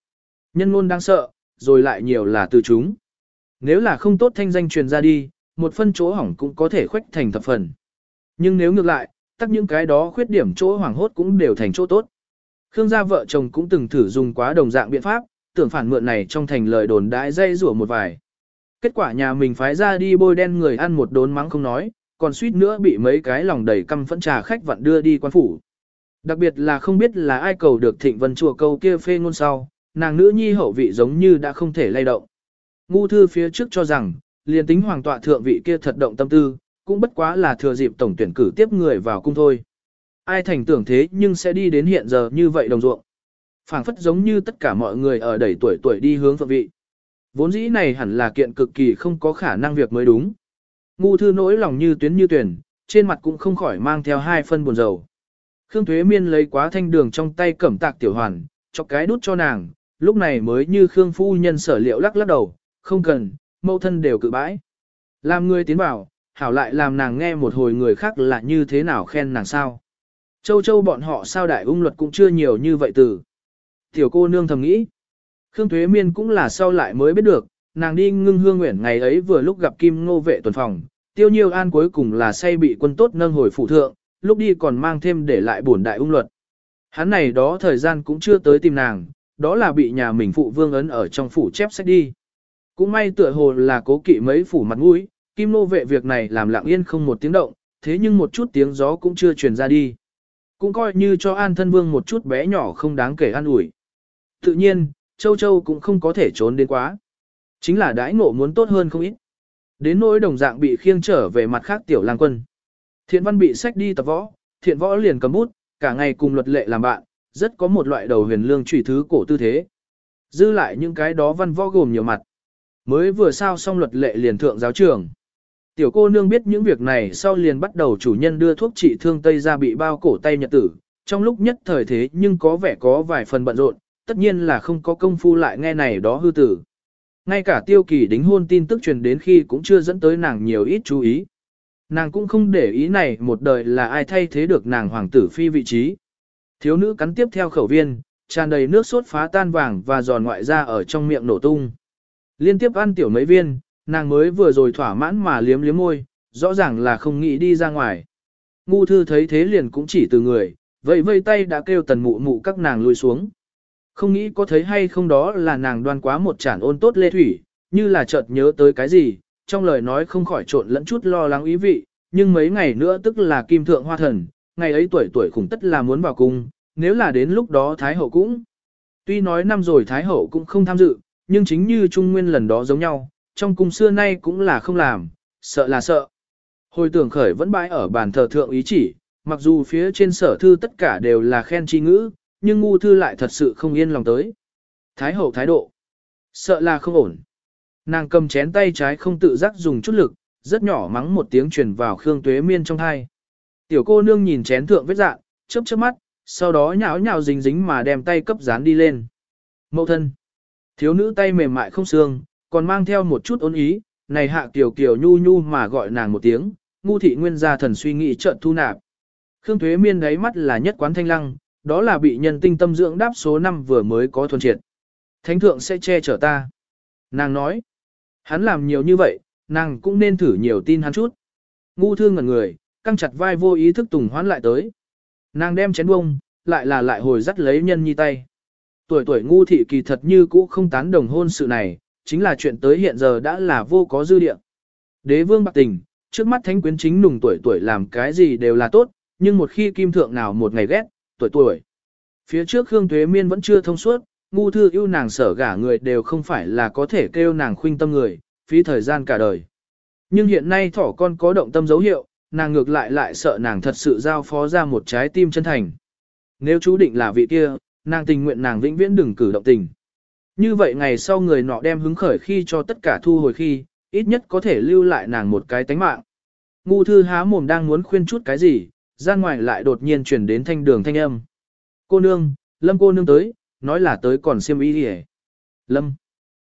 Nhân ngôn đang sợ, rồi lại nhiều là từ chúng. Nếu là không tốt thanh danh truyền ra đi, một phân chỗ hỏng cũng có thể khuếch thành thập phần. Nhưng nếu ngược lại, tắc những cái đó khuyết điểm chỗ hoảng hốt cũng đều thành chỗ tốt. Khương gia vợ chồng cũng từng thử dùng quá đồng dạng biện pháp, tưởng phản mượn này trong thành lời đồn đãi dây rủa một vài. Kết quả nhà mình phái ra đi bôi đen người ăn một đốn mắng không nói, còn suýt nữa bị mấy cái lòng đầy căm phẫn trà khách vặn đưa đi quan phủ. Đặc biệt là không biết là ai cầu được thịnh vân chùa câu kia phê ngôn sau, nàng nữ nhi hậu vị giống như đã không thể lay động. Ngu thư phía trước cho rằng, liền tính hoàng tọa thượng vị kia thật động tâm tư, cũng bất quá là thừa dịp tổng tuyển cử tiếp người vào cung thôi. Ai thành tưởng thế nhưng sẽ đi đến hiện giờ như vậy đồng ruộng. phảng phất giống như tất cả mọi người ở đẩy tuổi tuổi đi hướng phượng vị. Vốn dĩ này hẳn là kiện cực kỳ không có khả năng việc mới đúng. Ngu thư nỗi lòng như tuyến như tuyển, trên mặt cũng không khỏi mang theo hai phân buồn rầu. Khương Thuế Miên lấy quá thanh đường trong tay cẩm tạc tiểu hoàn, cho cái đút cho nàng, lúc này mới như Khương Phu Nhân sở liệu lắc lắc đầu, không cần, mâu thân đều cự bãi. Làm người tiến vào, hảo lại làm nàng nghe một hồi người khác là như thế nào khen nàng sao. Châu châu bọn họ sao đại ung luật cũng chưa nhiều như vậy từ. Tiểu cô nương thầm nghĩ. Khương Thuế Miên cũng là sau lại mới biết được, nàng đi ngưng hương nguyện ngày ấy vừa lúc gặp Kim Ngô vệ tuần phòng, tiêu nhiêu an cuối cùng là say bị quân tốt nâng hồi phủ thượng, lúc đi còn mang thêm để lại bổn đại ung luật. Hắn này đó thời gian cũng chưa tới tìm nàng, đó là bị nhà mình phụ vương ấn ở trong phủ chép sách đi. Cũng may tựa hồ là cố kỵ mấy phủ mặt mũi, Kim Nô vệ việc này làm lặng yên không một tiếng động, thế nhưng một chút tiếng gió cũng chưa truyền ra đi. Cũng coi như cho an thân vương một chút bé nhỏ không đáng kể an ủi. Tự nhiên, châu châu cũng không có thể trốn đến quá. Chính là đãi ngộ muốn tốt hơn không ít. Đến nỗi đồng dạng bị khiêng trở về mặt khác tiểu lang quân. Thiện văn bị sách đi tập võ, thiện võ liền cầm bút, cả ngày cùng luật lệ làm bạn, rất có một loại đầu huyền lương trùy thứ cổ tư thế. Dư lại những cái đó văn võ gồm nhiều mặt. Mới vừa sao xong luật lệ liền thượng giáo trường. Tiểu cô nương biết những việc này sau liền bắt đầu chủ nhân đưa thuốc trị thương Tây ra bị bao cổ tay nhật tử, trong lúc nhất thời thế nhưng có vẻ có vài phần bận rộn, tất nhiên là không có công phu lại nghe này đó hư tử. Ngay cả tiêu kỳ đính hôn tin tức truyền đến khi cũng chưa dẫn tới nàng nhiều ít chú ý. Nàng cũng không để ý này một đời là ai thay thế được nàng hoàng tử phi vị trí. Thiếu nữ cắn tiếp theo khẩu viên, tràn đầy nước sốt phá tan vàng và giòn ngoại ra ở trong miệng nổ tung. Liên tiếp ăn tiểu mấy viên, nàng mới vừa rồi thỏa mãn mà liếm liếm môi, rõ ràng là không nghĩ đi ra ngoài. Ngu thư thấy thế liền cũng chỉ từ người, vậy vây tay đã kêu tần mụ mụ các nàng lùi xuống. Không nghĩ có thấy hay không đó là nàng đoan quá một chản ôn tốt lê thủy, như là chợt nhớ tới cái gì, trong lời nói không khỏi trộn lẫn chút lo lắng ý vị, nhưng mấy ngày nữa tức là kim thượng hoa thần, ngày ấy tuổi tuổi khủng tất là muốn vào cung, nếu là đến lúc đó Thái Hậu cũng. Tuy nói năm rồi Thái Hậu cũng không tham dự, nhưng chính như Trung Nguyên lần đó giống nhau, trong cung xưa nay cũng là không làm, sợ là sợ. Hồi tưởng khởi vẫn bãi ở bàn thờ thượng ý chỉ, mặc dù phía trên sở thư tất cả đều là khen chi ngữ, nhưng ngu thư lại thật sự không yên lòng tới. Thái hậu thái độ, sợ là không ổn. Nàng cầm chén tay trái không tự giác dùng chút lực, rất nhỏ mắng một tiếng truyền vào Khương Tuế Miên trong thai. Tiểu cô nương nhìn chén thượng vết dạng, chớp chớp mắt, sau đó nhão nhào dính dính mà đem tay cấp dán đi lên. Mậu thân. Thiếu nữ tay mềm mại không xương, còn mang theo một chút ôn ý, này hạ kiểu kiểu nhu nhu mà gọi nàng một tiếng, ngu thị nguyên gia thần suy nghĩ trợn thu nạp. Khương Thuế Miên đáy mắt là nhất quán thanh lăng, đó là bị nhân tinh tâm dưỡng đáp số năm vừa mới có thuần triệt. Thánh thượng sẽ che chở ta. Nàng nói, hắn làm nhiều như vậy, nàng cũng nên thử nhiều tin hắn chút. Ngu thương ngẩn người, căng chặt vai vô ý thức tùng hoán lại tới. Nàng đem chén bông, lại là lại hồi dắt lấy nhân nhi tay. Tuổi tuổi ngu thị kỳ thật như cũ không tán đồng hôn sự này, chính là chuyện tới hiện giờ đã là vô có dư địa. Đế vương bạc tình, trước mắt thánh quyến chính nùng tuổi tuổi làm cái gì đều là tốt, nhưng một khi kim thượng nào một ngày ghét, tuổi tuổi. Phía trước Khương Tuế Miên vẫn chưa thông suốt, ngu thư yêu nàng sở gả người đều không phải là có thể kêu nàng khuynh tâm người, phí thời gian cả đời. Nhưng hiện nay thỏ con có động tâm dấu hiệu, nàng ngược lại lại sợ nàng thật sự giao phó ra một trái tim chân thành. Nếu chú định là vị kia, nàng tình nguyện nàng vĩnh viễn đừng cử động tình. Như vậy ngày sau người nọ đem hứng khởi khi cho tất cả thu hồi khi, ít nhất có thể lưu lại nàng một cái tánh mạng. Ngu thư há mồm đang muốn khuyên chút cái gì, ra ngoài lại đột nhiên chuyển đến thanh đường thanh âm. Cô nương, lâm cô nương tới, nói là tới còn siêm ý đi Lâm.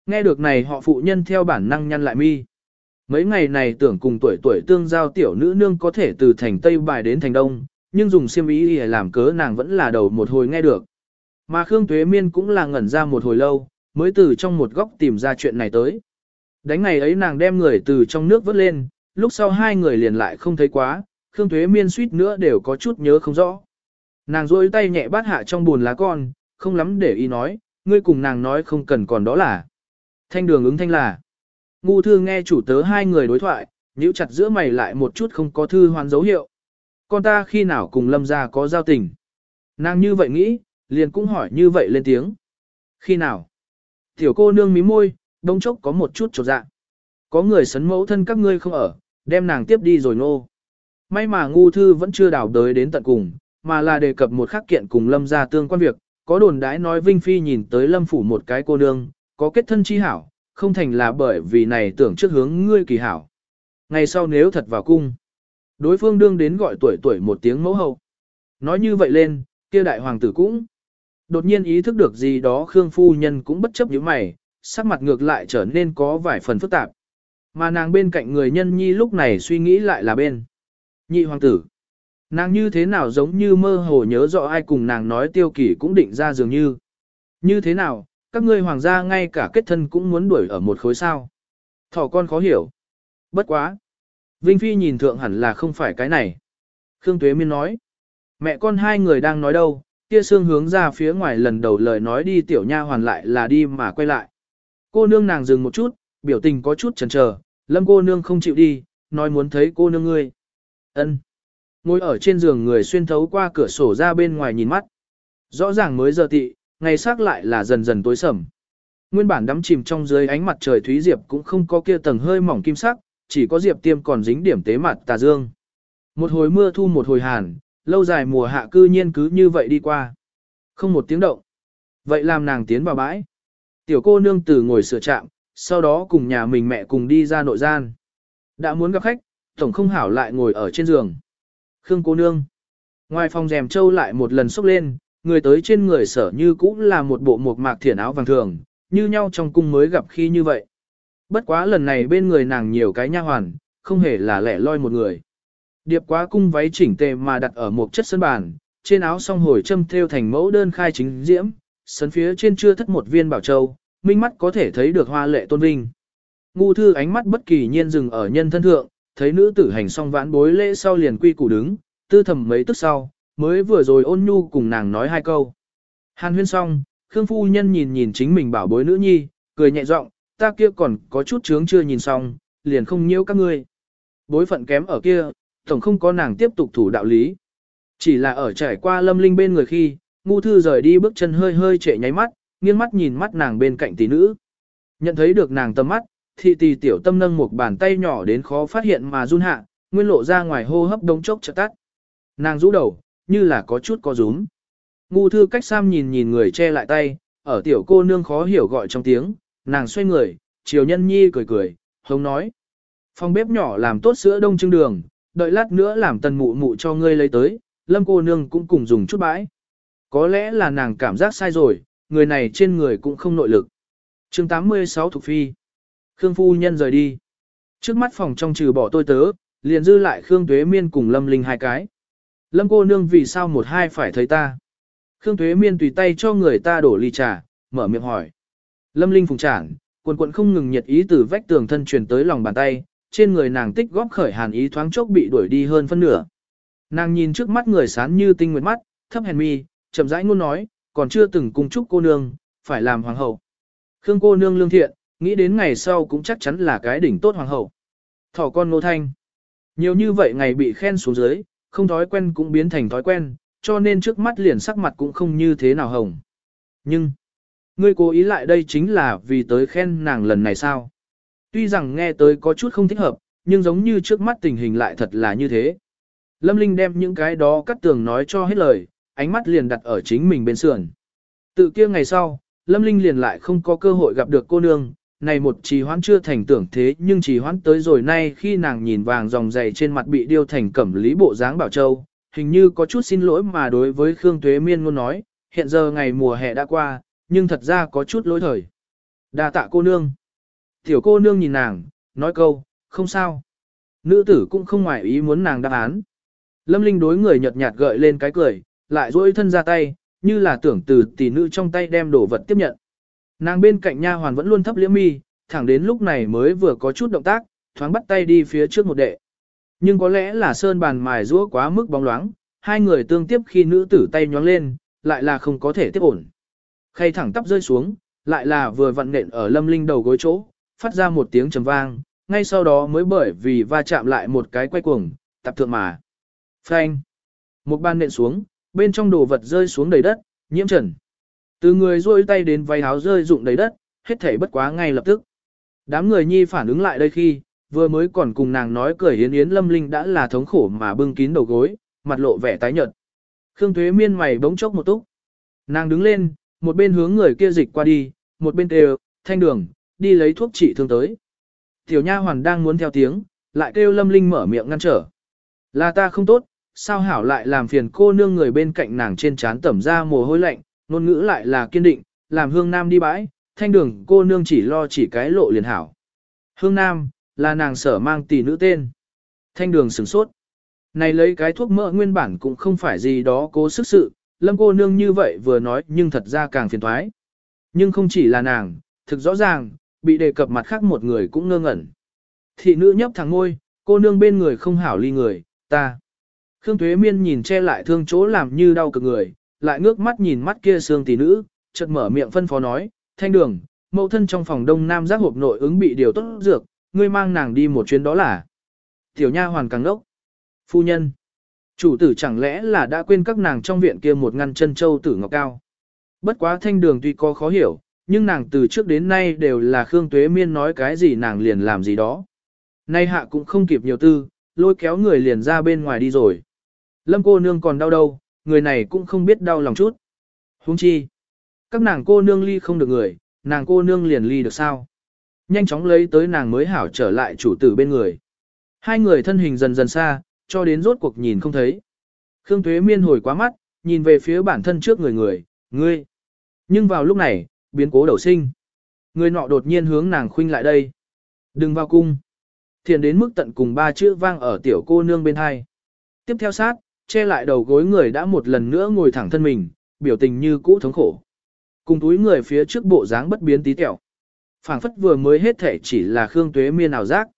Nghe được này họ phụ nhân theo bản năng nhăn lại mi. Mấy ngày này tưởng cùng tuổi tuổi tương giao tiểu nữ nương có thể từ thành Tây bài đến thành Đông, nhưng dùng siêm ý đi làm cớ nàng vẫn là đầu một hồi nghe được. Mà Khương Tuế Miên cũng là ngẩn ra một hồi lâu, mới từ trong một góc tìm ra chuyện này tới. Đánh ngày ấy nàng đem người từ trong nước vớt lên, lúc sau hai người liền lại không thấy quá, Khương Tuế Miên suýt nữa đều có chút nhớ không rõ. Nàng rôi tay nhẹ bát hạ trong buồn lá con, không lắm để ý nói, ngươi cùng nàng nói không cần còn đó là. Thanh đường ứng thanh là. Ngu thư nghe chủ tớ hai người đối thoại, nhíu chặt giữa mày lại một chút không có thư hoàn dấu hiệu. Con ta khi nào cùng lâm ra có giao tình. Nàng như vậy nghĩ, liền cũng hỏi như vậy lên tiếng. Khi nào? Tiểu cô nương mí môi, đông chốc có một chút trột dạ. Có người sấn mẫu thân các ngươi không ở, đem nàng tiếp đi rồi nô. May mà ngu thư vẫn chưa đào đới đến tận cùng, mà là đề cập một khắc kiện cùng lâm ra tương quan việc, có đồn đãi nói Vinh Phi nhìn tới lâm phủ một cái cô nương, có kết thân chi hảo, không thành là bởi vì này tưởng trước hướng ngươi kỳ hảo. Ngày sau nếu thật vào cung, đối phương đương đến gọi tuổi tuổi một tiếng mẫu hậu. Nói như vậy lên, kia đại hoàng tử cũng đột nhiên ý thức được gì đó Khương phu nhân cũng bất chấp những mày, sắc mặt ngược lại trở nên có vài phần phức tạp. Mà nàng bên cạnh người nhân nhi lúc này suy nghĩ lại là bên. Nhị hoàng tử. Nàng như thế nào giống như mơ hồ nhớ rõ ai cùng nàng nói tiêu kỷ cũng định ra dường như. Như thế nào, các ngươi hoàng gia ngay cả kết thân cũng muốn đuổi ở một khối sao. Thỏ con khó hiểu. Bất quá. Vinh Phi nhìn thượng hẳn là không phải cái này. Khương Tuế Miên nói. Mẹ con hai người đang nói đâu, kia xương hướng ra phía ngoài lần đầu lời nói đi tiểu nha hoàn lại là đi mà quay lại. Cô nương nàng dừng một chút, biểu tình có chút chần chờ, lâm cô nương không chịu đi, nói muốn thấy cô nương ngươi. Ân. Ngồi ở trên giường người xuyên thấu qua cửa sổ ra bên ngoài nhìn mắt. Rõ ràng mới giờ tị, ngày sắc lại là dần dần tối sầm. Nguyên bản đắm chìm trong dưới ánh mặt trời thúy diệp cũng không có kia tầng hơi mỏng kim sắc, chỉ có diệp tiêm còn dính điểm tế mặt tà dương. Một hồi mưa thu một hồi hàn, lâu dài mùa hạ cư nhiên cứ như vậy đi qua. Không một tiếng động. Vậy làm nàng tiến vào bãi. Tiểu cô nương từ ngồi sửa trạm, sau đó cùng nhà mình mẹ cùng đi ra nội gian. Đã muốn gặp khách, tổng không hảo lại ngồi ở trên giường. Khương cô nương. Ngoài phòng rèm trâu lại một lần xốc lên, người tới trên người sở như cũng là một bộ mộc mạc thiển áo vàng thường, như nhau trong cung mới gặp khi như vậy. Bất quá lần này bên người nàng nhiều cái nha hoàn, không hề là lẻ loi một người. Điệp quá cung váy chỉnh tề mà đặt ở một chất sân bàn, trên áo song hồi châm theo thành mẫu đơn khai chính diễm, sân phía trên chưa thất một viên bảo châu, minh mắt có thể thấy được hoa lệ tôn vinh. Ngu thư ánh mắt bất kỳ nhiên dừng ở nhân thân thượng, thấy nữ tử hành xong vãn bối lễ sau liền quy củ đứng, tư thầm mấy tức sau, mới vừa rồi ôn nhu cùng nàng nói hai câu. Hàn huyên xong, Khương phu nhân nhìn nhìn chính mình bảo bối nữ nhi, cười nhẹ giọng, ta kia còn có chút chướng chưa nhìn xong, liền không nhiễu các ngươi. Bối phận kém ở kia, tổng không có nàng tiếp tục thủ đạo lý. Chỉ là ở trải qua lâm linh bên người khi, ngu thư rời đi bước chân hơi hơi trệ nháy mắt, nghiêng mắt nhìn mắt nàng bên cạnh tỷ nữ. Nhận thấy được nàng tâm mắt, thị tỷ tiểu tâm nâng một bàn tay nhỏ đến khó phát hiện mà run hạ, nguyên lộ ra ngoài hô hấp đống chốc chợt tắt. Nàng rũ đầu, như là có chút có rúm. Ngu thư cách sam nhìn nhìn người che lại tay, ở tiểu cô nương khó hiểu gọi trong tiếng, nàng xoay người, chiều nhân nhi cười cười, hống nói. Phòng bếp nhỏ làm tốt sữa đông trưng đường, đợi lát nữa làm tần mụ mụ cho ngươi lấy tới, lâm cô nương cũng cùng dùng chút bãi. Có lẽ là nàng cảm giác sai rồi, người này trên người cũng không nội lực. chương 86 Thục Phi Khương Phu Nhân rời đi. Trước mắt phòng trong trừ bỏ tôi tớ, liền dư lại Khương Tuế Miên cùng Lâm Linh hai cái. Lâm cô nương vì sao một hai phải thấy ta? Khương Tuế Miên tùy tay cho người ta đổ ly trà, mở miệng hỏi. Lâm Linh phùng trảng, quần quần không ngừng nhiệt ý từ vách tường thân truyền tới lòng bàn tay, trên người nàng tích góp khởi hàn ý thoáng chốc bị đuổi đi hơn phân nửa. Nàng nhìn trước mắt người sán như tinh nguyệt mắt, thấp hèn mi, chậm rãi ngôn nói, còn chưa từng cung chúc cô nương, phải làm hoàng hậu. Khương cô nương lương thiện, nghĩ đến ngày sau cũng chắc chắn là cái đỉnh tốt hoàng hậu. Thỏ con nô thanh. Nhiều như vậy ngày bị khen xuống dưới, không thói quen cũng biến thành thói quen, cho nên trước mắt liền sắc mặt cũng không như thế nào hồng. Nhưng, ngươi cố ý lại đây chính là vì tới khen nàng lần này sao? Tuy rằng nghe tới có chút không thích hợp, nhưng giống như trước mắt tình hình lại thật là như thế. Lâm Linh đem những cái đó cắt tường nói cho hết lời, ánh mắt liền đặt ở chính mình bên sườn. Tự kia ngày sau, Lâm Linh liền lại không có cơ hội gặp được cô nương, này một trì hoãn chưa thành tưởng thế nhưng trì hoãn tới rồi nay khi nàng nhìn vàng dòng dày trên mặt bị điêu thành cẩm lý bộ dáng bảo châu, hình như có chút xin lỗi mà đối với Khương Tuế Miên ngôn nói, hiện giờ ngày mùa hè đã qua, nhưng thật ra có chút lỗi thời. đa tạ cô nương. Tiểu cô nương nhìn nàng, nói câu, không sao. Nữ tử cũng không ngoại ý muốn nàng đáp án. Lâm Linh đối người nhợt nhạt gợi lên cái cười, lại duỗi thân ra tay, như là tưởng từ tỷ nữ trong tay đem đồ vật tiếp nhận. Nàng bên cạnh nha hoàn vẫn luôn thấp liễm mi, thẳng đến lúc này mới vừa có chút động tác, thoáng bắt tay đi phía trước một đệ. Nhưng có lẽ là sơn bàn mài rũa quá mức bóng loáng, hai người tương tiếp khi nữ tử tay nhóng lên, lại là không có thể tiếp ổn. Khay thẳng tắp rơi xuống, lại là vừa vặn nện ở lâm linh đầu gối chỗ, phát ra một tiếng trầm vang, ngay sau đó mới bởi vì va chạm lại một cái quay cuồng, tập thượng mà. Phanh. Một ban nện xuống, bên trong đồ vật rơi xuống đầy đất, nhiễm trần. Từ người rôi tay đến váy áo rơi rụng đầy đất, hết thảy bất quá ngay lập tức. Đám người nhi phản ứng lại đây khi, vừa mới còn cùng nàng nói cười yến yến lâm linh đã là thống khổ mà bưng kín đầu gối, mặt lộ vẻ tái nhợt. Khương Thuế miên mày bỗng chốc một túc. Nàng đứng lên, một bên hướng người kia dịch qua đi, một bên kêu, thanh đường, đi lấy thuốc trị thương tới. Tiểu nha hoàn đang muốn theo tiếng, lại kêu lâm linh mở miệng ngăn trở. Là ta không tốt, sao hảo lại làm phiền cô nương người bên cạnh nàng trên trán tẩm ra mồ hôi lạnh, ngôn ngữ lại là kiên định, làm hương nam đi bãi, thanh đường cô nương chỉ lo chỉ cái lộ liền hảo. Hương nam, là nàng sở mang tỷ nữ tên. Thanh đường sửng sốt. Này lấy cái thuốc mỡ nguyên bản cũng không phải gì đó cố sức sự, lâm cô nương như vậy vừa nói nhưng thật ra càng phiền thoái. Nhưng không chỉ là nàng, thực rõ ràng, bị đề cập mặt khác một người cũng ngơ ngẩn. Thị nữ nhấp thẳng ngôi, cô nương bên người không hảo ly người, ta. Khương Thuế Miên nhìn che lại thương chỗ làm như đau cực người, lại ngước mắt nhìn mắt kia xương tỷ nữ, chợt mở miệng phân phó nói, thanh đường, mẫu thân trong phòng đông nam giác hộp nội ứng bị điều tốt dược, ngươi mang nàng đi một chuyến đó là. Tiểu nha hoàn càng ngốc. Phu nhân. Chủ tử chẳng lẽ là đã quên các nàng trong viện kia một ngăn chân châu tử ngọc cao. Bất quá thanh đường tuy có khó hiểu, nhưng nàng từ trước đến nay đều là Khương Tuế Miên nói cái gì nàng liền làm gì đó. Nay hạ cũng không kịp nhiều tư, lôi kéo người liền ra bên ngoài đi rồi. Lâm cô nương còn đau đâu, người này cũng không biết đau lòng chút. Huống chi, các nàng cô nương ly không được người, nàng cô nương liền ly được sao. Nhanh chóng lấy tới nàng mới hảo trở lại chủ tử bên người. Hai người thân hình dần dần xa, cho đến rốt cuộc nhìn không thấy. Khương Tuế Miên hồi quá mắt, nhìn về phía bản thân trước người người, ngươi. Nhưng vào lúc này, biến cố đầu sinh. Người nọ đột nhiên hướng nàng khuynh lại đây. Đừng vào cung. Thiền đến mức tận cùng ba chữ vang ở tiểu cô nương bên hai. Tiếp theo sát, che lại đầu gối người đã một lần nữa ngồi thẳng thân mình, biểu tình như cũ thống khổ. Cùng túi người phía trước bộ dáng bất biến tí tẹo. phảng phất vừa mới hết thể chỉ là Khương Tuế Miên ảo giác.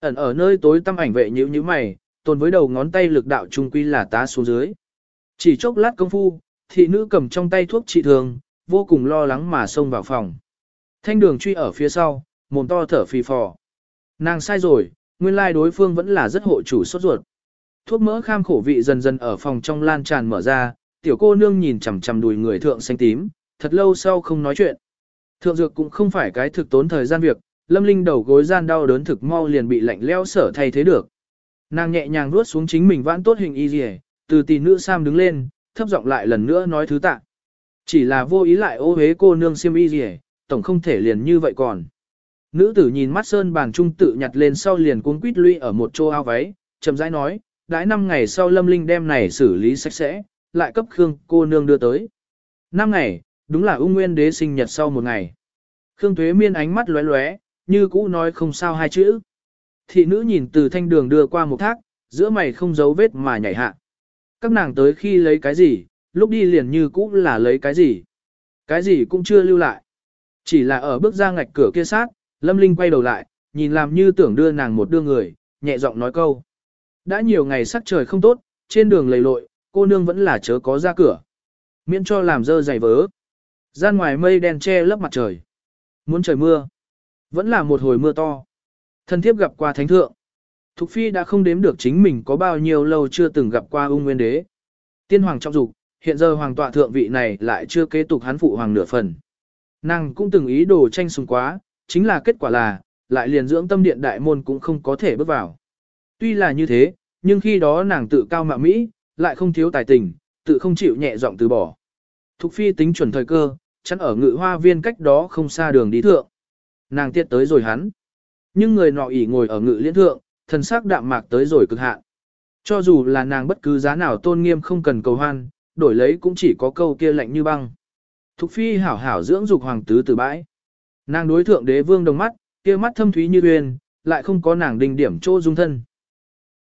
Ẩn ở nơi tối tăm ảnh vệ nhíu như mày, tồn với đầu ngón tay lực đạo trung quy là tá xuống dưới. Chỉ chốc lát công phu, thị nữ cầm trong tay thuốc trị thường, vô cùng lo lắng mà xông vào phòng. Thanh đường truy ở phía sau, mồm to thở phì phò. Nàng sai rồi, nguyên lai đối phương vẫn là rất hộ chủ sốt ruột. Thuốc mỡ kham khổ vị dần dần ở phòng trong lan tràn mở ra, tiểu cô nương nhìn chằm chằm đùi người thượng xanh tím, thật lâu sau không nói chuyện. Thượng dược cũng không phải cái thực tốn thời gian việc, lâm linh đầu gối gian đau đớn thực mau liền bị lạnh leo sở thay thế được. Nàng nhẹ nhàng nuốt xuống chính mình vãn tốt hình y dì từ tỷ nữ Sam đứng lên, thấp giọng lại lần nữa nói thứ tạ. Chỉ là vô ý lại ô hế cô nương xiêm y dì tổng không thể liền như vậy còn. Nữ tử nhìn mắt sơn bàn trung tự nhặt lên sau liền cuốn quýt lui ở một chỗ ao váy, chậm rãi nói, đãi năm ngày sau lâm linh đem này xử lý sạch sẽ, lại cấp Khương cô nương đưa tới. Năm ngày, đúng là ung nguyên đế sinh nhật sau một ngày. Khương thuế Miên ánh mắt lóe lóe, như cũ nói không sao hai chữ. Thị nữ nhìn từ thanh đường đưa qua một thác, giữa mày không giấu vết mà nhảy hạ. Các nàng tới khi lấy cái gì, lúc đi liền như cũ là lấy cái gì. Cái gì cũng chưa lưu lại. Chỉ là ở bước ra ngạch cửa kia sát, Lâm Linh quay đầu lại, nhìn làm như tưởng đưa nàng một đưa người, nhẹ giọng nói câu. Đã nhiều ngày sắc trời không tốt, trên đường lầy lội, cô nương vẫn là chớ có ra cửa. Miễn cho làm dơ dày vớ. Gian ngoài mây đen che lấp mặt trời. Muốn trời mưa. Vẫn là một hồi mưa to. Thân thiếp gặp qua thánh thượng. Thục phi đã không đếm được chính mình có bao nhiêu lâu chưa từng gặp qua ung nguyên đế. Tiên hoàng trong dục, hiện giờ hoàng tọa thượng vị này lại chưa kế tục hắn phụ hoàng nửa phần. Nàng cũng từng ý đồ tranh sùng quá, chính là kết quả là, lại liền dưỡng tâm điện đại môn cũng không có thể bước vào. Tuy là như thế, nhưng khi đó nàng tự cao mạ Mỹ, lại không thiếu tài tình, tự không chịu nhẹ giọng từ bỏ. Thục phi tính chuẩn thời cơ, chắn ở ngự hoa viên cách đó không xa đường đi thượng. Nàng tiết tới rồi hắn. Nhưng người nọ ỉ ngồi ở ngự liên thượng, thần sắc đạm mạc tới rồi cực hạn. Cho dù là nàng bất cứ giá nào tôn nghiêm không cần cầu hoan, đổi lấy cũng chỉ có câu kia lạnh như băng. Thục phi hảo hảo dưỡng dục hoàng tứ từ bãi. Nàng đối thượng đế vương đồng mắt, kia mắt thâm thúy như uyên, lại không có nàng đình điểm chỗ dung thân.